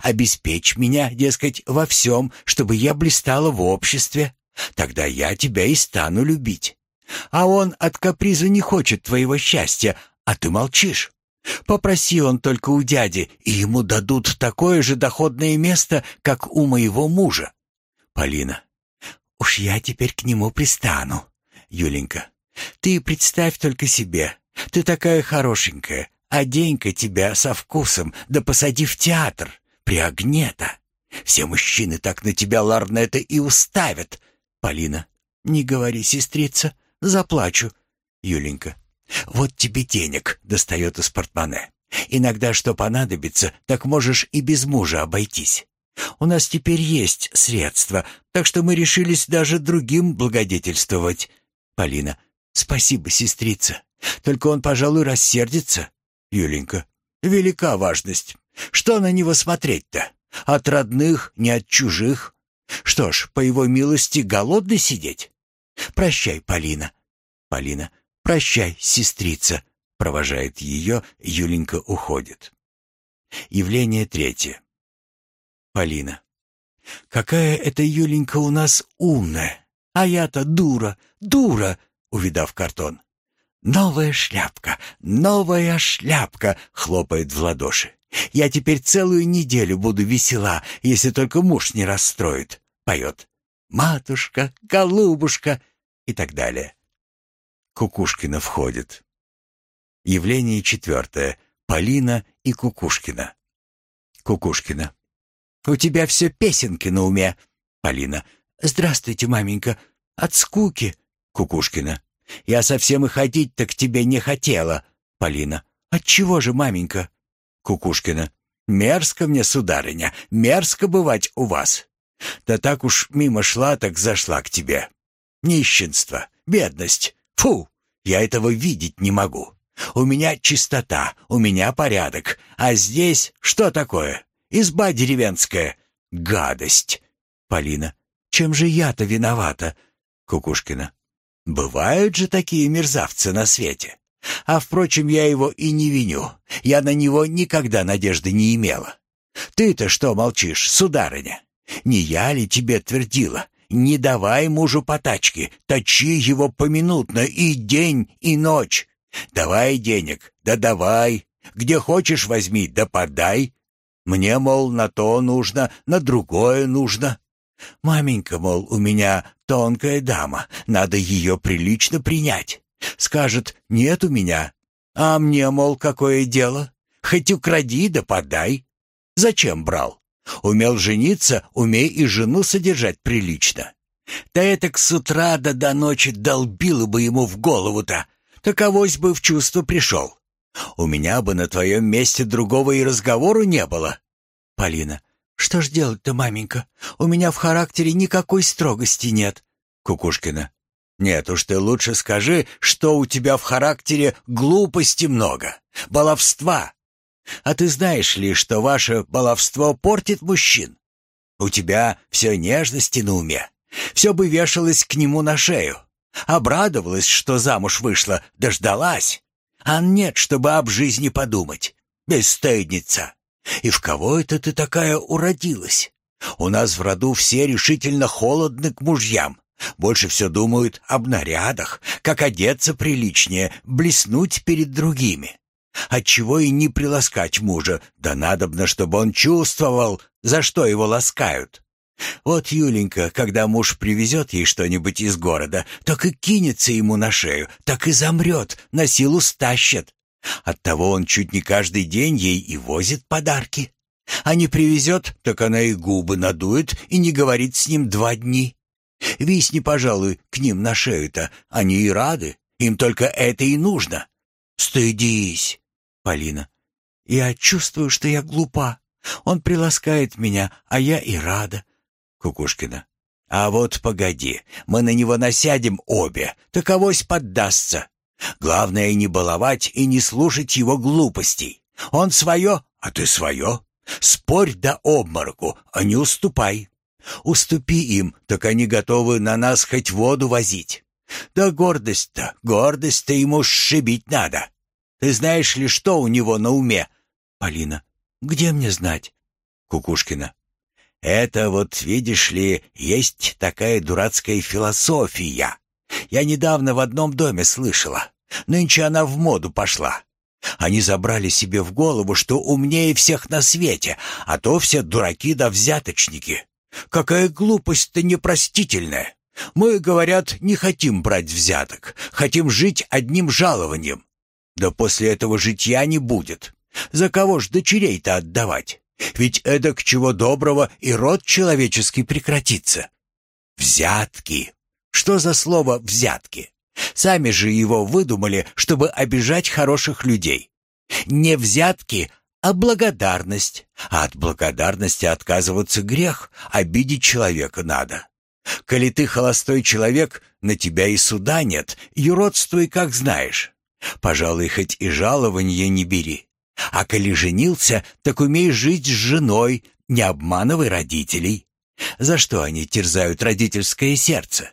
Обеспечь меня, дескать, во всем, чтобы я блистала в обществе. Тогда я тебя и стану любить. А он от каприза не хочет твоего счастья, а ты молчишь. Попроси он только у дяди, и ему дадут такое же доходное место, как у моего мужа. Полина. Уж я теперь к нему пристану. Юленька. Ты представь только себе. Ты такая хорошенькая, а денька тебя со вкусом, да посади в театр, при огне-то. Все мужчины так на тебя, Ларнета, и уставят. Полина. «Не говори, сестрица, заплачу». Юленька. «Вот тебе денег», — достает из портмоне. «Иногда что понадобится, так можешь и без мужа обойтись. У нас теперь есть средства, так что мы решились даже другим благодетельствовать». Полина. «Спасибо, сестрица. Только он, пожалуй, рассердится». Юленька. «Велика важность. Что на него смотреть-то? От родных, не от чужих. Что ж, по его милости, голодный сидеть? Прощай, Полина. Полина. Прощай, сестрица. Провожает ее, Юленька уходит. Явление третье. Полина. Какая эта Юленька у нас умная. А я-то дура, дура, увидав картон. «Новая шляпка, новая шляпка!» — хлопает в ладоши. Я теперь целую неделю буду весела, если только муж не расстроит. Поет. Матушка, голубушка и так далее. Кукушкина входит. Явление четвертое. Полина и Кукушкина. Кукушкина. У тебя все песенки на уме. Полина. Здравствуйте, маменька. От скуки. Кукушкина. Я совсем и ходить-то к тебе не хотела. Полина. Отчего же, маменька? Кукушкина. Мерзко мне, сударыня, мерзко бывать у вас. Да так уж мимо шла, так зашла к тебе. Нищенство, бедность. Фу, я этого видеть не могу. У меня чистота, у меня порядок. А здесь что такое? Изба деревенская. Гадость. Полина. Чем же я-то виновата? Кукушкина. Бывают же такие мерзавцы на свете. А, впрочем, я его и не виню. Я на него никогда надежды не имела. Ты-то что молчишь, сударыня? Не я ли тебе твердила? Не давай мужу по тачке, точи его поминутно и день, и ночь. Давай денег, да давай. Где хочешь возьми, да подай. Мне, мол, на то нужно, на другое нужно. Маменька, мол, у меня тонкая дама, надо ее прилично принять. Скажет, нет у меня. А мне, мол, какое дело? Хоть укради да подай. Зачем брал? Умел жениться, умей и жену содержать прилично. Да это с утра да до ночи долбило бы ему в голову-то. Таковось бы в чувство пришел. У меня бы на твоем месте другого и разговору не было. Полина. Что ж делать-то, маменька? У меня в характере никакой строгости нет. Кукушкина. Нет уж ты лучше скажи, что у тебя в характере глупости много, баловства. А ты знаешь ли, что ваше баловство портит мужчин? У тебя все нежности на уме. Все бы вешалось к нему на шею. Обрадовалась, что замуж вышла, дождалась. А нет, чтобы об жизни подумать. Бесстыдница. И в кого это ты такая уродилась? У нас в роду все решительно холодны к мужьям. Больше все думают об нарядах, как одеться приличнее, блеснуть перед другими. Отчего и не приласкать мужа, да надобно, чтобы он чувствовал, за что его ласкают. Вот Юленька, когда муж привезет ей что-нибудь из города, так и кинется ему на шею, так и замрет, на силу стащат. Оттого он чуть не каждый день ей и возит подарки. А не привезет, так она и губы надует и не говорит с ним два дни. Висни, пожалуй, к ним на шею-то. Они и рады. Им только это и нужно. Стыдись, Полина. Я чувствую, что я глупа. Он приласкает меня, а я и рада. Кукушкина. А вот погоди, мы на него насядем обе, таковось поддастся. Главное не баловать и не слушать его глупостей. Он свое, а ты свое. Спорь до обмороку, а не уступай. Уступи им, так они готовы на нас хоть воду возить. Да гордость-то, гордость-то ему сшибить надо. Ты знаешь ли, что у него на уме? Полина. Где мне знать? Кукушкина. Это вот, видишь ли, есть такая дурацкая философия. Я недавно в одном доме слышала. Нынче она в моду пошла. Они забрали себе в голову, что умнее всех на свете, а то все дураки да взяточники. Какая глупость-то непростительная. Мы, говорят, не хотим брать взяток, хотим жить одним жалованием. Да после этого житья не будет. За кого ж дочерей-то отдавать? Ведь это к чего доброго и род человеческий прекратится. Взятки. Что за слово «взятки»? Сами же его выдумали, чтобы обижать хороших людей. Не взятки, а благодарность. А от благодарности отказываться грех, обидеть человека надо. Коли ты холостой человек, на тебя и суда нет, юродствуй, как знаешь. Пожалуй, хоть и жалования не бери. А коли женился, так умей жить с женой, не обманывай родителей. За что они терзают родительское сердце?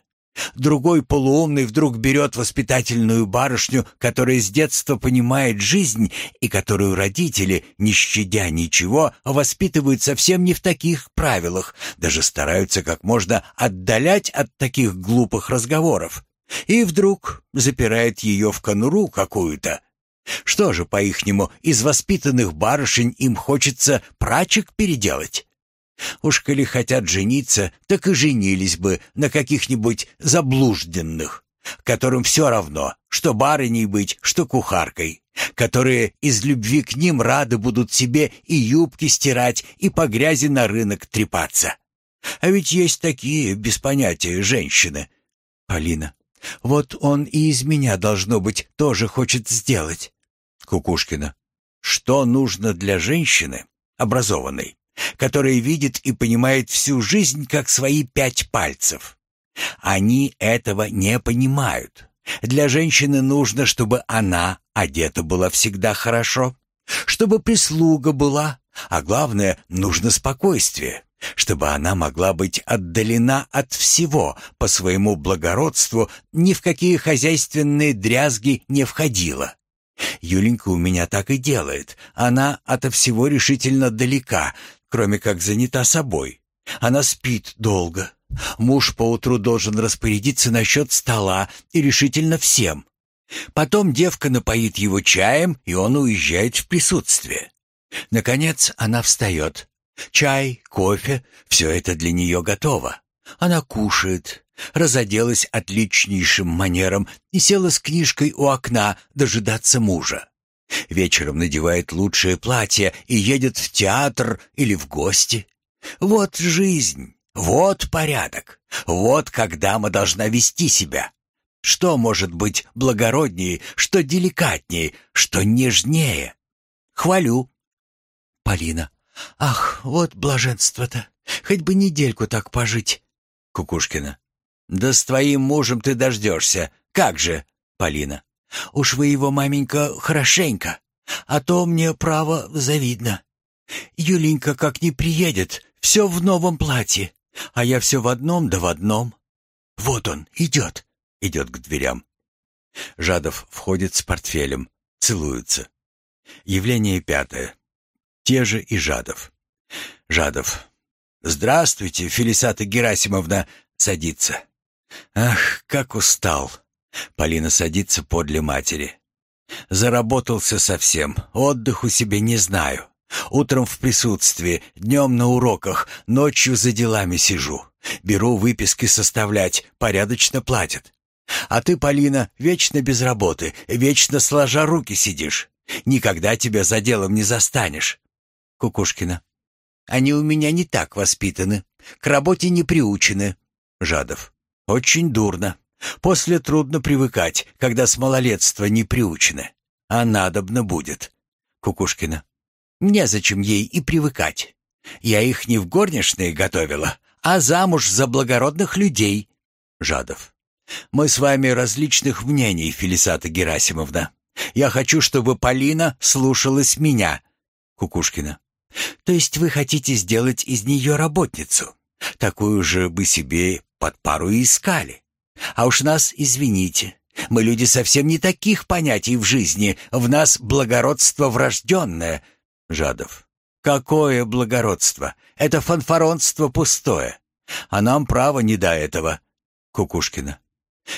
Другой полуумный вдруг берет воспитательную барышню, которая с детства понимает жизнь и которую родители, не щадя ничего, воспитывают совсем не в таких правилах, даже стараются как можно отдалять от таких глупых разговоров. И вдруг запирает ее в конуру какую-то. Что же, по-ихнему, из воспитанных барышень им хочется прачек переделать? Уж коли хотят жениться, так и женились бы на каких-нибудь заблужденных, которым все равно, что барыней быть, что кухаркой, которые из любви к ним рады будут себе и юбки стирать, и по грязи на рынок трепаться. А ведь есть такие, без понятия, женщины. Полина. Вот он и из меня, должно быть, тоже хочет сделать. Кукушкина. Что нужно для женщины, образованной, которая видит и понимает всю жизнь как свои пять пальцев? Они этого не понимают. Для женщины нужно, чтобы она одета была всегда хорошо, чтобы прислуга была, а главное, нужно спокойствие, чтобы она могла быть отдалена от всего, по своему благородству ни в какие хозяйственные дрязги не входила. Юленька у меня так и делает. Она ото всего решительно далека, кроме как занята собой. Она спит долго. Муж поутру должен распорядиться насчет стола и решительно всем. Потом девка напоит его чаем, и он уезжает в присутствие. Наконец она встает. Чай, кофе — все это для нее готово. Она кушает, разоделась отличнейшим манером и села с книжкой у окна дожидаться мужа. Вечером надевает лучшее платье и едет в театр или в гости. Вот жизнь, вот порядок, вот как дама должна вести себя. Что может быть благороднее, что деликатнее, что нежнее? Хвалю. Полина. Ах, вот блаженство-то. Хоть бы недельку так пожить. Кукушкина. Да с твоим мужем ты дождешься. Как же? Полина. Уж вы его, маменька, хорошенько. А то мне, право, завидно. Юленька как не приедет, все в новом платье. А я все в одном да в одном. Вот он, идет. Идет к дверям. Жадов входит с портфелем. Целуются. Явление пятое. Те же и Жадов. Жадов. «Здравствуйте, Фелисата Герасимовна!» Садится. «Ах, как устал!» Полина садится подле матери. «Заработался совсем, отдыху себе не знаю. Утром в присутствии, днем на уроках, ночью за делами сижу. Беру выписки составлять, порядочно платят. А ты, Полина, вечно без работы, вечно сложа руки сидишь. Никогда тебя за делом не застанешь. Кукушкина. Они у меня не так воспитаны, к работе не приучены. Жадов. Очень дурно. После трудно привыкать, когда с малолетства не приучены. А надобно будет. Кукушкина. Незачем ей и привыкать. Я их не в горничные готовила, а замуж за благородных людей. Жадов. Мы с вами различных мнений, Фелисата Герасимовна. Я хочу, чтобы Полина слушалась меня. Кукушкина. То есть вы хотите сделать из нее работницу? Такую же бы себе под пару искали. А уж нас извините. Мы люди совсем не таких понятий в жизни. В нас благородство врожденное — Жадов. Какое благородство! Это фанфаронство пустое. А нам право не до этого. Кукушкина.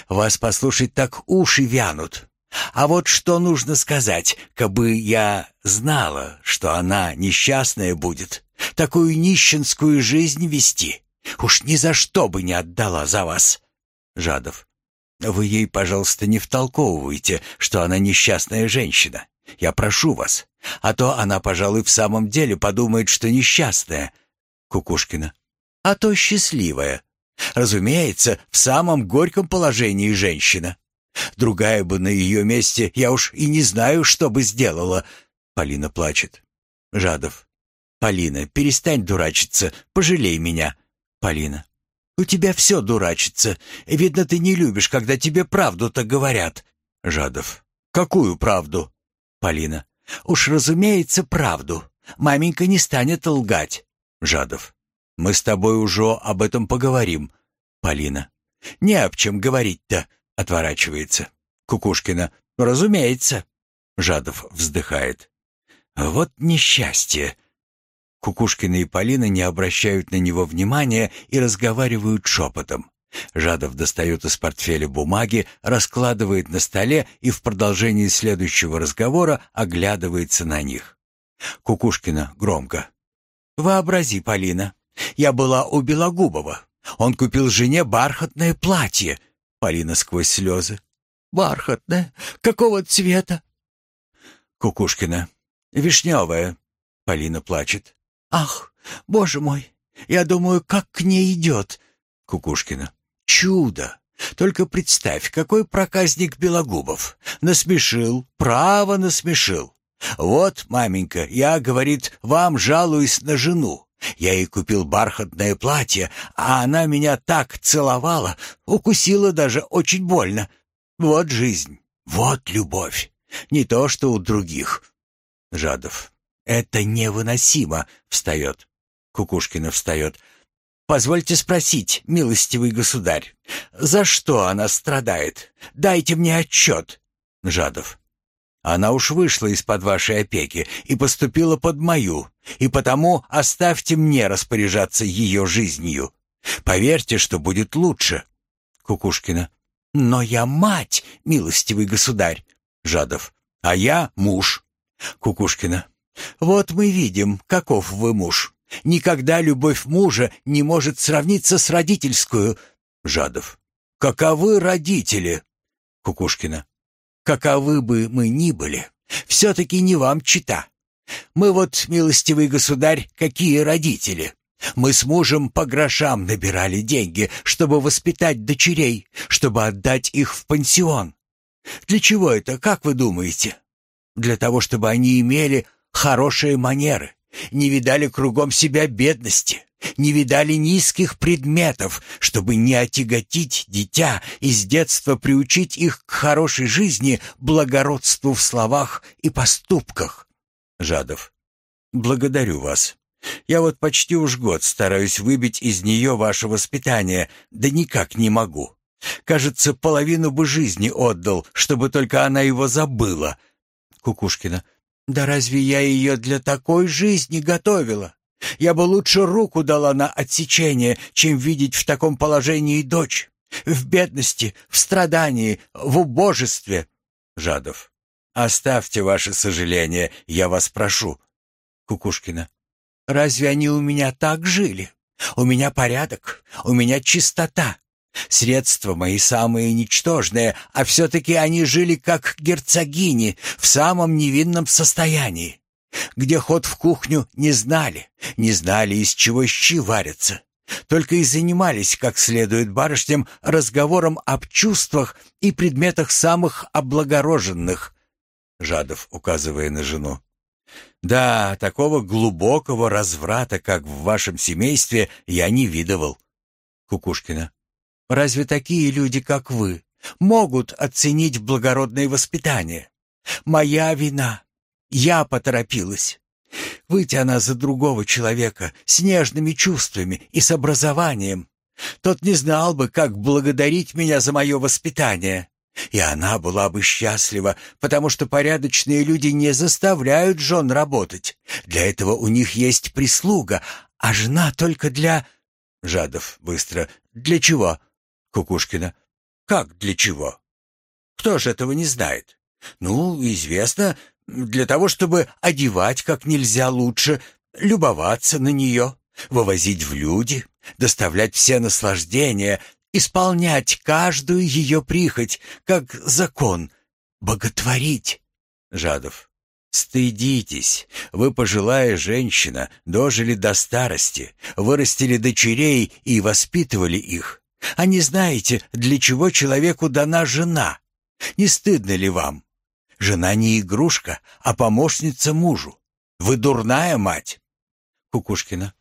Вас послушать так уши вянут. А вот что нужно сказать, кабы я знала, что она несчастная будет, такую нищенскую жизнь вести, уж ни за что бы не отдала за вас. Жадов. Вы ей, пожалуйста, не втолковывайте, что она несчастная женщина. Я прошу вас, а то она, пожалуй, в самом деле подумает, что несчастная. Кукушкина. А то счастливая. Разумеется, в самом горьком положении женщина. Другая бы на ее месте, я уж и не знаю, что бы сделала. Полина плачет. Жадов. Полина, перестань дурачиться, пожалей меня. Полина. У тебя все дурачится. Видно, ты не любишь, когда тебе правду-то говорят. Жадов. Какую правду? Полина. Уж разумеется, правду. Маменька не станет лгать. Жадов. Мы с тобой уже об этом поговорим. Полина. Не об чем говорить-то. Отворачивается. Кукушкина. Разумеется. Жадов вздыхает. Вот несчастье. Кукушкина и Полина не обращают на него внимания и разговаривают шепотом. Жадов достает из портфеля бумаги, раскладывает на столе и в продолжении следующего разговора оглядывается на них. Кукушкина громко. «Вообрази, Полина, я была у Белогубова. Он купил жене бархатное платье». Полина сквозь слезы. «Бархатное? Какого цвета?» Кукушкина. «Вишневое». Полина плачет. «Ах, боже мой, я думаю, как к ней идет». Кукушкина. Чудо! Только представь, какой проказник Белогубов. Насмешил, право насмешил. Вот, маменька, я, говорит, вам жалуюсь на жену. Я ей купил бархатное платье, а она меня так целовала, укусила даже очень больно. Вот жизнь, вот любовь. Не то, что у других. Жадов. Это невыносимо, встает. Кукушкина встает. Позвольте спросить, милостивый государь, за что она страдает? Дайте мне отчет. Жадов. Она уж вышла из-под вашей опеки и поступила под мою, и потому оставьте мне распоряжаться ее жизнью. Поверьте, что будет лучше. Кукушкина. Но я мать, милостивый государь. Жадов. А я муж. Кукушкина. Вот мы видим, каков вы муж. Никогда любовь мужа не может сравниться с родительскую. Жадов. Каковы родители? Кукушкина. Каковы бы мы ни были, все-таки не вам чита. Мы вот, милостивый государь, какие родители. Мы с мужем по грошам набирали деньги, чтобы воспитать дочерей, чтобы отдать их в пансион. Для чего это, как вы думаете? Для того, чтобы они имели хорошие манеры, не видали кругом себя бедности, не видали низких предметов, чтобы не отяготить дитя и с детства приучить их к хорошей жизни, благородству в словах и поступках. Жадов. Благодарю вас. Я вот почти уж год стараюсь выбить из нее ваше воспитание, да никак не могу. Кажется, половину бы жизни отдал, чтобы только она его забыла. Кукушкина. Да разве я ее для такой жизни готовила? Я бы лучше руку дала на отсечение, чем видеть в таком положении дочь. В бедности, в страдании, в убожестве. Жадов. Оставьте ваши сожаления, я вас прошу. Кукушкина. Разве они у меня так жили? У меня порядок, у меня чистота. Средства мои самые ничтожные, а все-таки они жили как герцогини в самом невинном состоянии где ход в кухню не знали, не знали, из чего щи варятся. Только и занимались, как следует барышням, разговором об чувствах и предметах самых облагороженных. Жадов, указывая на жену. Да, такого глубокого разврата, как в вашем семействе, я не видывал. Кукушкина. Разве такие люди, как вы, могут оценить благородное воспитание? Моя вина. Я поторопилась. Выйти она за другого человека, с нежными чувствами и с образованием. Тот не знал бы, как благодарить меня за мое воспитание. И она была бы счастлива, потому что порядочные люди не заставляют жен работать. Для этого у них есть прислуга, а жена только для... Жадов быстро. Для чего? Кукушкина. Как для чего? Кто же этого не знает? Ну, известно, для того, чтобы одевать как нельзя лучше, любоваться на нее, вывозить в люди, доставлять все наслаждения, исполнять каждую ее прихоть, как закон, боготворить. Жадов. Стыдитесь, вы пожилая женщина, дожили до старости, вырастили дочерей и воспитывали их. А не знаете, для чего человеку дана жена? Не стыдно ли вам? Жена не игрушка, а помощница мужу. Вы дурная мать. Кукушкина.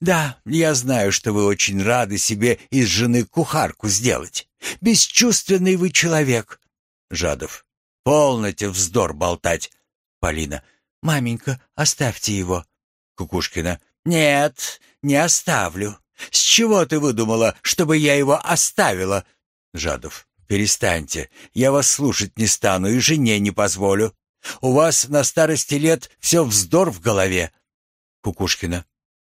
Да, я знаю, что вы очень рады себе из жены кухарку сделать. Бесчувственный вы человек. Жадов. Полноте вздор болтать. Полина. Маменька, оставьте его. Кукушкина. Нет, не оставлю. С чего ты выдумала, чтобы я его оставила? Жадов. «Перестаньте, я вас слушать не стану и жене не позволю. У вас на старости лет все вздор в голове». Кукушкина.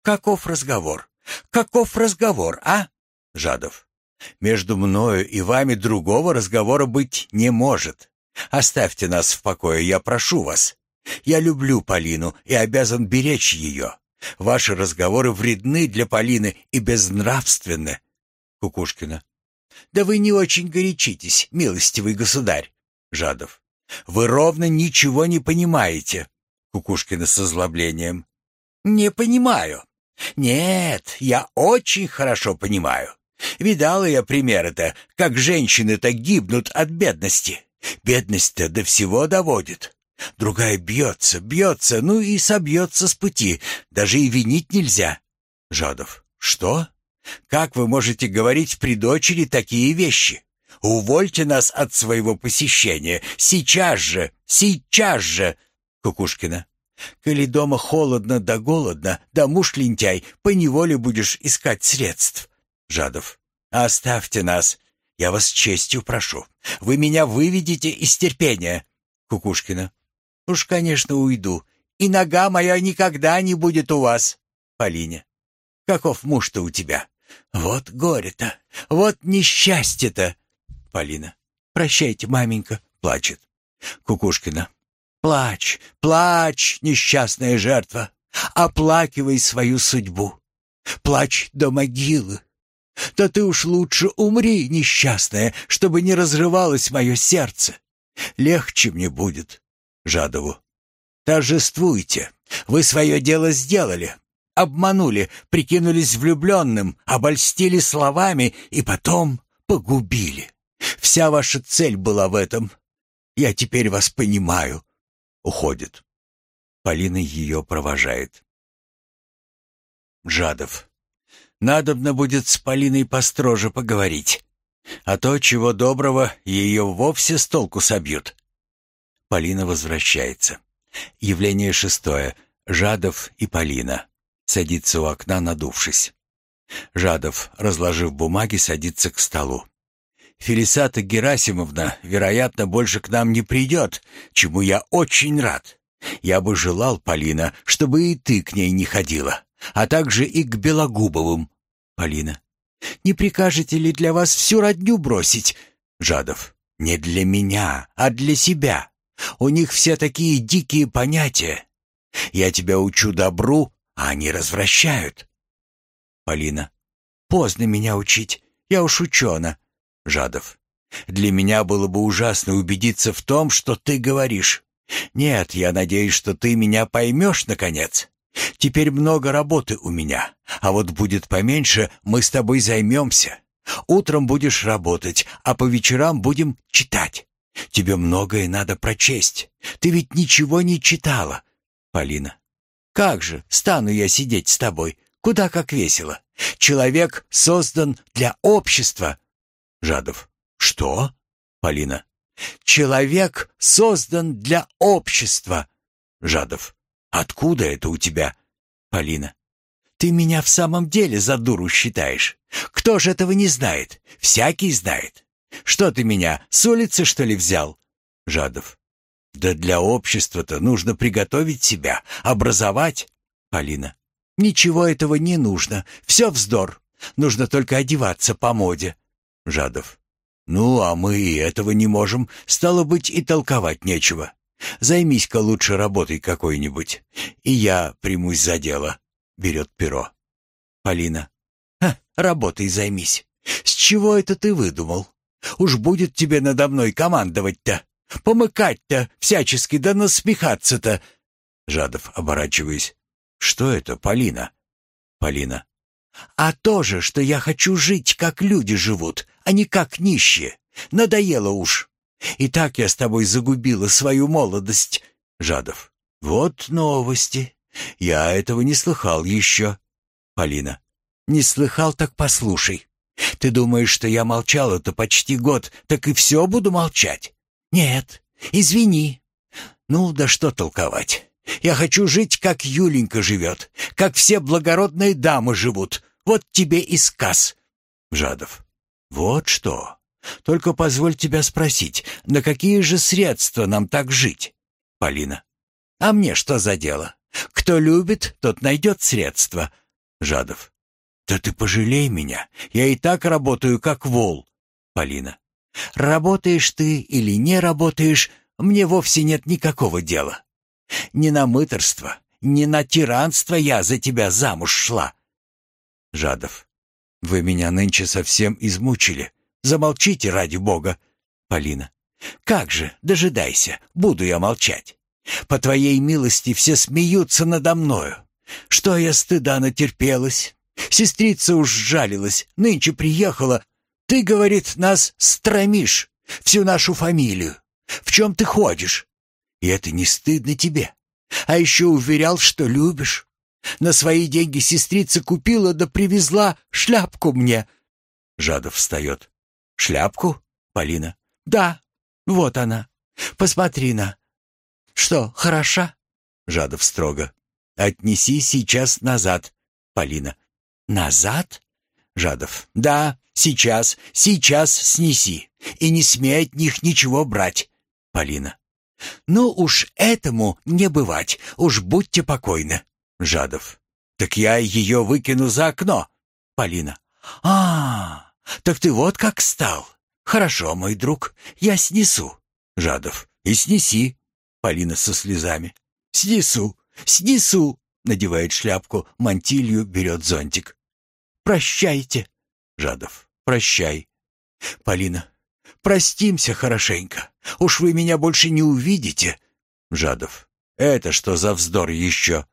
«Каков разговор? Каков разговор, а?» Жадов. «Между мною и вами другого разговора быть не может. Оставьте нас в покое, я прошу вас. Я люблю Полину и обязан беречь ее. Ваши разговоры вредны для Полины и безнравственны». Кукушкина. Да вы не очень горячитесь, милостивый государь. Жадов. Вы ровно ничего не понимаете. Кукушкина с озлоблением. Не понимаю. Нет, я очень хорошо понимаю. Видала я примеры-то, как женщины-то гибнут от бедности. Бедность-то до всего доводит. Другая бьется, бьется, ну и собьется с пути. Даже и винить нельзя. Жадов. Что? Как вы можете говорить при дочери такие вещи? Увольте нас от своего посещения. Сейчас же, сейчас же. Кукушкина. Коли дома холодно да голодно, да муж лентяй, поневоле будешь искать средств. Жадов. Оставьте нас. Я вас честью прошу. Вы меня выведите из терпения. Кукушкина. Уж, конечно, уйду. И нога моя никогда не будет у вас. Полине. Каков муж-то у тебя? Вот горе-то, вот несчастье-то. Полина. Прощайте, маменька, плачет. Кукушкина. Плачь, плачь, несчастная жертва. Оплакивай свою судьбу. Плачь до могилы. Да ты уж лучше умри, несчастная, чтобы не разрывалось мое сердце. Легче мне будет. Жадову. Торжествуйте. Вы свое дело сделали. Обманули, прикинулись влюбленным, обольстили словами и потом погубили. Вся ваша цель была в этом. Я теперь вас понимаю. Уходит. Полина ее провожает. Жадов. Надобно будет с Полиной построже поговорить. А то, чего доброго, ее вовсе с толку собьют. Полина возвращается. Явление шестое. Жадов и Полина. Садится у окна, надувшись. Жадов, разложив бумаги, садится к столу. Фелисата Герасимовна, вероятно, больше к нам не придет, чему я очень рад. Я бы желал, Полина, чтобы и ты к ней не ходила, а также и к Белогубовым. Полина. «Не прикажете ли для вас всю родню бросить?» Жадов. «Не для меня, а для себя. У них все такие дикие понятия. Я тебя учу добру, а они развращают». Полина. «Поздно меня учить. Я уж учена». Жадов. «Для меня было бы ужасно убедиться в том, что ты говоришь. Нет, я надеюсь, что ты меня поймешь, наконец. Теперь много работы у меня, а вот будет поменьше, мы с тобой займемся. Утром будешь работать, а по вечерам будем читать. Тебе многое надо прочесть. Ты ведь ничего не читала. Полина. Как же, стану я сидеть с тобой? Куда как весело. Человек создан для общества. Жадов. Что? Полина. Человек создан для общества. Жадов. Откуда это у тебя? Полина. Ты меня в самом деле за дуру считаешь. Кто же этого не знает? Всякий знает. Что ты меня, с улицы, что ли, взял? Жадов. Да для общества-то нужно приготовить себя, образовать. Полина. Ничего этого не нужно. Все вздор. Нужно только одеваться по моде. Жадов. Ну, а мы и этого не можем. Стало быть, и толковать нечего. Займись-ка лучше работой какой-нибудь. И я примусь за дело. Берет перо. Полина. Ха, работой займись. С чего это ты выдумал? Уж будет тебе надо мной командовать-то. Помыкать-то всячески, да насмехаться-то. Жадов, оборачиваясь. Что это, Полина? Полина. А то же, что я хочу жить, как люди живут, а не как нищие. Надоело уж. И так я с тобой загубила свою молодость. Жадов. Вот новости. Я этого не слыхал еще. Полина. Не слыхал, так послушай. Ты думаешь, что я молчала-то почти год, так и все буду молчать? Нет, извини. Ну, да что толковать. Я хочу жить, как Юленька живет, как все благородные дамы живут. Вот тебе и сказ. Жадов. Вот что. Только позволь тебя спросить, на какие же средства нам так жить? Полина. А мне что за дело? Кто любит, тот найдет средства. Жадов. Да ты пожалей меня. Я и так работаю как вол. Полина. Работаешь ты или не работаешь, мне вовсе нет никакого дела. Не на мыторство, не на тиранство я за тебя замуж шла. Жадов. Вы меня нынче совсем измучили. Замолчите ради бога. Полина. Как же, дожидайся, буду я молчать. По твоей милости все смеются надо мною. Что я стыда натерпелась? Сестрица уж жалилась, нынче приехала. Ты, говорит, нас стромишь, всю нашу фамилию. В чем ты ходишь? И это не стыдно тебе. А еще уверял, что любишь. На свои деньги сестрица купила да привезла шляпку мне. Жадов встает. Шляпку? Полина. Да, вот она. Посмотри на. Что, хороша? Жадов строго. Отнеси сейчас назад. Полина. Назад? Жадов. Да, сейчас, сейчас снеси. И не смей от них ничего брать. Полина. Ну уж этому не бывать. Уж будьте покойны. Жадов. Так я ее выкину за окно. Полина. А, так ты вот как стал. Хорошо, мой друг, я снесу. Жадов. И снеси. Полина со слезами. Снесу, снесу. Надевает шляпку, мантилью, берет зонтик. Прощайте. Жадов. Прощай. Полина. Простимся хорошенько. Уж вы меня больше не увидите. Жадов. Это что за вздор еще?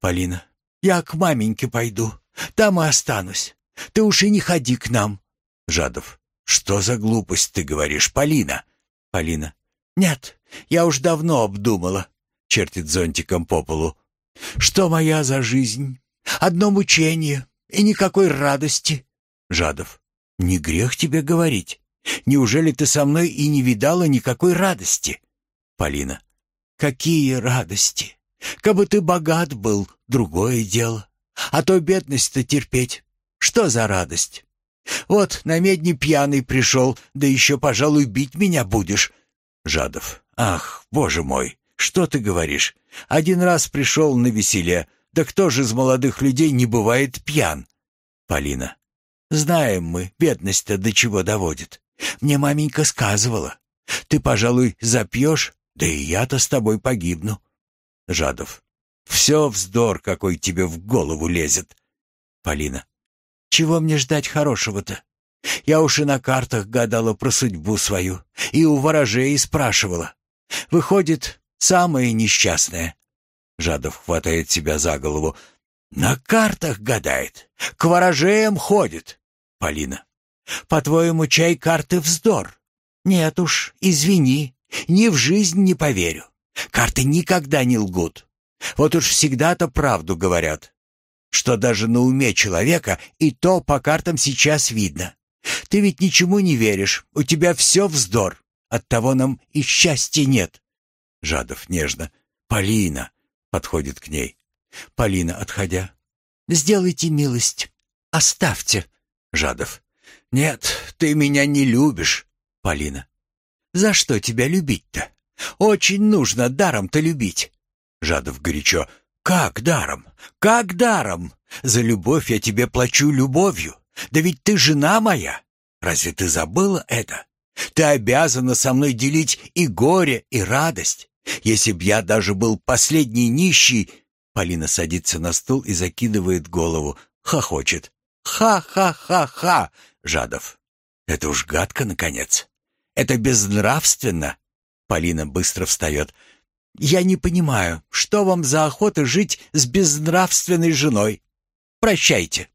Полина. Я к маменьке пойду. Там и останусь. Ты уж и не ходи к нам. Жадов. Что за глупость ты говоришь, Полина? Полина. Нет, я уж давно обдумала. Чертит зонтиком по полу. Что моя за жизнь? Одно мучение и никакой радости. Жадов. Не грех тебе говорить. Неужели ты со мной и не видала никакой радости? Полина. Какие радости? Кабы ты богат был, другое дело. А то бедность-то терпеть. Что за радость? Вот на медне пьяный пришел, да еще, пожалуй, бить меня будешь. Жадов. Ах, боже мой, что ты говоришь? Один раз пришел на веселье, да кто же из молодых людей не бывает пьян? Полина. Знаем мы, бедность-то до чего доводит. Мне маменька сказывала. Ты, пожалуй, запьешь, да и я-то с тобой погибну. Жадов. Все вздор, какой тебе в голову лезет. Полина. Чего мне ждать хорошего-то? Я уж и на картах гадала про судьбу свою, и у ворожей спрашивала. Выходит, самое несчастное. Жадов хватает себя за голову. На картах гадает, к ворожеям ходит. Полина. По-твоему, чай карты вздор? Нет уж, извини, ни в жизнь не поверю. Карты никогда не лгут. Вот уж всегда-то правду говорят. Что даже на уме человека и то по картам сейчас видно. Ты ведь ничему не веришь, у тебя все вздор. Оттого нам и счастья нет. Жадов нежно. Полина подходит к ней. Полина, отходя. Сделайте милость. Оставьте. Жадов. Нет, ты меня не любишь. Полина. За что тебя любить-то? Очень нужно даром-то любить. Жадов горячо. Как даром? Как даром? За любовь я тебе плачу любовью. Да ведь ты жена моя. Разве ты забыла это? Ты обязана со мной делить и горе, и радость. Если б я даже был последний нищий... Полина садится на стул и закидывает голову, хохочет. «Ха-ха-ха-ха!» Жадов. «Это уж гадко, наконец. Это безнравственно!» Полина быстро встает. «Я не понимаю, что вам за охота жить с безнравственной женой? Прощайте!»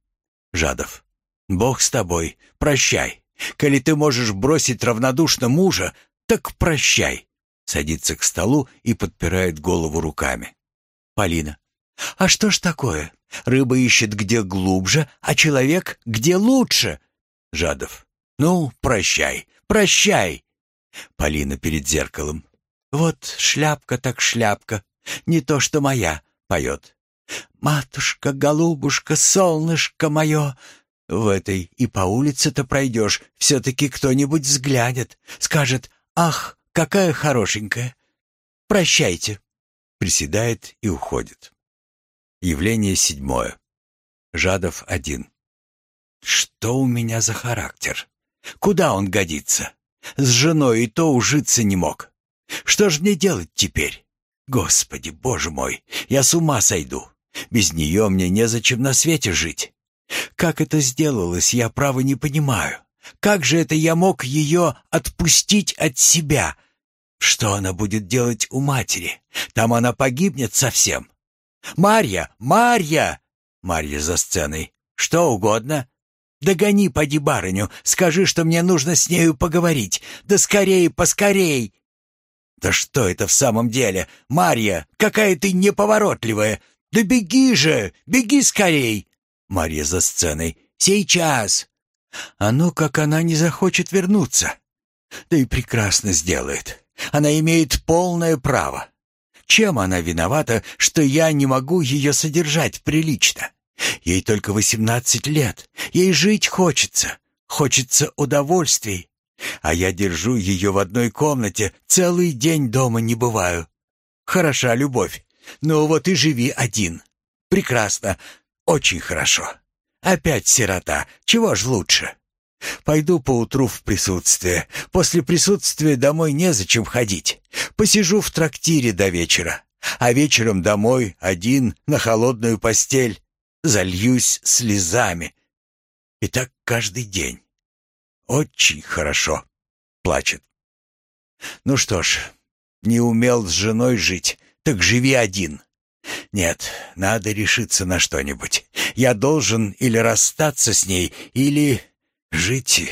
Жадов. «Бог с тобой, прощай. Коли ты можешь бросить равнодушно мужа, так прощай!» Садится к столу и подпирает голову руками. Полина. «А что ж такое? Рыба ищет где глубже, а человек где лучше!» Жадов. «Ну, прощай, прощай!» Полина перед зеркалом. «Вот шляпка так шляпка, не то что моя», — поет. «Матушка, голубушка, солнышко мое!» В этой и по улице-то пройдешь, все-таки кто-нибудь взглянет, скажет «Ах, какая хорошенькая!» «Прощайте!» Приседает и уходит. Явление седьмое. Жадов один. Что у меня за характер? Куда он годится? С женой и то ужиться не мог. Что ж мне делать теперь? Господи, боже мой, я с ума сойду. Без нее мне незачем на свете жить. Как это сделалось, я право не понимаю. Как же это я мог ее отпустить от себя? Что она будет делать у матери? Там она погибнет совсем. «Марья! Марья!» Марья за сценой. Что угодно. Догони, поди барыню, скажи, что мне нужно с нею поговорить. Да скорее, поскорей!» «Да что это в самом деле? Марья, какая ты неповоротливая! Да беги же, беги скорей!» Марья за сценой. «Сейчас!» А ну, как она не захочет вернуться. Да и прекрасно сделает. Она имеет полное право. Чем она виновата, что я не могу ее содержать прилично? Ей только восемнадцать лет. Ей жить хочется. Хочется удовольствий. А я держу ее в одной комнате, целый день дома не бываю. Хороша любовь. Ну вот и живи один. Прекрасно. Очень хорошо. Опять сирота. Чего ж лучше? Пойду поутру в присутствие. После присутствия домой незачем ходить. Посижу в трактире до вечера. А вечером домой, один, на холодную постель. Зальюсь слезами. И так каждый день. Очень хорошо. Плачет. Ну что ж, не умел с женой жить, так живи один. Нет, надо решиться на что-нибудь. Я должен или расстаться с ней, или жить,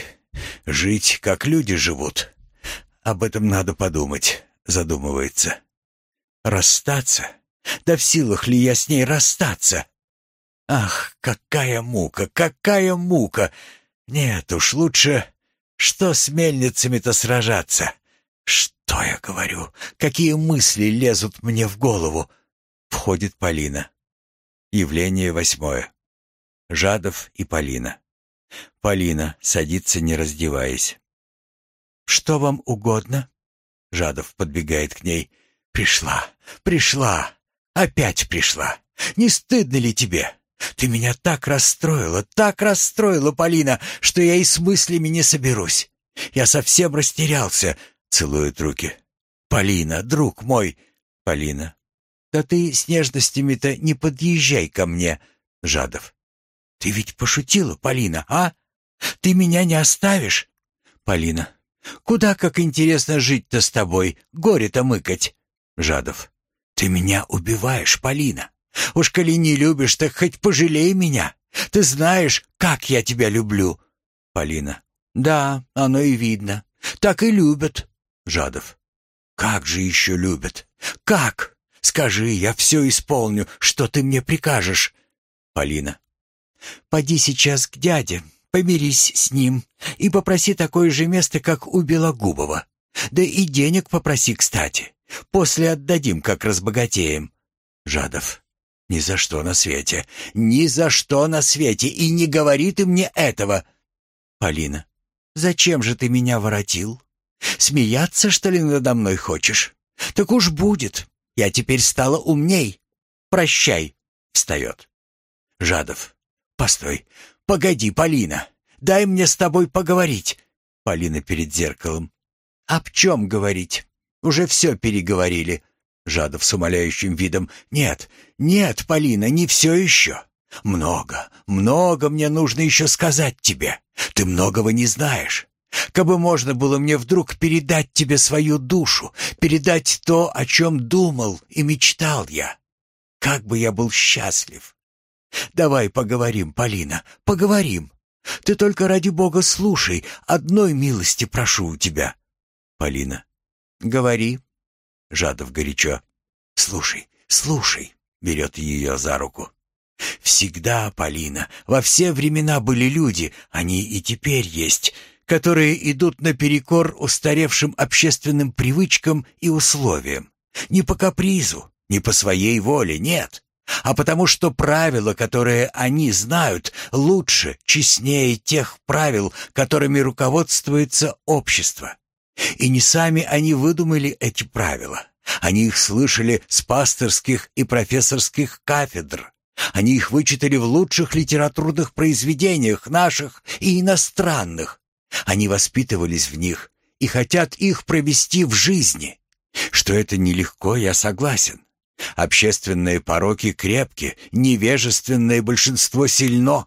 жить, как люди живут. Об этом надо подумать, задумывается. Расстаться? Да в силах ли я с ней расстаться? Ах, какая мука, какая мука! Нет уж, лучше... Что с мельницами-то сражаться? Что я говорю? Какие мысли лезут мне в голову? Входит Полина. Явление восьмое. Жадов и Полина. Полина садится, не раздеваясь. «Что вам угодно?» Жадов подбегает к ней. «Пришла, пришла, опять пришла. Не стыдно ли тебе? Ты меня так расстроила, так расстроила, Полина, что я и с мыслями не соберусь. Я совсем растерялся», — целует руки. «Полина, друг мой!» «Полина, да ты с нежностями-то не подъезжай ко мне, Жадов. Ты ведь пошутила, Полина, а? Ты меня не оставишь? Полина. Куда как интересно жить-то с тобой, горе-то мыкать. Жадов. Ты меня убиваешь, Полина. Уж коли не любишь, так хоть пожалей меня. Ты знаешь, как я тебя люблю. Полина. Да, оно и видно. Так и любят. Жадов. Как же еще любят? Как? Скажи, я все исполню, что ты мне прикажешь. Полина. Поди сейчас к дяде, помирись с ним и попроси такое же место, как у Белогубова. Да и денег попроси, кстати. После отдадим, как разбогатеем. Жадов. Ни за что на свете. Ни за что на свете. И не говори ты мне этого. Полина. Зачем же ты меня воротил? Смеяться, что ли, надо мной хочешь? Так уж будет. Я теперь стала умней. Прощай. Встает. Жадов. Постой. Погоди, Полина. Дай мне с тобой поговорить. Полина перед зеркалом. Об чем говорить? Уже все переговорили. Жадов с умоляющим видом. Нет, нет, Полина, не все еще. Много, много мне нужно еще сказать тебе. Ты многого не знаешь. Кабы можно было мне вдруг передать тебе свою душу, передать то, о чем думал и мечтал я. Как бы я был счастлив. Давай поговорим, Полина, поговорим. Ты только ради Бога слушай, одной милости прошу у тебя. Полина. Говори. Жадов горячо. Слушай, слушай, берет ее за руку. Всегда, Полина, во все времена были люди, они и теперь есть, которые идут наперекор устаревшим общественным привычкам и условиям. Не по капризу, не по своей воле, нет, а потому что правила, которые они знают, лучше, честнее тех правил, которыми руководствуется общество. И не сами они выдумали эти правила. Они их слышали с пасторских и профессорских кафедр. Они их вычитали в лучших литературных произведениях наших и иностранных. Они воспитывались в них и хотят их провести в жизни. Что это нелегко, я согласен. Общественные пороки крепки, невежественное большинство сильно.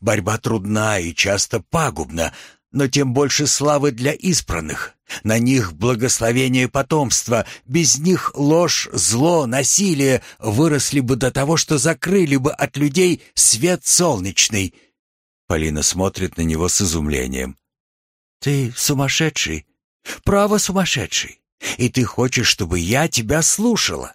Борьба трудна и часто пагубна, но тем больше славы для избранных, На них благословение потомства, без них ложь, зло, насилие выросли бы до того, что закрыли бы от людей свет солнечный. Полина смотрит на него с изумлением. Ты сумасшедший, право сумасшедший. И ты хочешь, чтобы я тебя слушала?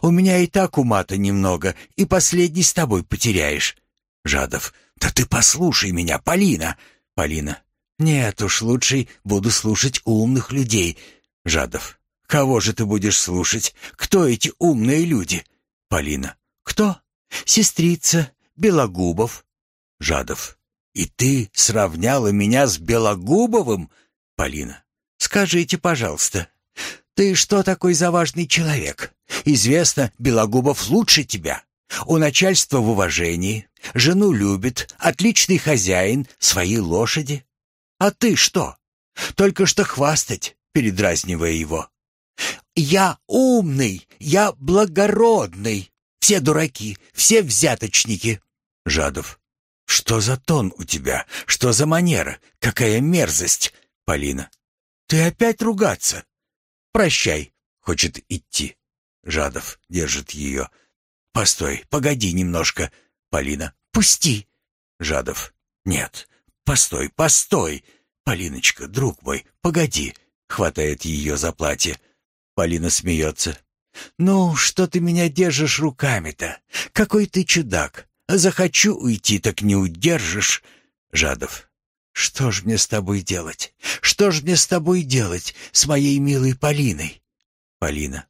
У меня и так ума-то немного, и последний с тобой потеряешь. Жадов. Да ты послушай меня, Полина. Полина. «Нет уж, лучше буду слушать умных людей». Жадов. «Кого же ты будешь слушать? Кто эти умные люди?» Полина. «Кто?» «Сестрица Белогубов». Жадов. «И ты сравняла меня с Белогубовым?» Полина. «Скажите, пожалуйста, ты что такой за важный человек? Известно, Белогубов лучше тебя. У начальства в уважении, жену любит, отличный хозяин, свои лошади. А ты что? Только что хвастать, передразнивая его. Я умный, я благородный. Все дураки, все взяточники. Жадов. Что за тон у тебя? Что за манера? Какая мерзость? Полина. Ты опять ругаться? Прощай. Хочет идти. Жадов держит ее. Постой, погоди немножко. Полина. Пусти. Жадов. Нет, «Постой, постой! Полиночка, друг мой, погоди!» Хватает ее за платье. Полина смеется. «Ну, что ты меня держишь руками-то? Какой ты чудак! Захочу уйти, так не удержишь!» Жадов. «Что ж мне с тобой делать? Что ж мне с тобой делать, с моей милой Полиной?» Полина.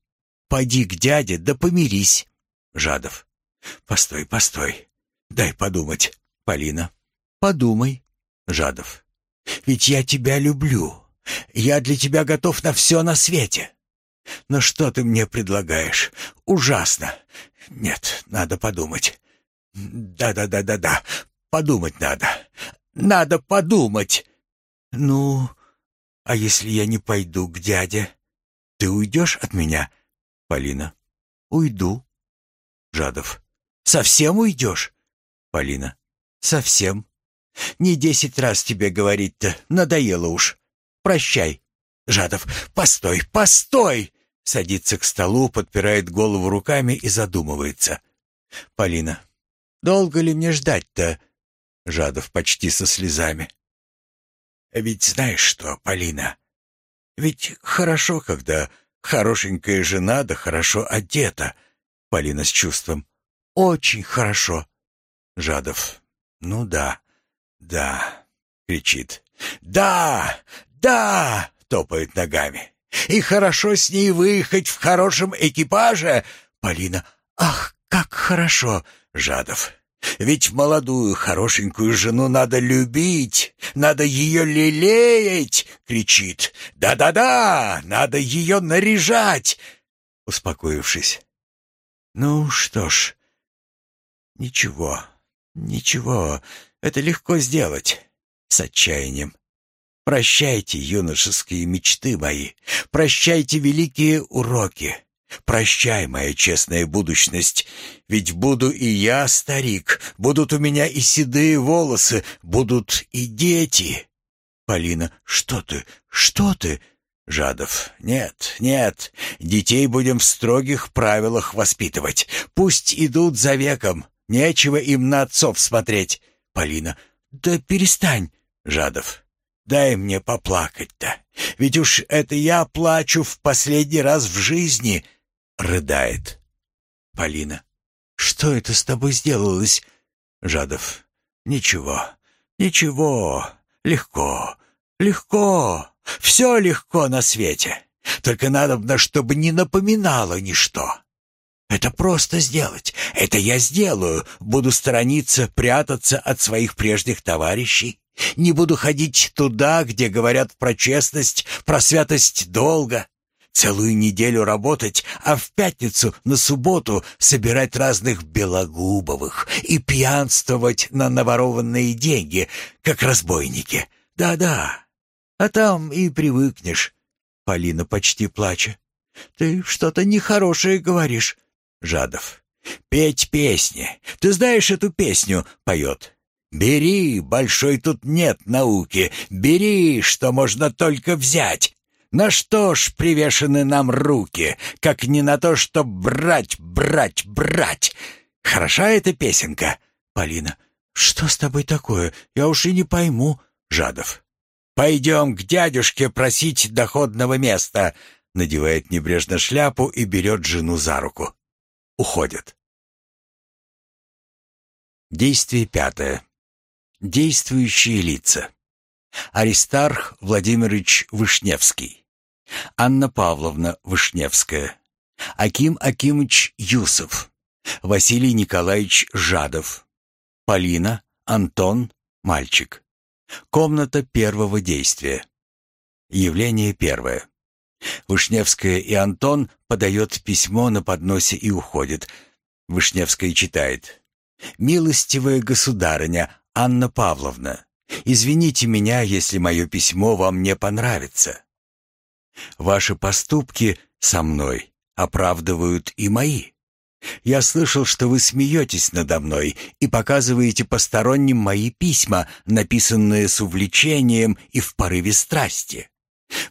«Поди к дяде, да помирись!» Жадов. «Постой, постой! Дай подумать!» Полина. «Подумай!» Жадов. «Ведь я тебя люблю. Я для тебя готов на все на свете. Но что ты мне предлагаешь? Ужасно. Нет, надо подумать. Да-да-да-да-да. Подумать надо. Надо подумать. Ну, а если я не пойду к дяде? Ты уйдешь от меня? Полина. Уйду. Жадов. Совсем уйдешь? Полина. Совсем. Не десять раз тебе говорить-то, надоело уж. Прощай. Жадов, постой, постой! Садится к столу, подпирает голову руками и задумывается. Полина, долго ли мне ждать-то? Жадов почти со слезами. Ведь знаешь что, Полина, ведь хорошо, когда хорошенькая жена да хорошо одета. Полина с чувством. Очень хорошо. Жадов. Ну да. «Да!» — кричит. «Да! Да!» — топает ногами. «И хорошо с ней выехать в хорошем экипаже!» Полина. «Ах, как хорошо!» Жадов. «Ведь молодую, хорошенькую жену надо любить, надо ее лелеять!» — кричит. «Да-да-да! Надо ее наряжать!» Успокоившись. «Ну что ж, ничего, ничего, это легко сделать. С отчаянием. Прощайте юношеские мечты мои. Прощайте великие уроки. Прощай, моя честная будущность, ведь буду и я старик, будут у меня и седые волосы, будут и дети. Полина, что ты, что ты? Жадов, нет, нет, детей будем в строгих правилах воспитывать. Пусть идут за веком, нечего им на отцов смотреть. Полина. «Да перестань!» Жадов. «Дай мне поплакать-то. Ведь уж это я плачу в последний раз в жизни!» Рыдает. Полина. «Что это с тобой сделалось?» Жадов. «Ничего, ничего. Легко, легко. Все легко на свете. Только надо, чтобы не напоминало ничто. Это просто сделать. Это я сделаю. Буду сторониться, прятаться от своих прежних товарищей. Не буду ходить туда, где говорят про честность, про святость долга. Целую неделю работать, а в пятницу на субботу собирать разных белогубовых и пьянствовать на наворованные деньги, как разбойники. Да-да. А там и привыкнешь. Полина почти плача. Ты что-то нехорошее говоришь. Жадов. «Петь песни. Ты знаешь эту песню?» — поет. «Бери, большой тут нет науки. Бери, что можно только взять. На что ж привешены нам руки, как не на то, что брать, брать, брать? Хороша эта песенка, Полина. Что с тобой такое? Я уж и не пойму, Жадов. Пойдем к дядюшке просить доходного места. Надевает небрежно шляпу и берет жену за руку. Уходят. Действие пятое. Действующие лица. Аристарх Владимирович Вышневский. Анна Павловна Вышневская. Аким Акимыч Юсов. Василий Николаевич Жадов. Полина, Антон, мальчик. Комната первого действия. Явление первое. Вышневская и Антон подает письмо на подносе и уходит. Вышневская читает. «Милостивая государыня Анна Павловна, извините меня, если мое письмо вам не понравится. Ваши поступки со мной оправдывают и мои. Я слышал, что вы смеетесь надо мной и показываете посторонним мои письма, написанные с увлечением и в порыве страсти.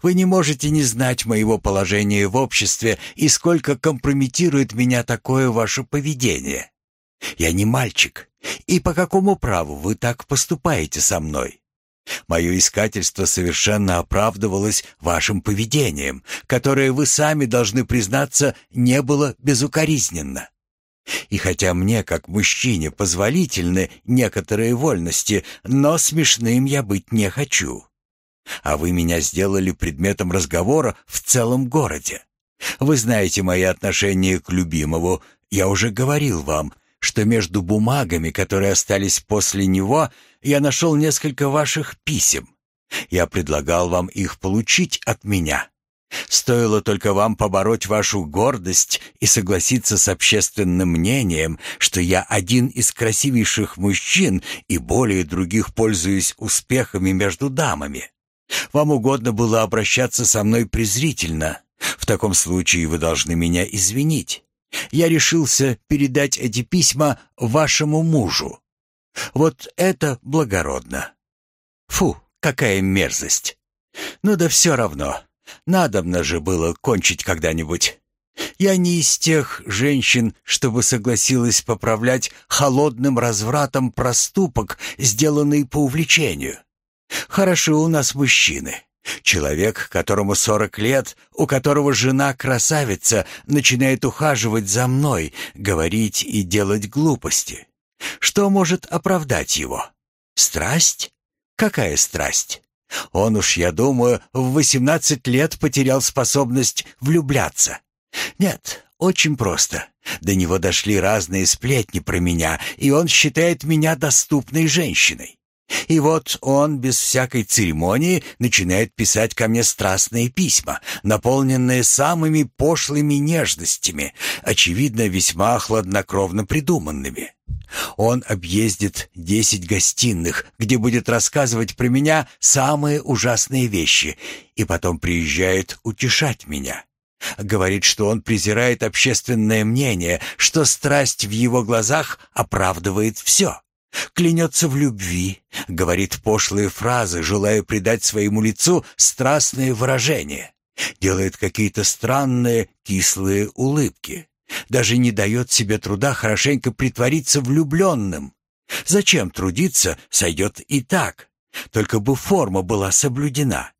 Вы не можете не знать моего положения в обществе и сколько компрометирует меня такое ваше поведение. Я не мальчик, и по какому праву вы так поступаете со мной? Мое искательство совершенно оправдывалось вашим поведением, которое вы сами должны признаться не было безукоризненно. И хотя мне, как мужчине, позволительны некоторые вольности, но смешным я быть не хочу. А вы меня сделали предметом разговора в целом городе. Вы знаете мои отношения к любимому. Я уже говорил вам, что между бумагами, которые остались после него, я нашел несколько ваших писем. Я предлагал вам их получить от меня. Стоило только вам побороть вашу гордость и согласиться с общественным мнением, что я один из красивейших мужчин и более других пользуюсь успехами между дамами. Вам угодно было обращаться со мной презрительно. В таком случае вы должны меня извинить. Я решился передать эти письма вашему мужу. Вот это благородно. Фу, какая мерзость. Ну да все равно. Надобно же было кончить когда-нибудь. Я не из тех женщин, чтобы согласилась поправлять холодным развратом проступок, сделанный по увлечению. Хорошо у нас мужчины. Человек, которому сорок лет, у которого жена красавица, начинает ухаживать за мной, говорить и делать глупости. Что может оправдать его? Страсть? Какая страсть? Он уж, я думаю, в восемнадцать лет потерял способность влюбляться. Нет, очень просто. До него дошли разные сплетни про меня, и он считает меня доступной женщиной. И вот он без всякой церемонии начинает писать ко мне страстные письма, наполненные самыми пошлыми нежностями, очевидно, весьма хладнокровно придуманными. Он объездит десять гостиных, где будет рассказывать про меня самые ужасные вещи, и потом приезжает утешать меня. Говорит, что он презирает общественное мнение, что страсть в его глазах оправдывает все. Клянется в любви, говорит пошлые фразы, желая придать своему лицу страстные выражения. Делает какие-то странные кислые улыбки. Даже не дает себе труда хорошенько притвориться влюбленным. Зачем трудиться, сойдет и так. Только бы форма была соблюдена.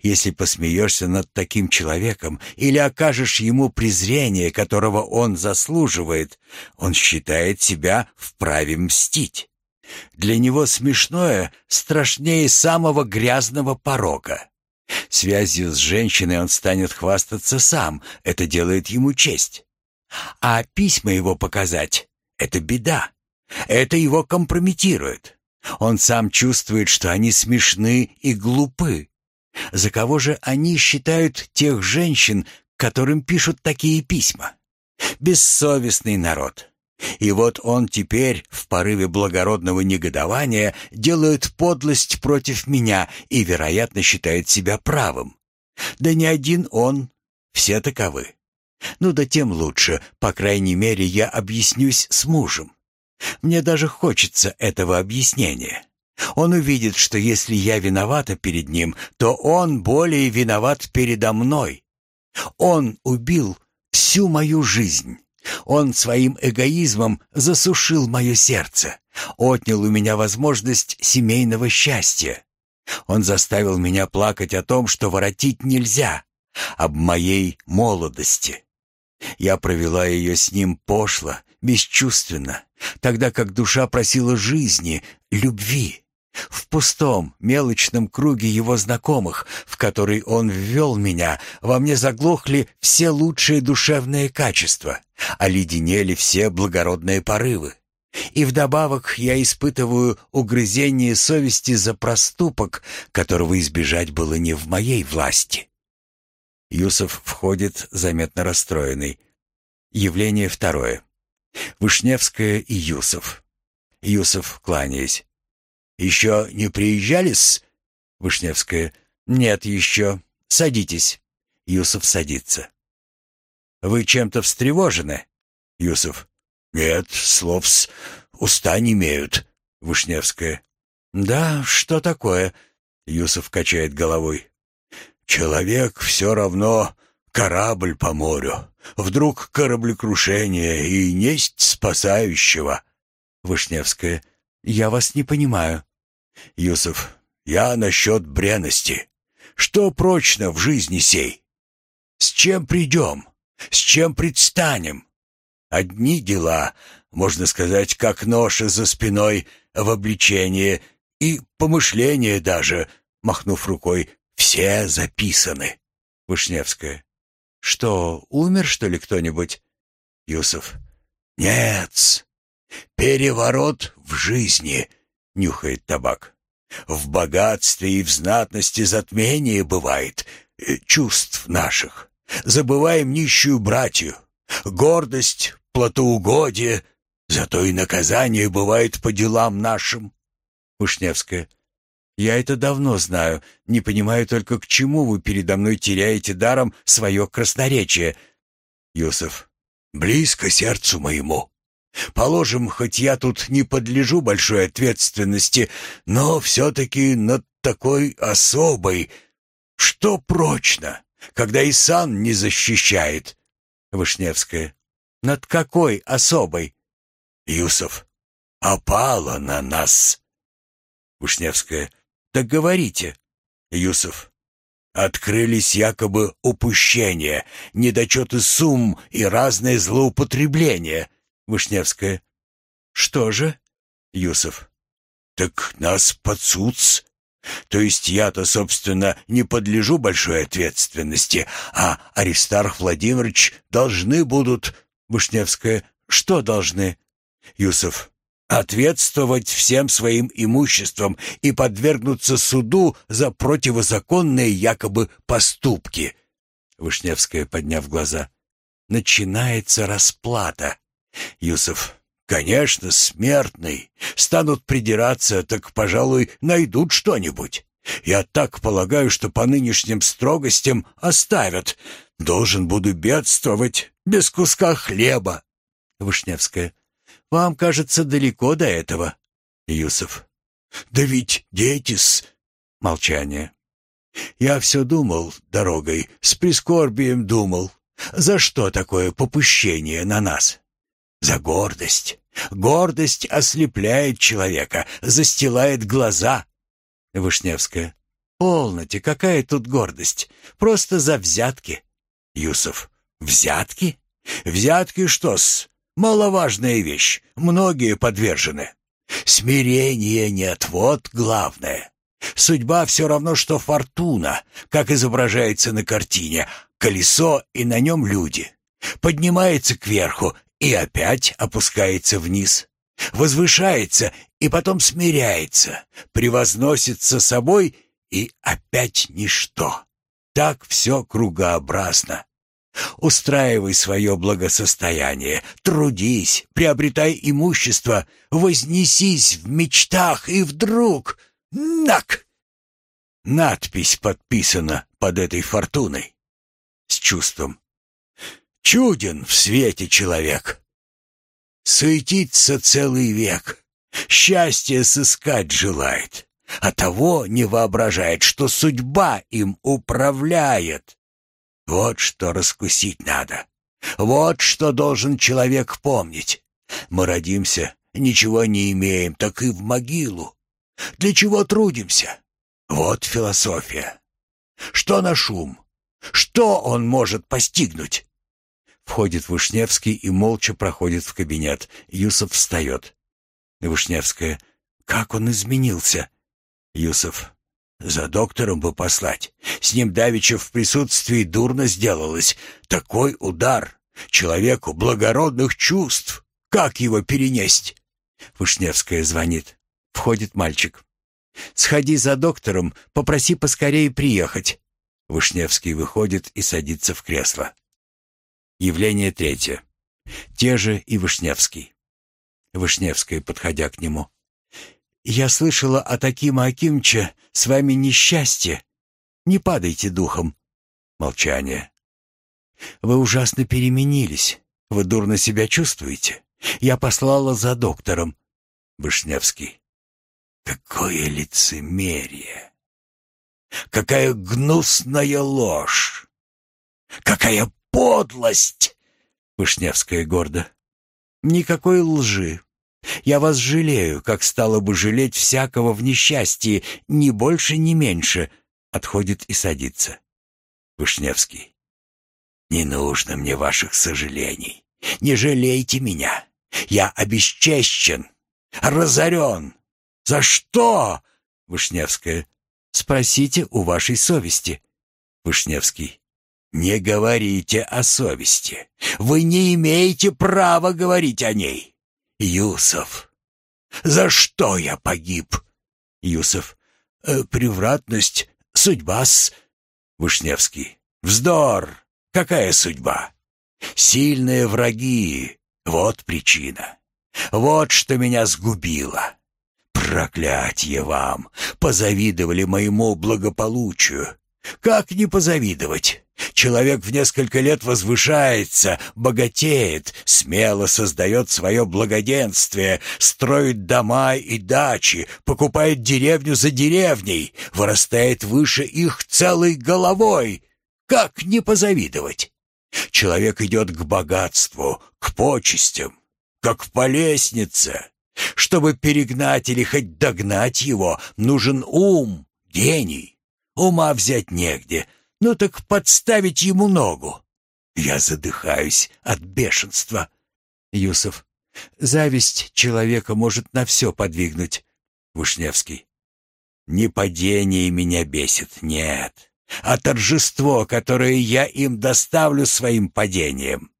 Если посмеешься над таким человеком или окажешь ему презрение, которого он заслуживает, он считает себя вправе мстить. Для него смешное страшнее самого грязного порока. Связью с женщиной он станет хвастаться сам, это делает ему честь. А письма его показать — это беда. Это его компрометирует. Он сам чувствует, что они смешны и глупы. За кого же они считают тех женщин, которым пишут такие письма? Бессовестный народ. И вот он теперь, в порыве благородного негодования, делает подлость против меня и, вероятно, считает себя правым. Да не один он, все таковы. Ну да тем лучше, по крайней мере, я объяснюсь с мужем. Мне даже хочется этого объяснения. Он увидит, что если я виновата перед ним, то он более виноват передо мной. Он убил всю мою жизнь. Он своим эгоизмом засушил мое сердце, отнял у меня возможность семейного счастья. Он заставил меня плакать о том, что воротить нельзя, об моей молодости. Я провела ее с ним пошло, бесчувственно, тогда как душа просила жизни, любви. В пустом, мелочном круге его знакомых, в который он ввел меня, во мне заглохли все лучшие душевные качества, оледенели все благородные порывы. И вдобавок я испытываю угрызение совести за проступок, которого избежать было не в моей власти. Юсов входит заметно расстроенный. Явление второе. Вышневская и Юсов. Юсов, кланяясь. «Еще не приезжали-с?» Вышневская. «Нет еще. Садитесь». Юсов садится. «Вы чем-то встревожены?» Юсов. «Нет, слов-с, уста не имеют». Вышневская. «Да, что такое?» Юсов качает головой. «Человек все равно корабль по морю. Вдруг кораблекрушение и несть спасающего». Вышневская. «Я вас не понимаю». Юсов. «Я насчет бренности. Что прочно в жизни сей? С чем придем? С чем предстанем? Одни дела, можно сказать, как ноша за спиной в обличение и помышления даже, махнув рукой, все записаны». Вышневская. «Что, умер, что ли, кто-нибудь?» Юсов. «Нет, переворот в жизни», — нюхает табак. «В богатстве и в знатности затмение бывает э, чувств наших. Забываем нищую братью. Гордость, платоугодие, зато и наказание бывает по делам нашим». Вышневская. Я это давно знаю, не понимаю только, к чему вы передо мной теряете даром свое красноречие. Юсов. Близко сердцу моему. Положим, хоть я тут не подлежу большой ответственности, но все-таки над такой особой. Что прочно, когда и сан не защищает? Вышневская. Над какой особой? Юсов. Опала на нас. Вышневская. Так говорите. Юсов. Открылись якобы упущения, недочеты сумм и разные злоупотребления. Вышневская. Что же? Юсов. Так нас под суд То есть я-то, собственно, не подлежу большой ответственности, а Аристарх Владимирович должны будут... Вышневская. Что должны? Юсов ответствовать всем своим имуществом и подвергнуться суду за противозаконные якобы поступки. Вышневская, подняв глаза. Начинается расплата. Юсов. Конечно, смертный. Станут придираться, так, пожалуй, найдут что-нибудь. Я так полагаю, что по нынешним строгостям оставят. Должен буду бедствовать без куска хлеба. Вышневская. Вам, кажется, далеко до этого. Юсов. Да ведь дети-с... Молчание. Я все думал дорогой, с прискорбием думал. За что такое попущение на нас? За гордость. Гордость ослепляет человека, застилает глаза. Вышневская. Полноте, какая тут гордость? Просто за взятки. Юсов. Взятки? Взятки что-с? Маловажная вещь, многие подвержены. Смирения нет, вот главное. Судьба все равно, что фортуна, как изображается на картине, колесо и на нем люди. Поднимается кверху и опять опускается вниз. Возвышается и потом смиряется, превозносится собой и опять ничто. Так все кругообразно. Устраивай свое благосостояние, трудись, приобретай имущество, вознесись в мечтах, и вдруг... Нак! Надпись подписана под этой фортуной. С чувством. Чуден в свете человек. Суетится целый век. Счастье сыскать желает, а того не воображает, что судьба им управляет. Вот что раскусить надо. Вот что должен человек помнить. Мы родимся, ничего не имеем, так и в могилу. Для чего трудимся? Вот философия. Что на шум? Что он может постигнуть? Входит Вышневский и молча проходит в кабинет. Юсов встает. Вышневская. Как он изменился? Юсов. За доктором бы послать. С ним давеча в присутствии дурно сделалось. Такой удар. Человеку благородных чувств. Как его перенесть? Вышневская звонит. Входит мальчик. «Сходи за доктором, попроси поскорее приехать». Вышневский выходит и садится в кресло. Явление третье. Те же и Вышневский. Вышневская, подходя к нему. «Я слышала о Акима Акимча, с вами несчастье. Не падайте духом». Молчание. «Вы ужасно переменились. Вы дурно себя чувствуете? Я послала за доктором». Вышневский. «Какое лицемерие! Какая гнусная ложь! Какая подлость!» Вышневская гордо. «Никакой лжи. Я вас жалею, как стало бы жалеть всякого в несчастье, ни больше, ни меньше», отходит и садится. Вышневский. «Не нужно мне ваших сожалений. Не жалейте меня. Я обесчещен, разорен. За что?» Вышневская. «Спросите у вашей совести». Вышневский. «Не говорите о совести. Вы не имеете права говорить о ней. Юсов, за что я погиб?» Юсов. «Э, «Превратность, судьба-с...» Вышневский. «Вздор! Какая судьба? Сильные враги. Вот причина. Вот что меня сгубило. Проклятье вам! Позавидовали моему благополучию. Как не позавидовать? Человек в несколько лет возвышается, богатеет, смело создает свое благоденствие, строит дома и дачи, покупает деревню за деревней, вырастает выше их целой головой. Как не позавидовать? Человек идет к богатству, к почестям, как по лестнице. Чтобы перегнать или хоть догнать его, нужен ум, гений. Ума взять негде, ну так подставить ему ногу. Я задыхаюсь от бешенства. Юсов. Зависть человека может на все подвигнуть. Вышневский. Не падение меня бесит, нет, а торжество, которое я им доставлю своим падением.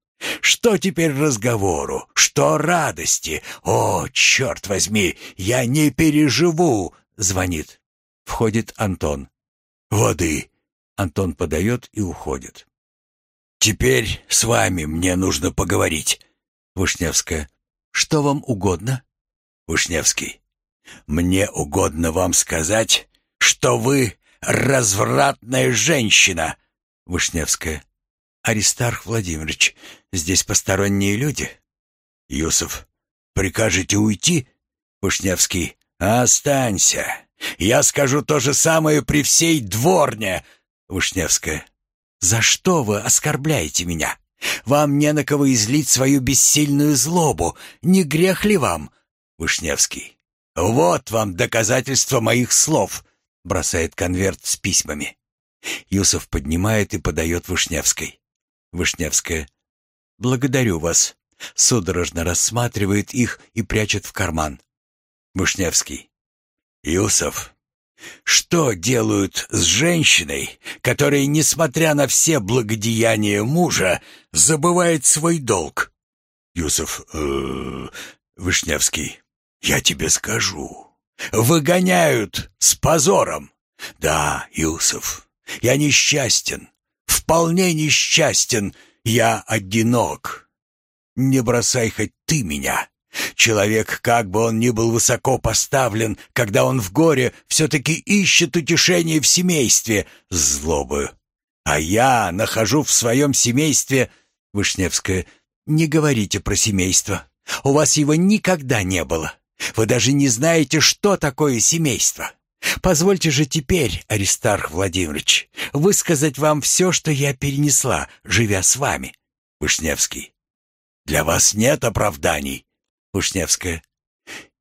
Что теперь разговору? Что радости? О, черт возьми, я не переживу!» Звонит. Входит Антон. «Воды!» Антон подает и уходит. «Теперь с вами мне нужно поговорить». Вышневская. «Что вам угодно?» Вышневский. «Мне угодно вам сказать, что вы развратная женщина». Вышневская. «Аристарх Владимирович, здесь посторонние люди?» Юсов. «Прикажете уйти?» Вышневский. «Останься. Я скажу то же самое при всей дворне!» Вышневская. «За что вы оскорбляете меня? Вам не на кого излить свою бессильную злобу. Не грех ли вам?» Вышневский. «Вот вам доказательство моих слов!» Бросает конверт с письмами. Юсов поднимает и подает Вышневской. Вышневская. «Благодарю вас». Судорожно рассматривает их и прячет в карман. Вышневский. «Юсов, что делают с женщиной, которая, несмотря на все благодеяния мужа, забывает свой долг?» Юсов. Э -э, Вышневский. «Я тебе скажу. Выгоняют с позором. Да, Юсов, я несчастен, вполне несчастен, я одинок. Не бросай хоть ты меня. Человек, как бы он ни был высоко поставлен, когда он в горе, все-таки ищет утешение в семействе с злобою. А я нахожу в своем семействе... Вышневская, не говорите про семейство. У вас его никогда не было. Вы даже не знаете, что такое семейство. Позвольте же теперь, Аристарх Владимирович, высказать вам все, что я перенесла, живя с вами. Вышневский. Для вас нет оправданий. Вышневская.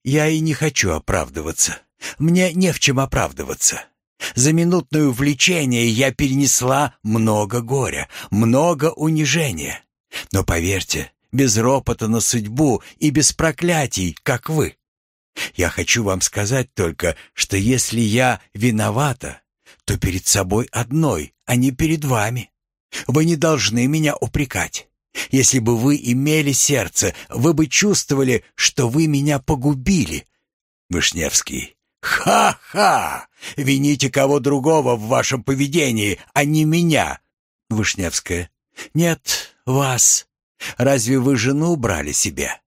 Я и не хочу оправдываться. Мне не в чем оправдываться. За минутное увлечение я перенесла много горя, много унижения. Но поверьте, без ропота на судьбу и без проклятий, как вы. Я хочу вам сказать только, что если я виновата, то перед собой одной, а не перед вами. Вы не должны меня упрекать. Если бы вы имели сердце, вы бы чувствовали, что вы меня погубили. Вышневский. Ха-ха! Вините кого другого в вашем поведении, а не меня. Вышневская. Нет, вас. Разве вы жену брали себе?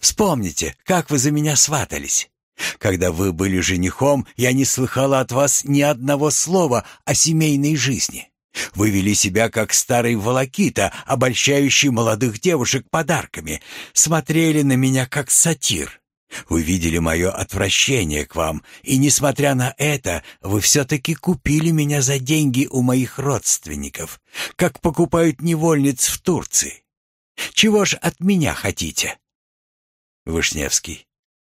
Вспомните, как вы за меня сватались. Когда вы были женихом, я не слыхала от вас ни одного слова о семейной жизни. Вы вели себя как старый волокита, обольщающий молодых девушек подарками, смотрели на меня как сатир. Вы видели мое отвращение к вам, и, несмотря на это, вы все-таки купили меня за деньги у моих родственников, как покупают невольниц в Турции. Чего ж от меня хотите?» Вышневский.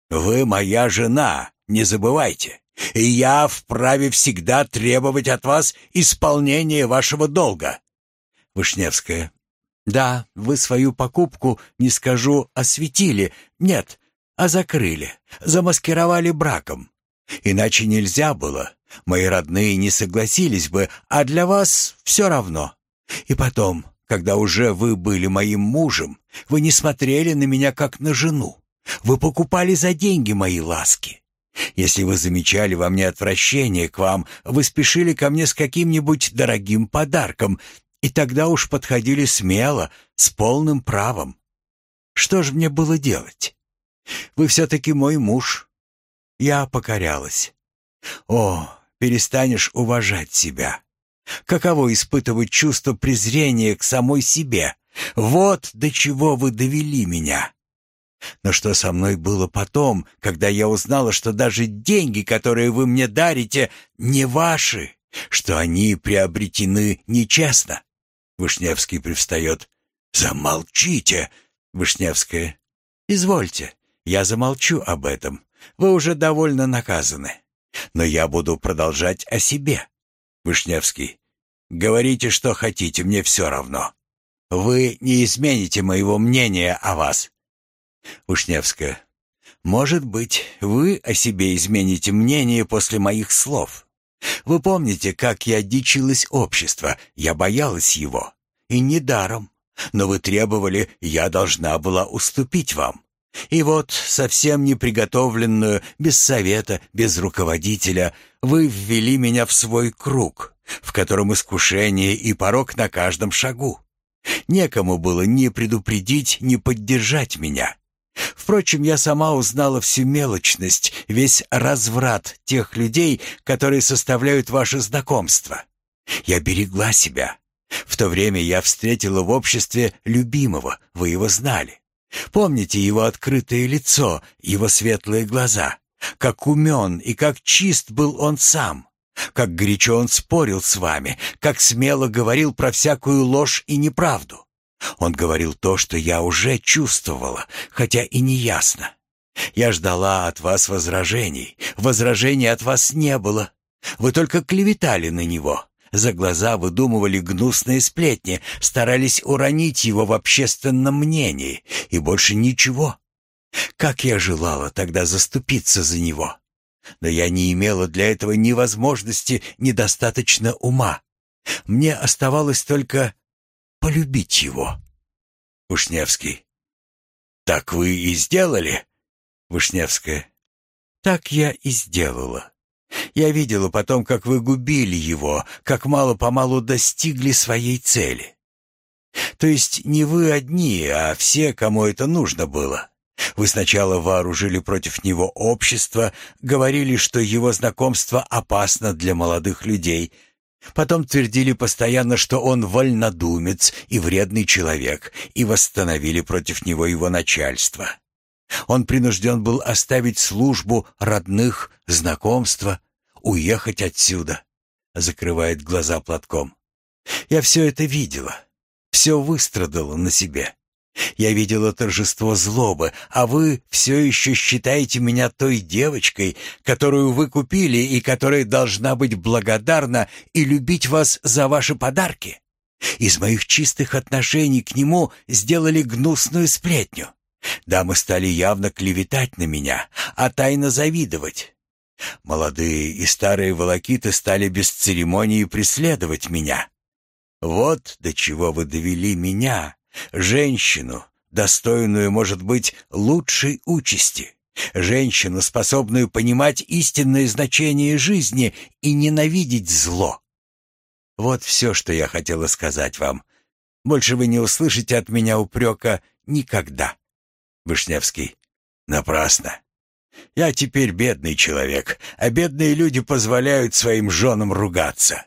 «Вы моя жена, не забывайте, и я вправе всегда требовать от вас исполнения вашего долга». Вышневская. «Да, вы свою покупку, не скажу, осветили. Нет, а закрыли, замаскировали браком. Иначе нельзя было. Мои родные не согласились бы, а для вас все равно. И потом, когда уже вы были моим мужем, вы не смотрели на меня как на жену. Вы покупали за деньги мои ласки. Если вы замечали во мне отвращение к вам, вы спешили ко мне с каким-нибудь дорогим подарком, и тогда уж подходили смело, с полным правом. Что же мне было делать? Вы все-таки мой муж. Я покорялась. О, перестанешь уважать себя. Каково испытывать чувство презрения к самой себе? Вот до чего вы довели меня. Но что со мной было потом, когда я узнала, что даже деньги, которые вы мне дарите, не ваши, что они приобретены нечестно? Вышневский привстает. «Замолчите!» Вышневская. «Извольте, я замолчу об этом. Вы уже довольно наказаны. Но я буду продолжать о себе». Вышневский. «Говорите, что хотите, мне все равно. Вы не измените моего мнения о вас. Вышневская. «Может быть, вы о себе измените мнение после моих слов. Вы помните, как я дичилась общества, я боялась его. И недаром. Но вы требовали, я должна была уступить вам. И вот, совсем неприготовленную, без совета, без руководителя, вы ввели меня в свой круг, в котором искушение и порок на каждом шагу. Некому было ни предупредить, ни поддержать меня. Впрочем, я сама узнала всю мелочность, весь разврат тех людей, которые составляют ваше знакомство. Я берегла себя. В то время я встретила в обществе любимого, вы его знали. Помните его открытое лицо, его светлые глаза? Как умен и как чист был он сам. Как горячо он спорил с вами, как смело говорил про всякую ложь и неправду. Он говорил то, что я уже чувствовала, хотя и не ясно. Я ждала от вас возражений. Возражений от вас не было. Вы только клеветали на него. За глаза выдумывали гнусные сплетни, старались уронить его в общественном мнении, и больше ничего. Как я желала тогда заступиться за него. Но я не имела для этого ни возможности, ни достаточно ума. Мне оставалось только полюбить его. Вышневский. Так вы и сделали? Вышневская. Так я и сделала. Я видела потом, как вы губили его, как мало-помалу достигли своей цели. То есть не вы одни, а все, кому это нужно было. Вы сначала вооружили против него общество, говорили, что его знакомство опасно для молодых людей, Потом твердили постоянно, что он вольнодумец и вредный человек, и восстановили против него его начальство. Он принужден был оставить службу, родных, знакомства, уехать отсюда. Закрывает глаза платком. Я все это видела, все выстрадала на себе. Я видела торжество злобы, а вы все еще считаете меня той девочкой, которую вы купили и которая должна быть благодарна и любить вас за ваши подарки. Из моих чистых отношений к нему сделали гнусную сплетню. Дамы стали явно клеветать на меня, а тайно завидовать. Молодые и старые волокиты стали без церемонии преследовать меня. Вот до чего вы довели меня, женщину, достойную, может быть, лучшей участи. Женщину, способную понимать истинное значение жизни и ненавидеть зло. Вот все, что я хотела сказать вам. Больше вы не услышите от меня упрека никогда. Вышневский. Напрасно. Я теперь бедный человек, а бедные люди позволяют своим женам ругаться.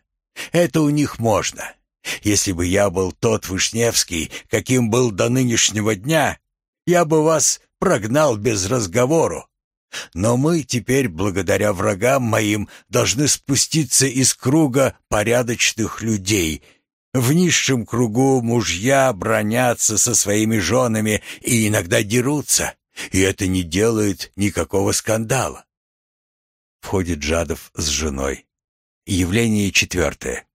Это у них можно. Если бы я был тот Вышневский, каким был до нынешнего дня, я бы вас прогнал без разговору. Но мы теперь, благодаря врагам моим, должны спуститься из круга порядочных людей. В низшем кругу мужья бронятся со своими женами и иногда дерутся, и это не делает никакого скандала. Входит Жадов с женой. Явление четвертое.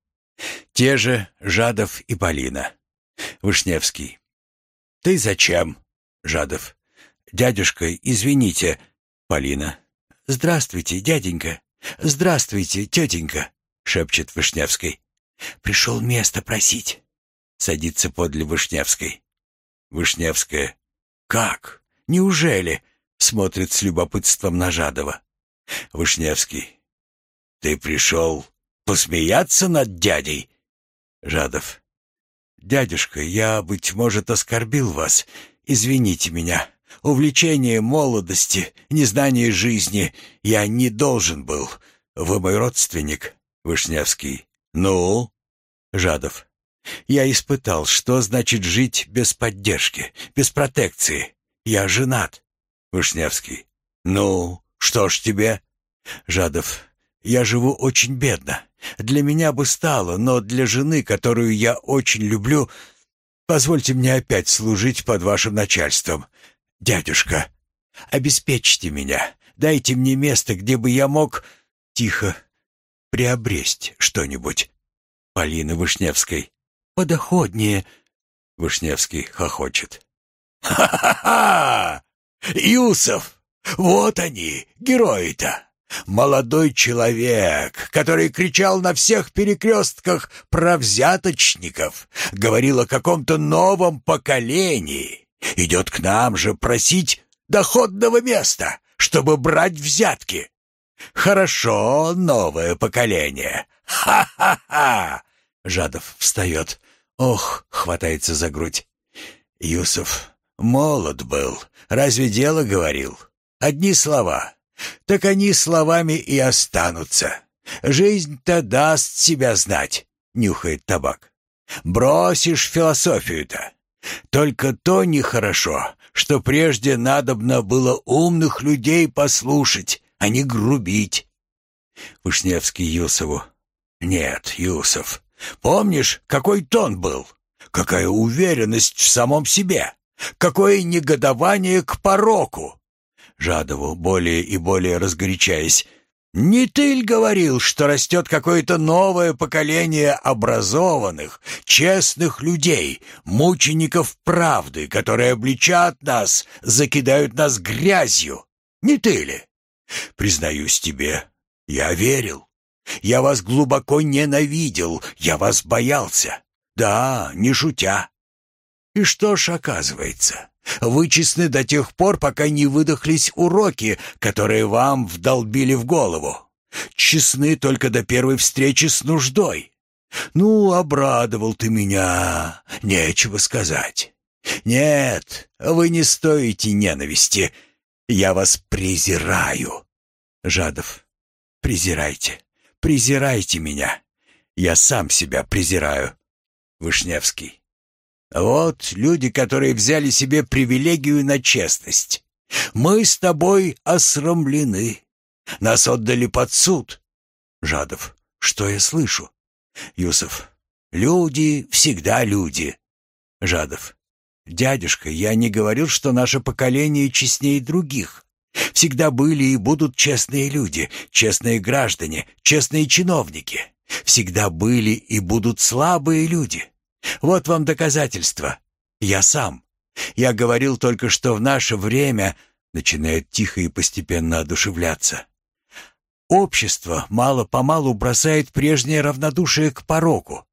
Те же Жадов и Полина. Вышневский. «Ты зачем?» Жадов. «Дядюшка, извините, Полина. «Здравствуйте, дяденька! Здравствуйте, тетенька!» — шепчет Вышневской. «Пришел место просить». Садится подле Вышневской. Вышневская. «Как? Неужели?» — смотрит с любопытством на Жадова. Вышневский. «Ты пришел посмеяться над дядей?» Жадов. «Дядюшка, я, быть может, оскорбил вас. Извините меня. Увлечение молодости, незнание жизни я не должен был. Вы мой родственник, Вышневский. Ну? Жадов. Я испытал, что значит жить без поддержки, без протекции. Я женат. Вышневский. Ну, что ж тебе? Жадов. Я живу очень бедно. Для меня бы стало, но для жены, которую я очень люблю, позвольте мне опять служить под вашим начальством. «Дядюшка, обеспечьте меня, дайте мне место, где бы я мог...» «Тихо, приобресть что-нибудь». Полина Вышневской. «Подоходнее». Вышневский хохочет. «Ха-ха-ха! Юсов! Вот они, герои-то! Молодой человек, который кричал на всех перекрестках про взяточников, говорил о каком-то новом поколении. Идет к нам же просить доходного места, чтобы брать взятки. Хорошо, новое поколение. Ха-ха-ха! Жадов встает. Ох, хватается за грудь. Юсuf молод был. Разве дело говорил? Одни слова. Так они словами и останутся. Жизнь-то даст себя знать, нюхает табак. Бросишь философию-то. Только то нехорошо, что прежде надобно было умных людей послушать, а не грубить. Вышневский Юсову. Нет, Юсов, помнишь, какой тон был? Какая уверенность в самом себе? Какое негодование к пороку? Жадову, более и более разгорячаясь, не ты говорил, что растет какое-то новое поколение образованных, честных людей, мучеников правды, которые обличат нас, закидают нас грязью? Не ты ли? Признаюсь тебе, я верил. Я вас глубоко ненавидел, я вас боялся. Да, не шутя. И что ж оказывается? Вы честны до тех пор, пока не выдохлись уроки, которые вам вдолбили в голову. Честны только до первой встречи с нуждой. Ну, обрадовал ты меня, нечего сказать. Нет, вы не стоите ненависти. Я вас презираю. Жадов, презирайте, презирайте меня. Я сам себя презираю. Вышневский. Вот люди, которые взяли себе привилегию на честность. Мы с тобой осрамлены. Нас отдали под суд. Жадов. Что я слышу? Юсов. Люди всегда люди. Жадов. Дядюшка, я не говорил, что наше поколение честнее других. Всегда были и будут честные люди, честные граждане, честные чиновники. Всегда были и будут слабые люди. Вот вам доказательство. Я сам. Я говорил только, что в наше время начинает тихо и постепенно одушевляться. Общество мало-помалу бросает прежнее равнодушие к пороку.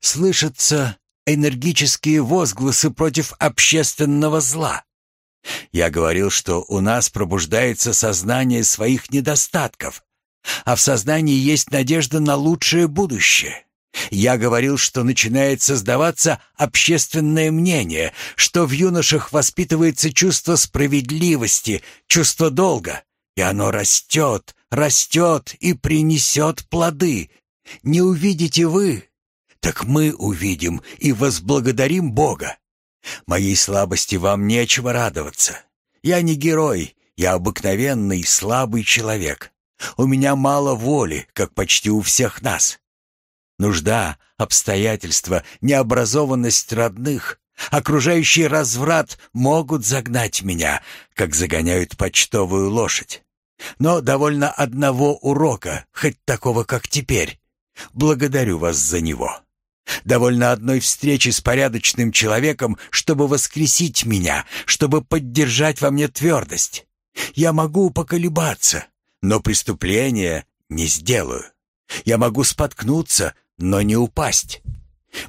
Слышатся энергические возгласы против общественного зла. Я говорил, что у нас пробуждается сознание своих недостатков, а в сознании есть надежда на лучшее будущее. Я говорил, что начинает создаваться общественное мнение, что в юношах воспитывается чувство справедливости, чувство долга, и оно растет, растет и принесет плоды. Не увидите вы, так мы увидим и возблагодарим Бога. Моей слабости вам нечего радоваться. Я не герой, я обыкновенный слабый человек. У меня мало воли, как почти у всех нас. Нужда, обстоятельства, необразованность родных, окружающий разврат могут загнать меня, как загоняют почтовую лошадь. Но довольно одного урока, хоть такого, как теперь. Благодарю вас за него. Довольно одной встречи с порядочным человеком, чтобы воскресить меня, чтобы поддержать во мне твердость. Я могу поколебаться, но преступления не сделаю. Я могу споткнуться, но не упасть.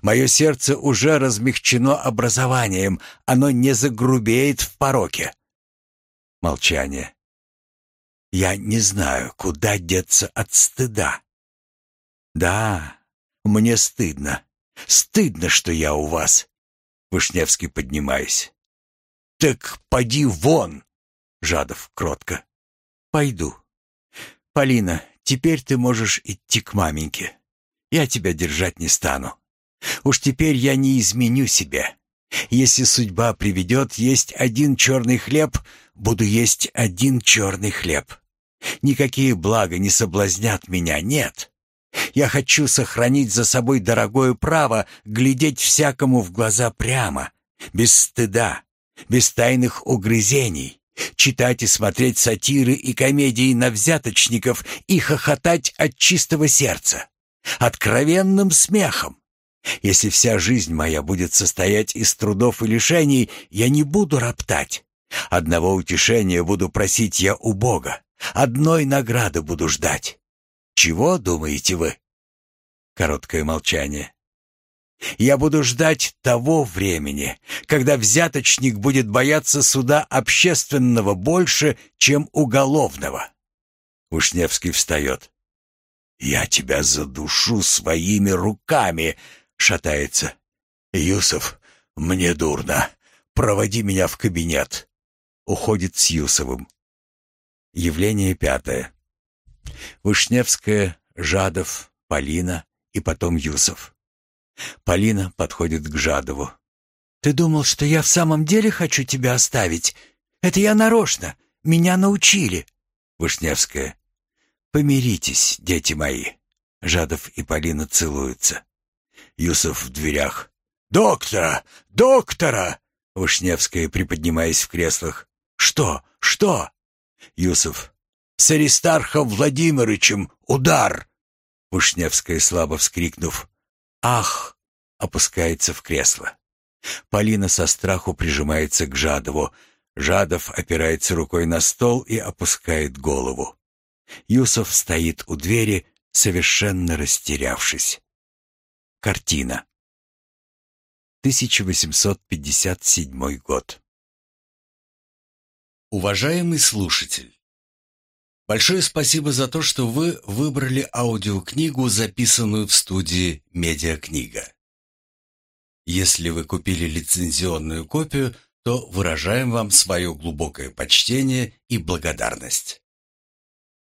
Мое сердце уже размягчено образованием, оно не загрубеет в пороке. Молчание. Я не знаю, куда деться от стыда. Да, мне стыдно. Стыдно, что я у вас. Вышневский, поднимаясь. Так поди вон. Жадов кротко. Пойду. Полина, теперь ты можешь идти к маменьке. Я тебя держать не стану. Уж теперь я не изменю себе. Если судьба приведет есть один черный хлеб, буду есть один черный хлеб. Никакие блага не соблазнят меня, нет. Я хочу сохранить за собой дорогое право глядеть всякому в глаза прямо, без стыда, без тайных угрызений, читать и смотреть сатиры и комедии на взяточников и хохотать от чистого сердца, откровенным смехом. Если вся жизнь моя будет состоять из трудов и лишений, я не буду роптать. Одного утешения буду просить я у Бога, одной награды буду ждать. Чего думаете вы? Короткое молчание. Я буду ждать того времени, когда взяточник будет бояться суда общественного больше, чем уголовного. Ушневский встает. «Я тебя задушу своими руками!» — шатается. «Юсов, мне дурно. Проводи меня в кабинет». Уходит с Юсовым. Явление пятое. Вышневская, Жадов, Полина и потом Юсов. Полина подходит к Жадову. «Ты думал, что я в самом деле хочу тебя оставить? Это я нарочно. Меня научили». Вышневская. «Помиритесь, дети мои». Жадов и Полина целуются. Юсов в дверях. «Доктора! Доктора!» Вышневская, приподнимаясь в креслах. «Что? Что?» Юсов с Аристархом Владимировичем удар!» Вышневская, слабо вскрикнув «Ах!» опускается в кресло. Полина со страху прижимается к Жадову. Жадов опирается рукой на стол и опускает голову. Юсов стоит у двери, совершенно растерявшись. Картина. 1857 год. Уважаемый слушатель! Большое спасибо за то, что вы выбрали аудиокнигу, записанную в студии «Медиакнига». Если вы купили лицензионную копию, то выражаем вам свое глубокое почтение и благодарность.